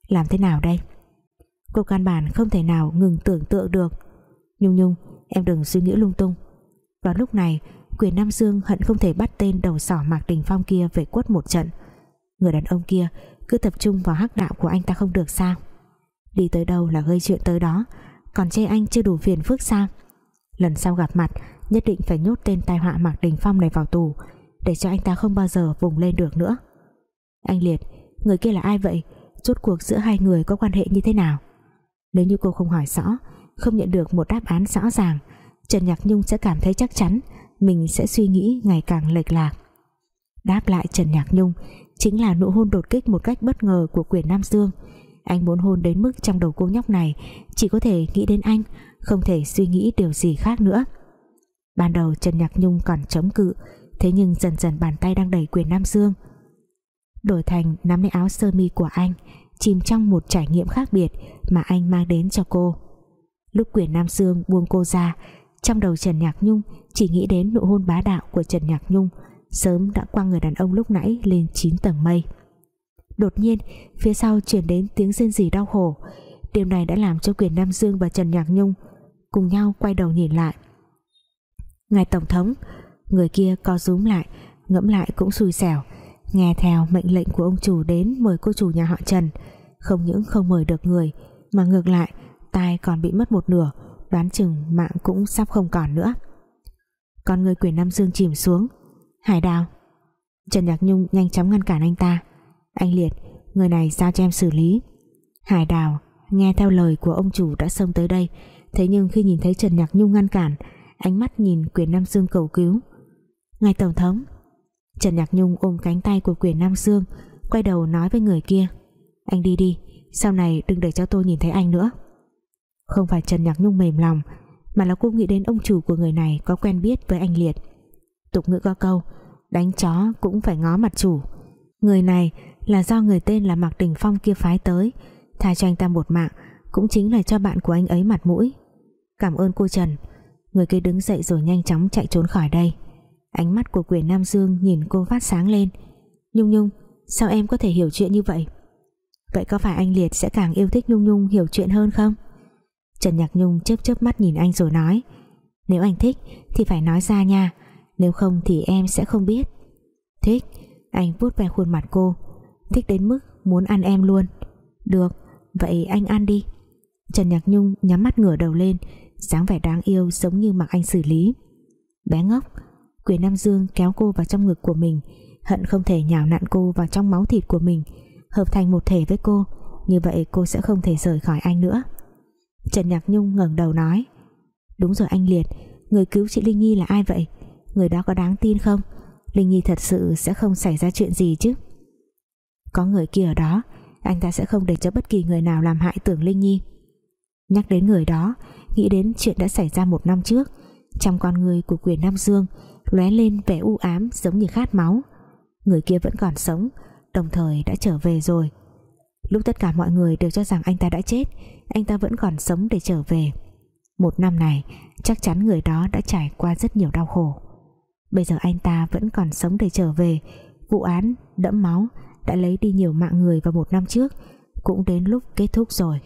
Làm thế nào đây? Cô căn bản không thể nào ngừng tưởng tượng được. Nhung Nhung, Em đừng suy nghĩ lung tung. Vào lúc này quyền Nam Dương hận không thể bắt tên đầu sỏ Mạc Đình Phong kia về quất một trận. Người đàn ông kia cứ tập trung vào hắc đạo của anh ta không được sao? Đi tới đâu là gây chuyện tới đó, còn chê anh chưa đủ phiền phức sao? Lần sau gặp mặt, nhất định phải nhốt tên tai họa Mạc Đình Phong này vào tù, để cho anh ta không bao giờ vùng lên được nữa. Anh Liệt, người kia là ai vậy? Rốt cuộc giữa hai người có quan hệ như thế nào? Nếu như cô không hỏi rõ, không nhận được một đáp án rõ ràng, Trần Nhạc Nhung sẽ cảm thấy chắc chắn mình sẽ suy nghĩ ngày càng lệch lạc. Đáp lại Trần Nhạc Nhung, chính là nụ hôn đột kích một cách bất ngờ của quyền Nam Dương. Anh muốn hôn đến mức trong đầu cô nhóc này, chỉ có thể nghĩ đến anh, không thể suy nghĩ điều gì khác nữa. Ban đầu Trần Nhạc Nhung còn chống cự, thế nhưng dần dần bàn tay đang đẩy quyền Nam Dương. Đổi thành nắm lấy áo sơ mi của anh, chìm trong một trải nghiệm khác biệt mà anh mang đến cho cô. Lúc quyền Nam Dương buông cô ra trong đầu Trần Nhạc Nhung, chỉ nghĩ đến nụ hôn bá đạo của Trần Nhạc Nhung. Sớm đã quăng người đàn ông lúc nãy lên 9 tầng mây. Đột nhiên, phía sau truyền đến tiếng rên rỉ đau khổ. Điều này đã làm cho quyền Nam Dương và Trần Nhạc Nhung cùng nhau quay đầu nhìn lại. Ngài tổng thống, người kia co rúm lại, ngẫm lại cũng xui xẻo, nghe theo mệnh lệnh của ông chủ đến mời cô chủ nhà họ Trần. Không những không mời được người, mà ngược lại, tai còn bị mất một nửa đoán chừng mạng cũng sắp không còn nữa. Con người quyền Nam Dương chìm xuống. Hải đào, Trần Nhạc Nhung nhanh chóng ngăn cản anh ta. Anh Liệt, Người này giao cho em xử lý. Hải đào, nghe theo lời của ông chủ đã xông tới đây. Thế nhưng khi nhìn thấy Trần Nhạc Nhung ngăn cản, Ánh mắt nhìn quyền Nam Dương cầu cứu. Ngài Tổng thống, Trần Nhạc Nhung ôm cánh tay của quyền Nam Dương, Quay đầu nói với người kia. Anh đi đi, Sau này đừng để cho tôi nhìn thấy anh nữa. Không phải Trần Nhạc Nhung mềm lòng, Mà là cô nghĩ đến ông chủ của người này Có quen biết với anh Liệt. Tục ngữ có câu, Đánh chó cũng phải ngó mặt chủ. Người này là do người tên là Mạc Đình Phong kia phái tới, tha cho anh ta một mạng cũng chính là cho bạn của anh ấy mặt mũi. Cảm ơn cô Trần, người kia đứng dậy rồi nhanh chóng chạy trốn khỏi đây. Ánh mắt của quyền Nam Dương nhìn cô phát sáng lên. Nhung Nhung, sao em có thể hiểu chuyện như vậy? Vậy có phải anh Liệt sẽ càng yêu thích Nhung Nhung hiểu chuyện hơn không? Trần Nhạc Nhung chớp chớp mắt nhìn anh rồi nói, nếu anh thích thì phải nói ra nha, nếu không thì em sẽ không biết. Thích? Anh vuốt ve khuôn mặt cô, thích đến mức muốn ăn em luôn. Được, vậy anh ăn đi. Trần Nhạc Nhung nhắm mắt ngửa đầu lên, dáng vẻ đáng yêu giống như mặc anh xử lý. Bé ngốc, quyền Nam Dương kéo cô vào trong ngực của mình, hận không thể nhào nặn cô vào trong máu thịt của mình, hợp thành một thể với cô, như vậy cô sẽ không thể rời khỏi anh nữa. Trần Nhạc Nhung ngẩng đầu nói. Đúng rồi anh Liệt, người cứu chị Linh Nhi là ai vậy? Người đó có đáng tin không? Linh Nhi thật sự sẽ không xảy ra chuyện gì chứ? Có người kia ở đó, anh ta sẽ không để cho bất kỳ người nào làm hại tưởng Linh Nhi. Nhắc đến người đó, nghĩ đến chuyện đã xảy ra một năm trước, trong con người của quyền Nam Dương lóe lên vẻ u ám giống như khát máu. Người kia vẫn còn sống, đồng thời đã trở về rồi. Lúc tất cả mọi người đều cho rằng anh ta đã chết anh ta vẫn còn sống để trở về. Một năm này chắc chắn người đó đã trải qua rất nhiều đau khổ. Bây giờ anh ta vẫn còn sống để trở về. Vụ án đẫm máu đã lấy đi nhiều mạng người vào một năm trước cũng đến lúc kết thúc rồi.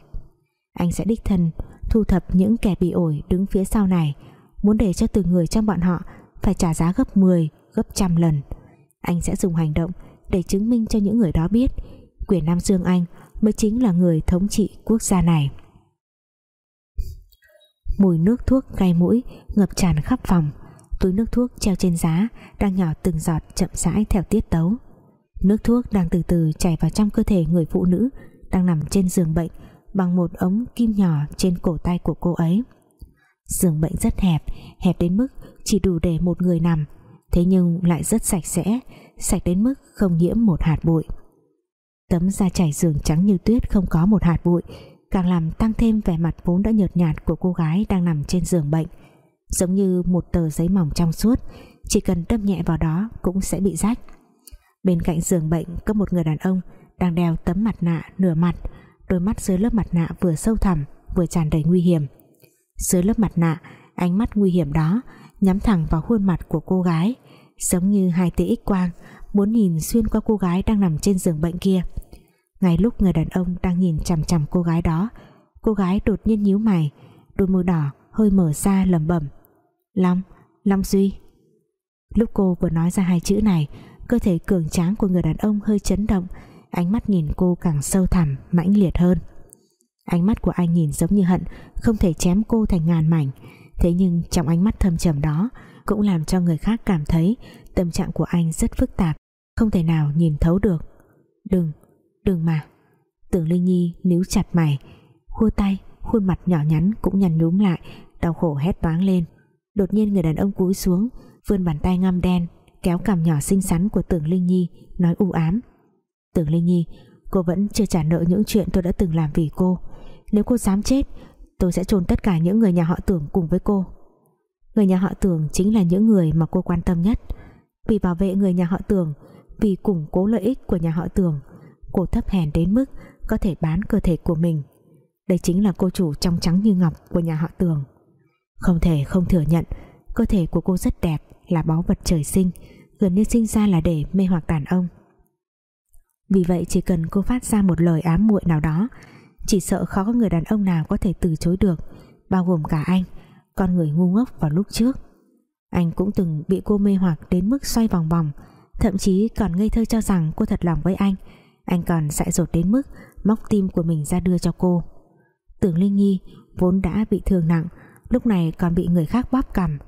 Anh sẽ đích thân thu thập những kẻ bị ổi đứng phía sau này muốn để cho từng người trong bọn họ phải trả giá gấp 10, gấp trăm lần. Anh sẽ dùng hành động để chứng minh cho những người đó biết quyền Nam Dương Anh mới chính là người thống trị quốc gia này. Mùi nước thuốc gai mũi ngập tràn khắp phòng. Túi nước thuốc treo trên giá đang nhỏ từng giọt chậm rãi theo tiết tấu. Nước thuốc đang từ từ chảy vào trong cơ thể người phụ nữ đang nằm trên giường bệnh bằng một ống kim nhỏ trên cổ tay của cô ấy. Giường bệnh rất hẹp hẹp đến mức chỉ đủ để một người nằm, thế nhưng lại rất sạch sẽ, sạch đến mức không nhiễm một hạt bụi tấm da trải giường trắng như tuyết không có một hạt bụi, càng làm tăng thêm vẻ mặt vốn đã nhợt nhạt của cô gái đang nằm trên giường bệnh. Giống như một tờ giấy mỏng trong suốt, chỉ cần đâm nhẹ vào đó cũng sẽ bị rách. Bên cạnh giường bệnh có một người đàn ông đang đeo tấm mặt nạ nửa mặt, đôi mắt dưới lớp mặt nạ vừa sâu thẳm, vừa tràn đầy nguy hiểm. Dưới lớp mặt nạ, ánh mắt nguy hiểm đó nhắm thẳng vào khuôn mặt của cô gái, giống như hai tia ích quang muốn nhìn xuyên qua cô gái đang nằm trên giường bệnh kia. Ngay lúc người đàn ông đang nhìn chằm chằm cô gái đó cô gái đột nhiên nhíu mày đôi môi đỏ hơi mở ra lẩm bẩm. Long, Long Duy. Lúc cô vừa nói ra hai chữ này cơ thể cường tráng của người đàn ông hơi chấn động ánh mắt nhìn cô càng sâu thẳm mãnh liệt hơn. Ánh mắt của anh nhìn giống như hận không thể chém cô thành ngàn mảnh. Thế nhưng trong ánh mắt thâm trầm đó cũng làm cho người khác cảm thấy tâm trạng của anh rất phức tạp không thể nào nhìn thấu được. Đừng, đừng mà. Tưởng Linh Nhi níu chặt mày khua tay khuôn mặt nhỏ nhắn cũng nhăn nhúm lại đau khổ hét toáng lên. Đột nhiên người đàn ông cúi xuống vươn bàn tay ngăm đen kéo cằm nhỏ xinh xắn của tưởng Linh Nhi nói u ám. Tưởng Linh Nhi cô vẫn chưa trả nợ những chuyện tôi đã từng làm vì cô. Nếu cô dám chết tôi sẽ chôn tất cả những người nhà họ tưởng cùng với cô. Người nhà họ tưởng chính là những người mà cô quan tâm nhất. Vì bảo vệ người nhà họ tưởng vì củng cố lợi ích của nhà họ tưởng cô thấp hèn đến mức có thể bán cơ thể của mình. Đây chính là cô chủ trong trắng như ngọc của nhà họ tường. Không thể không thừa nhận, cơ thể của cô rất đẹp, là báu vật trời sinh, gần như sinh ra là để mê hoặc đàn ông. Vì vậy chỉ cần cô phát ra một lời ám muội nào đó, chỉ sợ khó có người đàn ông nào có thể từ chối được, bao gồm cả anh, con người ngu ngốc vào lúc trước. Anh cũng từng bị cô mê hoặc đến mức xoay vòng vòng thậm chí còn ngây thơ cho rằng cô thật lòng với anh. Anh còn dại dột đến mức móc tim của mình ra đưa cho cô. Tưởng Linh Nhi vốn đã bị thương nặng, lúc này còn bị người khác bóp cằm.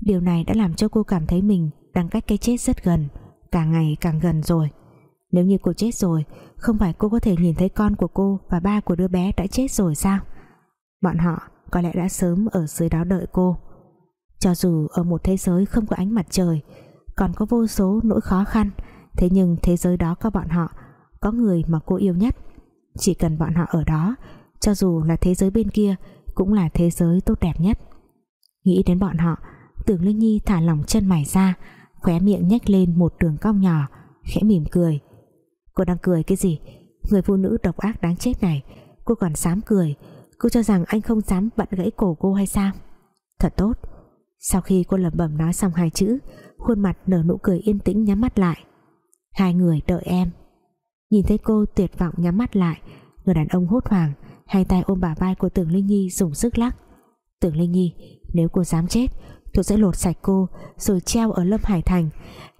Điều này đã làm cho cô cảm thấy mình đang cách cái chết rất gần càng ngày càng gần rồi. Nếu như cô chết rồi, không phải cô có thể nhìn thấy con của cô và ba của đứa bé đã chết rồi sao? Bọn họ có lẽ đã sớm ở dưới đó đợi cô. Cho dù ở một thế giới không có ánh mặt trời còn có vô số nỗi khó khăn. Thế nhưng thế giới đó có bọn họ, có người mà cô yêu nhất. Chỉ cần bọn họ ở đó, cho dù là thế giới bên kia, cũng là thế giới tốt đẹp nhất. Nghĩ đến bọn họ, tưởng linh nhi thả lỏng chân mày ra, khóe miệng nhếch lên một đường cong nhỏ, khẽ mỉm cười. Cô đang cười cái gì? Người phụ nữ độc ác đáng chết này, Cô còn dám cười? Cô cho rằng anh không dám bận gãy cổ cô hay sao? Thật tốt. Sau khi cô lẩm bẩm nói xong hai chữ Khuôn mặt nở nụ cười yên tĩnh nhắm mắt lại. Hai người đợi em. Nhìn thấy cô tuyệt vọng nhắm mắt lại, Người đàn ông hốt hoảng, Hai tay ôm bà vai của Tưởng Linh Nhi dùng sức lắc. Tưởng Linh Nhi, Nếu cô dám chết, Tôi sẽ lột sạch cô Rồi treo ở Lâm Hải Thành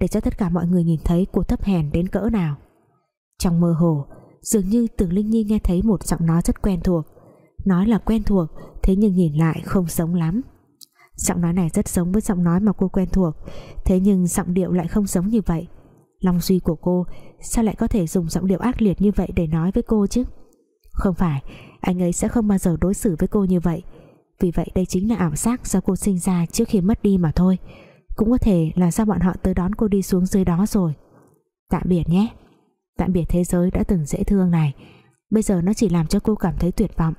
Để cho tất cả mọi người nhìn thấy cô thấp hèn đến cỡ nào. Trong mơ hồ, Dường như Tưởng Linh Nhi nghe thấy một giọng nói rất quen thuộc. Nói là quen thuộc, Thế nhưng nhìn lại không giống lắm. Giọng nói này rất giống với giọng nói mà cô quen thuộc. Thế nhưng giọng điệu lại không giống như vậy. Long Duy của cô, Sao lại có thể dùng giọng điệu ác liệt như vậy Để nói với cô chứ? Không phải, Anh ấy sẽ không bao giờ đối xử với cô như vậy. Vì vậy đây chính là ảo giác do cô sinh ra trước khi mất đi mà thôi. Cũng có thể là do bọn họ tới đón cô đi xuống dưới đó rồi. Tạm biệt nhé. Tạm biệt thế giới đã từng dễ thương này. Bây giờ nó chỉ làm cho cô cảm thấy tuyệt vọng.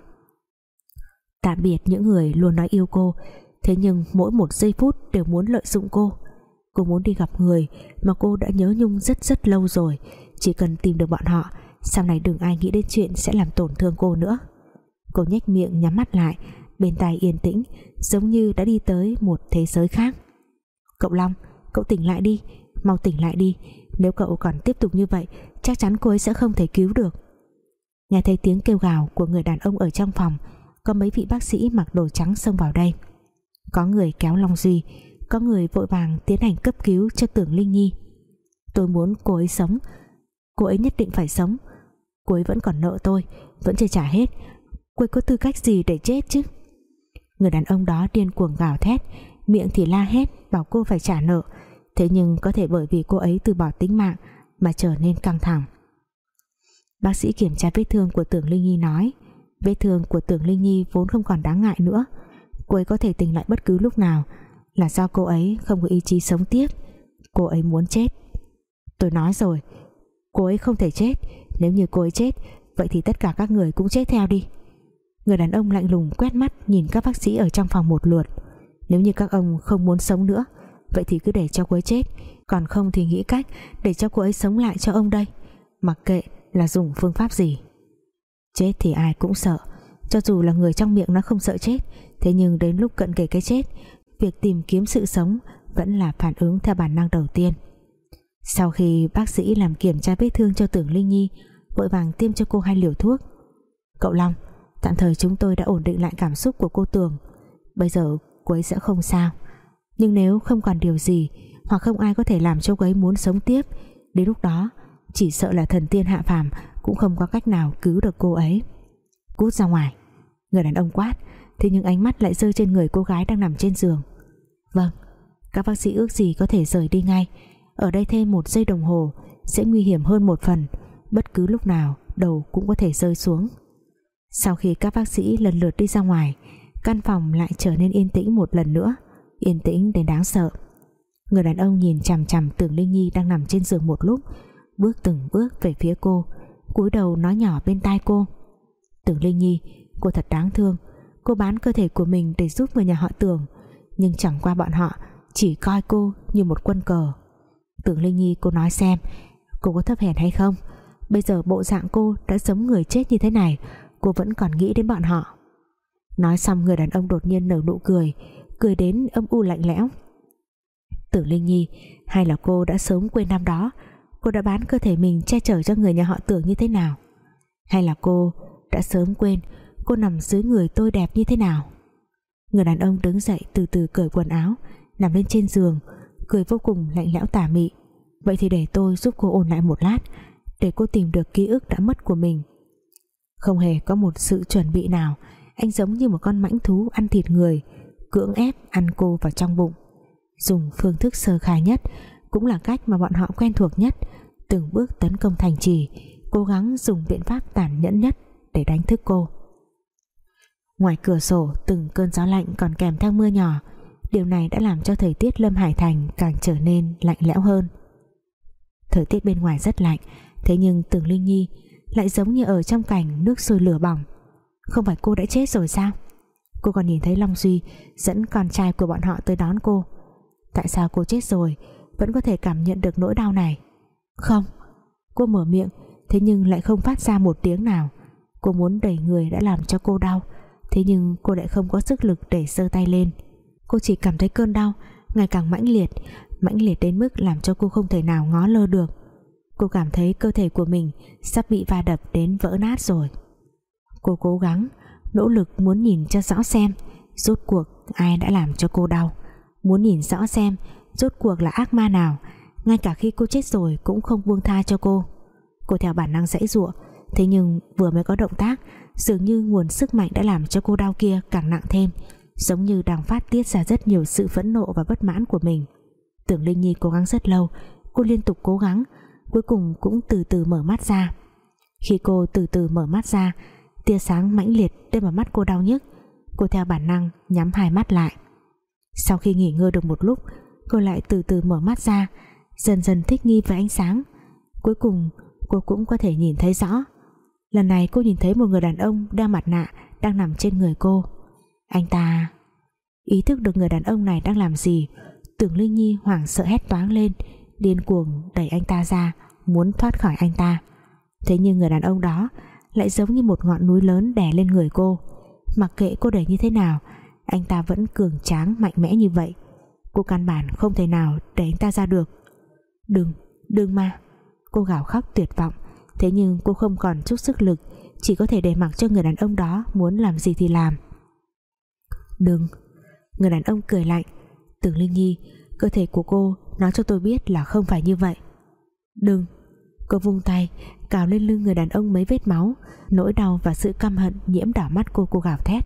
Tạm biệt những người luôn nói yêu cô. Thế nhưng mỗi một giây phút đều muốn lợi dụng cô. Cô muốn đi gặp người Mà cô đã nhớ nhung rất rất lâu rồi. Chỉ cần tìm được bọn họ, Sau này đừng ai nghĩ đến chuyện sẽ làm tổn thương cô nữa. Cô nhếch miệng nhắm mắt lại, Bên tai yên tĩnh, Giống như đã đi tới một thế giới khác. Cậu Long, Cậu tỉnh lại đi, Mau tỉnh lại đi. Nếu cậu còn tiếp tục như vậy, Chắc chắn cô ấy sẽ không thể cứu được. Nghe thấy tiếng kêu gào của người đàn ông ở trong phòng, Có mấy vị bác sĩ mặc đồ trắng xông vào đây. Có người kéo Long Duy, Có người vội vàng tiến hành cấp cứu cho tưởng Linh Nhi. Tôi muốn cô ấy sống, Cô ấy nhất định phải sống. Cô ấy vẫn còn nợ tôi, Vẫn chưa trả hết. Cô ấy có tư cách gì để chết chứ? Người đàn ông đó điên cuồng gào thét, Miệng thì la hét, bảo cô phải trả nợ. Thế nhưng có thể bởi vì cô ấy từ bỏ tính mạng Mà trở nên căng thẳng. Bác sĩ kiểm tra vết thương của Tưởng Linh Nhi nói. Vết thương của Tưởng Linh Nhi vốn không còn đáng ngại nữa. Cô ấy có thể tỉnh lại bất cứ lúc nào Là do cô ấy không có ý chí sống tiếp. Cô ấy muốn chết. Tôi nói rồi, Cô ấy không thể chết. Nếu như cô ấy chết, Vậy thì tất cả các người cũng chết theo đi. Người đàn ông lạnh lùng quét mắt Nhìn các bác sĩ ở trong phòng một lượt. Nếu như các ông không muốn sống nữa, Vậy thì cứ để cho cô ấy chết. Còn không thì nghĩ cách để cho cô ấy sống lại cho ông đây. Mặc kệ là dùng phương pháp gì. Chết thì ai cũng sợ. Cho dù là người trong miệng nó không sợ chết Thế nhưng đến lúc cận kề cái chết, Việc tìm kiếm sự sống Vẫn là phản ứng theo bản năng đầu tiên. Sau khi bác sĩ làm kiểm tra vết thương cho tưởng Linh Nhi, Vội vàng tiêm cho cô hai liều thuốc. Cậu Long, Tạm thời chúng tôi đã ổn định lại cảm xúc của cô Tường. Bây giờ cô ấy sẽ không sao. Nhưng nếu không còn điều gì Hoặc không ai có thể làm cho cô ấy muốn sống tiếp, Đến lúc đó, Chỉ sợ là thần tiên hạ phàm Cũng không có cách nào cứu được cô ấy. Cút ra ngoài. Người đàn ông quát Thế nhưng ánh mắt lại rơi trên người cô gái đang nằm trên giường. Vâng Các bác sĩ ước gì có thể rời đi ngay. Ở đây thêm một giây đồng hồ, Sẽ nguy hiểm hơn một phần. Bất cứ lúc nào, đầu cũng có thể rơi xuống. Sau khi các bác sĩ lần lượt đi ra ngoài, Căn phòng lại trở nên yên tĩnh một lần nữa. Yên tĩnh đến đáng sợ. Người đàn ông nhìn chằm chằm Tưởng Linh Nhi đang nằm trên giường một lúc, Bước từng bước về phía cô, cúi đầu nói nhỏ bên tai cô. Tưởng Linh Nhi, Cô thật đáng thương. Cô bán cơ thể của mình để giúp người nhà họ Tưởng. Nhưng chẳng qua bọn họ, Chỉ coi cô như một quân cờ. Tưởng Linh Nhi, cô nói xem, Cô có thấp hèn hay không? Bây giờ bộ dạng cô đã giống người chết như thế này, Cô vẫn còn nghĩ đến bọn họ. Nói xong, người đàn ông đột nhiên nở nụ cười Cười đến âm u lạnh lẽo. Tưởng Linh Nhi, Hay là cô đã sớm quên năm đó, Cô đã bán cơ thể mình che chở cho người nhà họ tưởng như thế nào? Hay là cô đã sớm quên Cô nằm dưới người tôi đẹp như thế nào? Người đàn ông đứng dậy từ từ cởi quần áo, Nằm lên trên giường, Cười vô cùng lạnh lẽo tà mị. Vậy thì để tôi giúp cô ôn lại một lát, Để cô tìm được ký ức đã mất của mình. Không hề có một sự chuẩn bị nào, Anh giống như một con mãnh thú ăn thịt người, Cưỡng ép ăn cô vào trong bụng. Dùng phương thức sơ khai nhất Cũng là cách mà bọn họ quen thuộc nhất, Từng bước tấn công thành trì, Cố gắng dùng biện pháp tàn nhẫn nhất Để đánh thức cô. Ngoài cửa sổ, từng cơn gió lạnh còn kèm theo mưa nhỏ. Điều này đã làm cho thời tiết Lâm Hải Thành càng trở nên lạnh lẽo hơn. Thời tiết bên ngoài rất lạnh, Thế nhưng Tường Linh Nhi lại giống như ở trong cảnh nước sôi lửa bỏng. Không phải cô đã chết rồi sao? Cô còn nhìn thấy Long Duy Dẫn con trai của bọn họ tới đón cô. Tại sao cô chết rồi, Vẫn có thể cảm nhận được nỗi đau này? Không, Cô mở miệng, Thế nhưng lại không phát ra một tiếng nào. Cô muốn đẩy người đã làm cho cô đau. Thế nhưng cô lại không có sức lực để giơ tay lên. Cô chỉ cảm thấy cơn đau, Ngày càng mãnh liệt Mãnh liệt đến mức làm cho cô không thể nào ngó lơ được. Cô cảm thấy cơ thể của mình Sắp bị va đập đến vỡ nát rồi. Cô cố gắng, Nỗ lực muốn nhìn cho rõ xem Rốt cuộc ai đã làm cho cô đau. Muốn nhìn rõ xem Rốt cuộc là ác ma nào, Ngay cả khi cô chết rồi cũng không buông tha cho cô. Cô theo bản năng dãy ruộng Thế nhưng vừa mới có động tác Dường như nguồn sức mạnh đã làm cho cô đau kia càng nặng thêm, Giống như đang phát tiết ra rất nhiều sự phẫn nộ và bất mãn của mình. Tưởng Linh Nhi cố gắng rất lâu, Cô liên tục cố gắng, Cuối cùng cũng từ từ mở mắt ra. Khi cô từ từ mở mắt ra, Tia sáng mãnh liệt đêm vào mắt cô đau nhức, Cô theo bản năng nhắm hai mắt lại. Sau khi nghỉ ngơi được một lúc, Cô lại từ từ mở mắt ra, Dần dần thích nghi với ánh sáng. Cuối cùng, cô cũng có thể nhìn thấy rõ Lần này cô nhìn thấy một người đàn ông đeo mặt nạ đang nằm trên người cô. Anh ta Ý thức được người đàn ông này đang làm gì Tưởng Linh Nhi hoảng sợ hét toáng lên Điên cuồng đẩy anh ta ra Muốn thoát khỏi anh ta. Thế nhưng người đàn ông đó Lại giống như một ngọn núi lớn đè lên người cô. Mặc kệ cô đẩy như thế nào Anh ta vẫn cường tráng mạnh mẽ như vậy. Cô căn bản không thể nào đẩy anh ta ra được. Đừng, đừng mà. Cô gào khóc tuyệt vọng. Thế nhưng cô không còn chút sức lực, Chỉ có thể để mặc cho người đàn ông đó Muốn làm gì thì làm. Đừng. Người đàn ông cười lạnh. Tưởng Linh Nhi, Cơ thể của cô nói cho tôi biết là không phải như vậy. Đừng. Cô vung tay, cào lên lưng người đàn ông mấy vết máu, Nỗi đau và sự căm hận nhiễm đỏ mắt cô cô gào thét.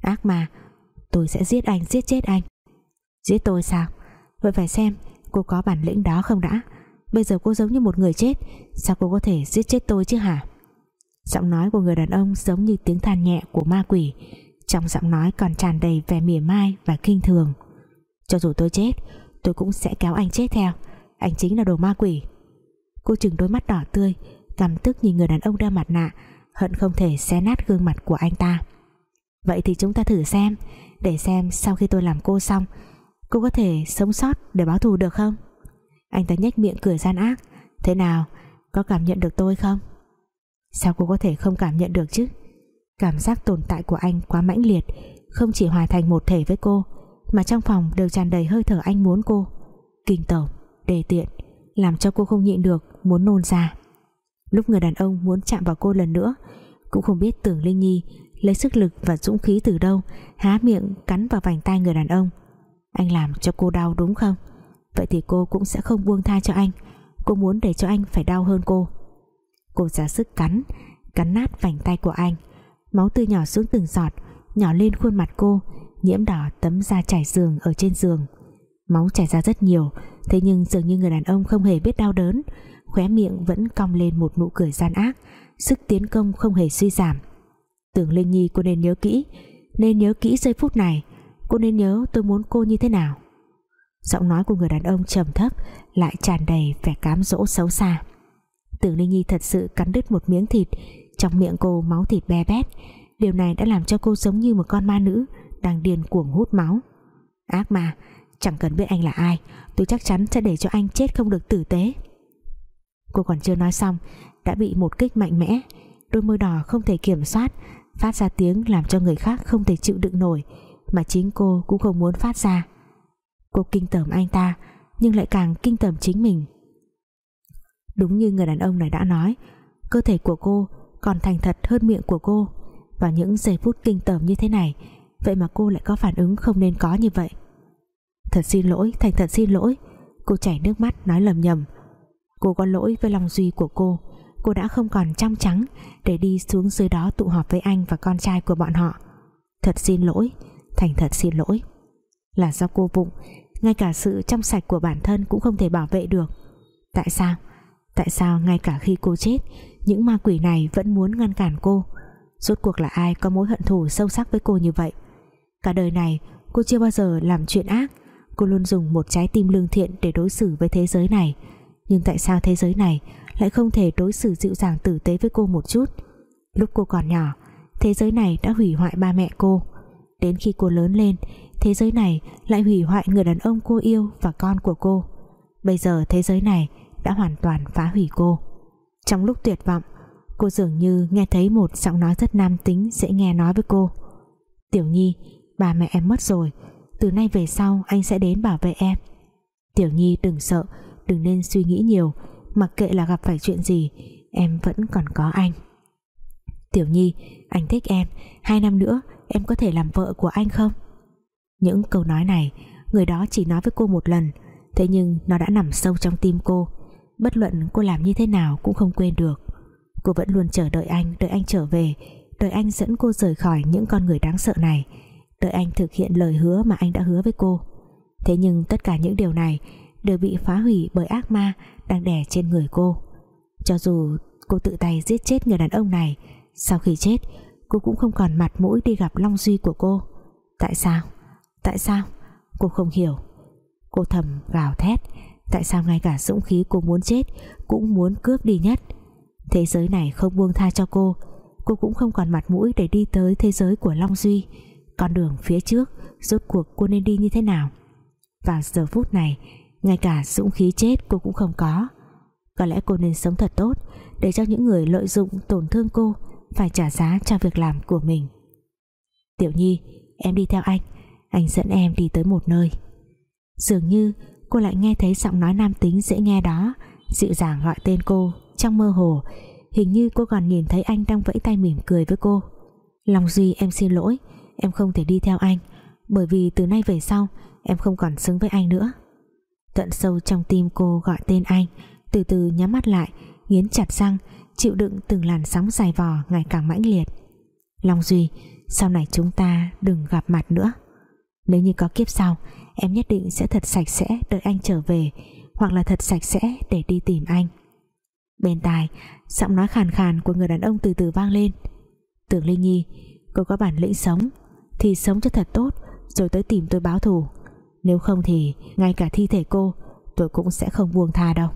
Ác mà Tôi sẽ giết anh, giết chết anh. Giết tôi sao? Vậy phải xem cô có bản lĩnh đó không đã. Bây giờ cô giống như một người chết. Sao cô có thể giết chết tôi chứ hả? Giọng nói của người đàn ông giống như tiếng than nhẹ của ma quỷ. Trong giọng nói còn tràn đầy vẻ mỉa mai và kinh thường. Cho dù tôi chết, Tôi cũng sẽ kéo anh chết theo. Anh chính là đồ ma quỷ. Cô chừng đôi mắt đỏ tươi Căm tức nhìn người đàn ông đeo mặt nạ, Hận không thể xé nát gương mặt của anh ta. Vậy thì chúng ta thử xem, Để xem sau khi tôi làm cô xong, Cô có thể sống sót để báo thù được không? Anh ta nhếch miệng cười gian ác. Thế nào Có cảm nhận được tôi không? Sao cô có thể không cảm nhận được chứ? Cảm giác tồn tại của anh quá mãnh liệt Không chỉ hòa thành một thể với cô Mà trong phòng đều tràn đầy hơi thở anh muốn cô. Kinh tởm, đề tiện Làm cho cô không nhịn được Muốn nôn ra. Lúc người đàn ông muốn chạm vào cô lần nữa Cũng không biết tưởng Linh Nhi Lấy sức lực và dũng khí từ đâu Há miệng cắn vào vành tay người đàn ông. Anh làm cho cô đau đúng không? Vậy thì cô cũng sẽ không buông tha cho anh. Cô muốn để cho anh phải đau hơn cô. Cô ra sức cắn Cắn nát vành tay của anh. Máu tươi nhỏ xuống từng giọt, Nhỏ lên khuôn mặt cô, Nhiễm đỏ tấm da trải giường ở trên giường. Máu chảy ra rất nhiều, Thế nhưng dường như người đàn ông không hề biết đau đớn. Khóe miệng vẫn cong lên một nụ cười gian ác, Sức tiến công không hề suy giảm. Tưởng Linh Nhi, cô nên nhớ kỹ, Nên nhớ kỹ giây phút này. Cô nên nhớ tôi muốn cô như thế nào. Giọng nói của người đàn ông trầm thấp, Lại tràn đầy vẻ cám dỗ xấu xa. Tưởng Linh Nhi thật sự cắn đứt một miếng thịt, Trong miệng cô máu thịt be bét. Điều này đã làm cho cô giống như một con ma nữ Đang điên cuồng hút máu. Ác mà Chẳng cần biết anh là ai, Tôi chắc chắn sẽ để cho anh chết không được tử tế. Cô còn chưa nói xong, Đã bị một kích mạnh mẽ. Đôi môi đỏ không thể kiểm soát, Phát ra tiếng làm cho người khác không thể chịu đựng nổi, Mà chính cô cũng không muốn phát ra. Cô kinh tởm anh ta Nhưng lại càng kinh tởm chính mình. Đúng như người đàn ông này đã nói Cơ thể của cô còn thành thật hơn miệng của cô. Vào những giây phút kinh tởm như thế này Vậy mà cô lại có phản ứng không nên có như vậy? Thật xin lỗi, thành thật xin lỗi. Cô chảy nước mắt nói lầm nhầm. Cô có lỗi với lòng duy của cô. Cô đã không còn trong trắng Để đi xuống dưới đó tụ họp với anh và con trai của bọn họ. Thật xin lỗi Thành thật xin lỗi. Là do cô vụng. Ngay cả sự trong sạch của bản thân cũng không thể bảo vệ được. Tại sao? Tại sao ngay cả khi cô chết, Những ma quỷ này vẫn muốn ngăn cản cô? Rốt cuộc là ai có mối hận thù sâu sắc với cô như vậy? Cả đời này, cô chưa bao giờ làm chuyện ác. Cô luôn dùng một trái tim lương thiện để đối xử với thế giới này. Nhưng tại sao thế giới này lại không thể đối xử dịu dàng tử tế với cô một chút? Lúc cô còn nhỏ, Thế giới này đã hủy hoại ba mẹ cô. Đến khi cô lớn lên Thế giới này lại hủy hoại người đàn ông cô yêu Và con của cô. Bây giờ thế giới này đã hoàn toàn phá hủy cô. Trong lúc tuyệt vọng, Cô dường như nghe thấy một giọng nói rất nam tính Dễ nghe nói với cô. Tiểu Nhi, Bà mẹ em mất rồi. Từ nay về sau anh sẽ đến bảo vệ em. Tiểu Nhi, đừng sợ. Đừng nên suy nghĩ nhiều. Mặc kệ là gặp phải chuyện gì, Em vẫn còn có anh. Tiểu Nhi, anh thích em. Hai năm nữa, em có thể làm vợ của anh không? Những câu nói này, Người đó chỉ nói với cô một lần, Thế nhưng nó đã nằm sâu trong tim cô. Bất luận cô làm như thế nào cũng không quên được. Cô vẫn luôn chờ đợi anh Đợi anh trở về, Đợi anh dẫn cô rời khỏi những con người đáng sợ này, Đợi anh thực hiện lời hứa mà anh đã hứa với cô. Thế nhưng tất cả những điều này Đều bị phá hủy bởi ác ma Đang đè trên người cô. Cho dù cô tự tay giết chết người đàn ông này, Sau khi chết, Cô cũng không còn mặt mũi đi gặp Long Duy của cô. Tại sao? Tại sao? Cô không hiểu. Cô thầm gào thét. Tại sao ngay cả dũng khí cô muốn chết Cũng muốn cướp đi nhất? Thế giới này không buông tha cho cô. Cô cũng không còn mặt mũi để đi tới thế giới của Long Duy. Con đường phía trước, Rốt cuộc cô nên đi như thế nào? Vào giờ phút này, Ngay cả dũng khí chết cô cũng không có. Có lẽ cô nên sống thật tốt Để cho những người lợi dụng tổn thương cô Phải trả giá cho việc làm của mình. Tiểu Nhi, Em đi theo anh. Anh dẫn em đi tới một nơi. Dường như cô lại nghe thấy giọng nói nam tính dễ nghe đó, dịu dàng gọi tên cô. Trong mơ hồ, hình như cô còn nhìn thấy anh đang vẫy tay mỉm cười với cô. Long Duy, em xin lỗi, em không thể đi theo anh. Bởi vì từ nay về sau, em không còn xứng với anh nữa. Tận sâu trong tim cô gọi tên anh, từ từ nhắm mắt lại, nghiến chặt răng, chịu đựng từng làn sóng dài vò ngày càng mãnh liệt. Long Duy, sau này chúng ta đừng gặp mặt nữa nếu như có kiếp sau, em nhất định sẽ thật sạch sẽ đợi anh trở về, hoặc là thật sạch sẽ để đi tìm anh. Bên tai, giọng nói khàn khàn của người đàn ông từ từ vang lên. Tưởng linh nhi cô có bản lĩnh sống, thì sống cho thật tốt, rồi tới tìm tôi báo thù. Nếu không thì, ngay cả thi thể cô, tôi cũng sẽ không buông tha đâu.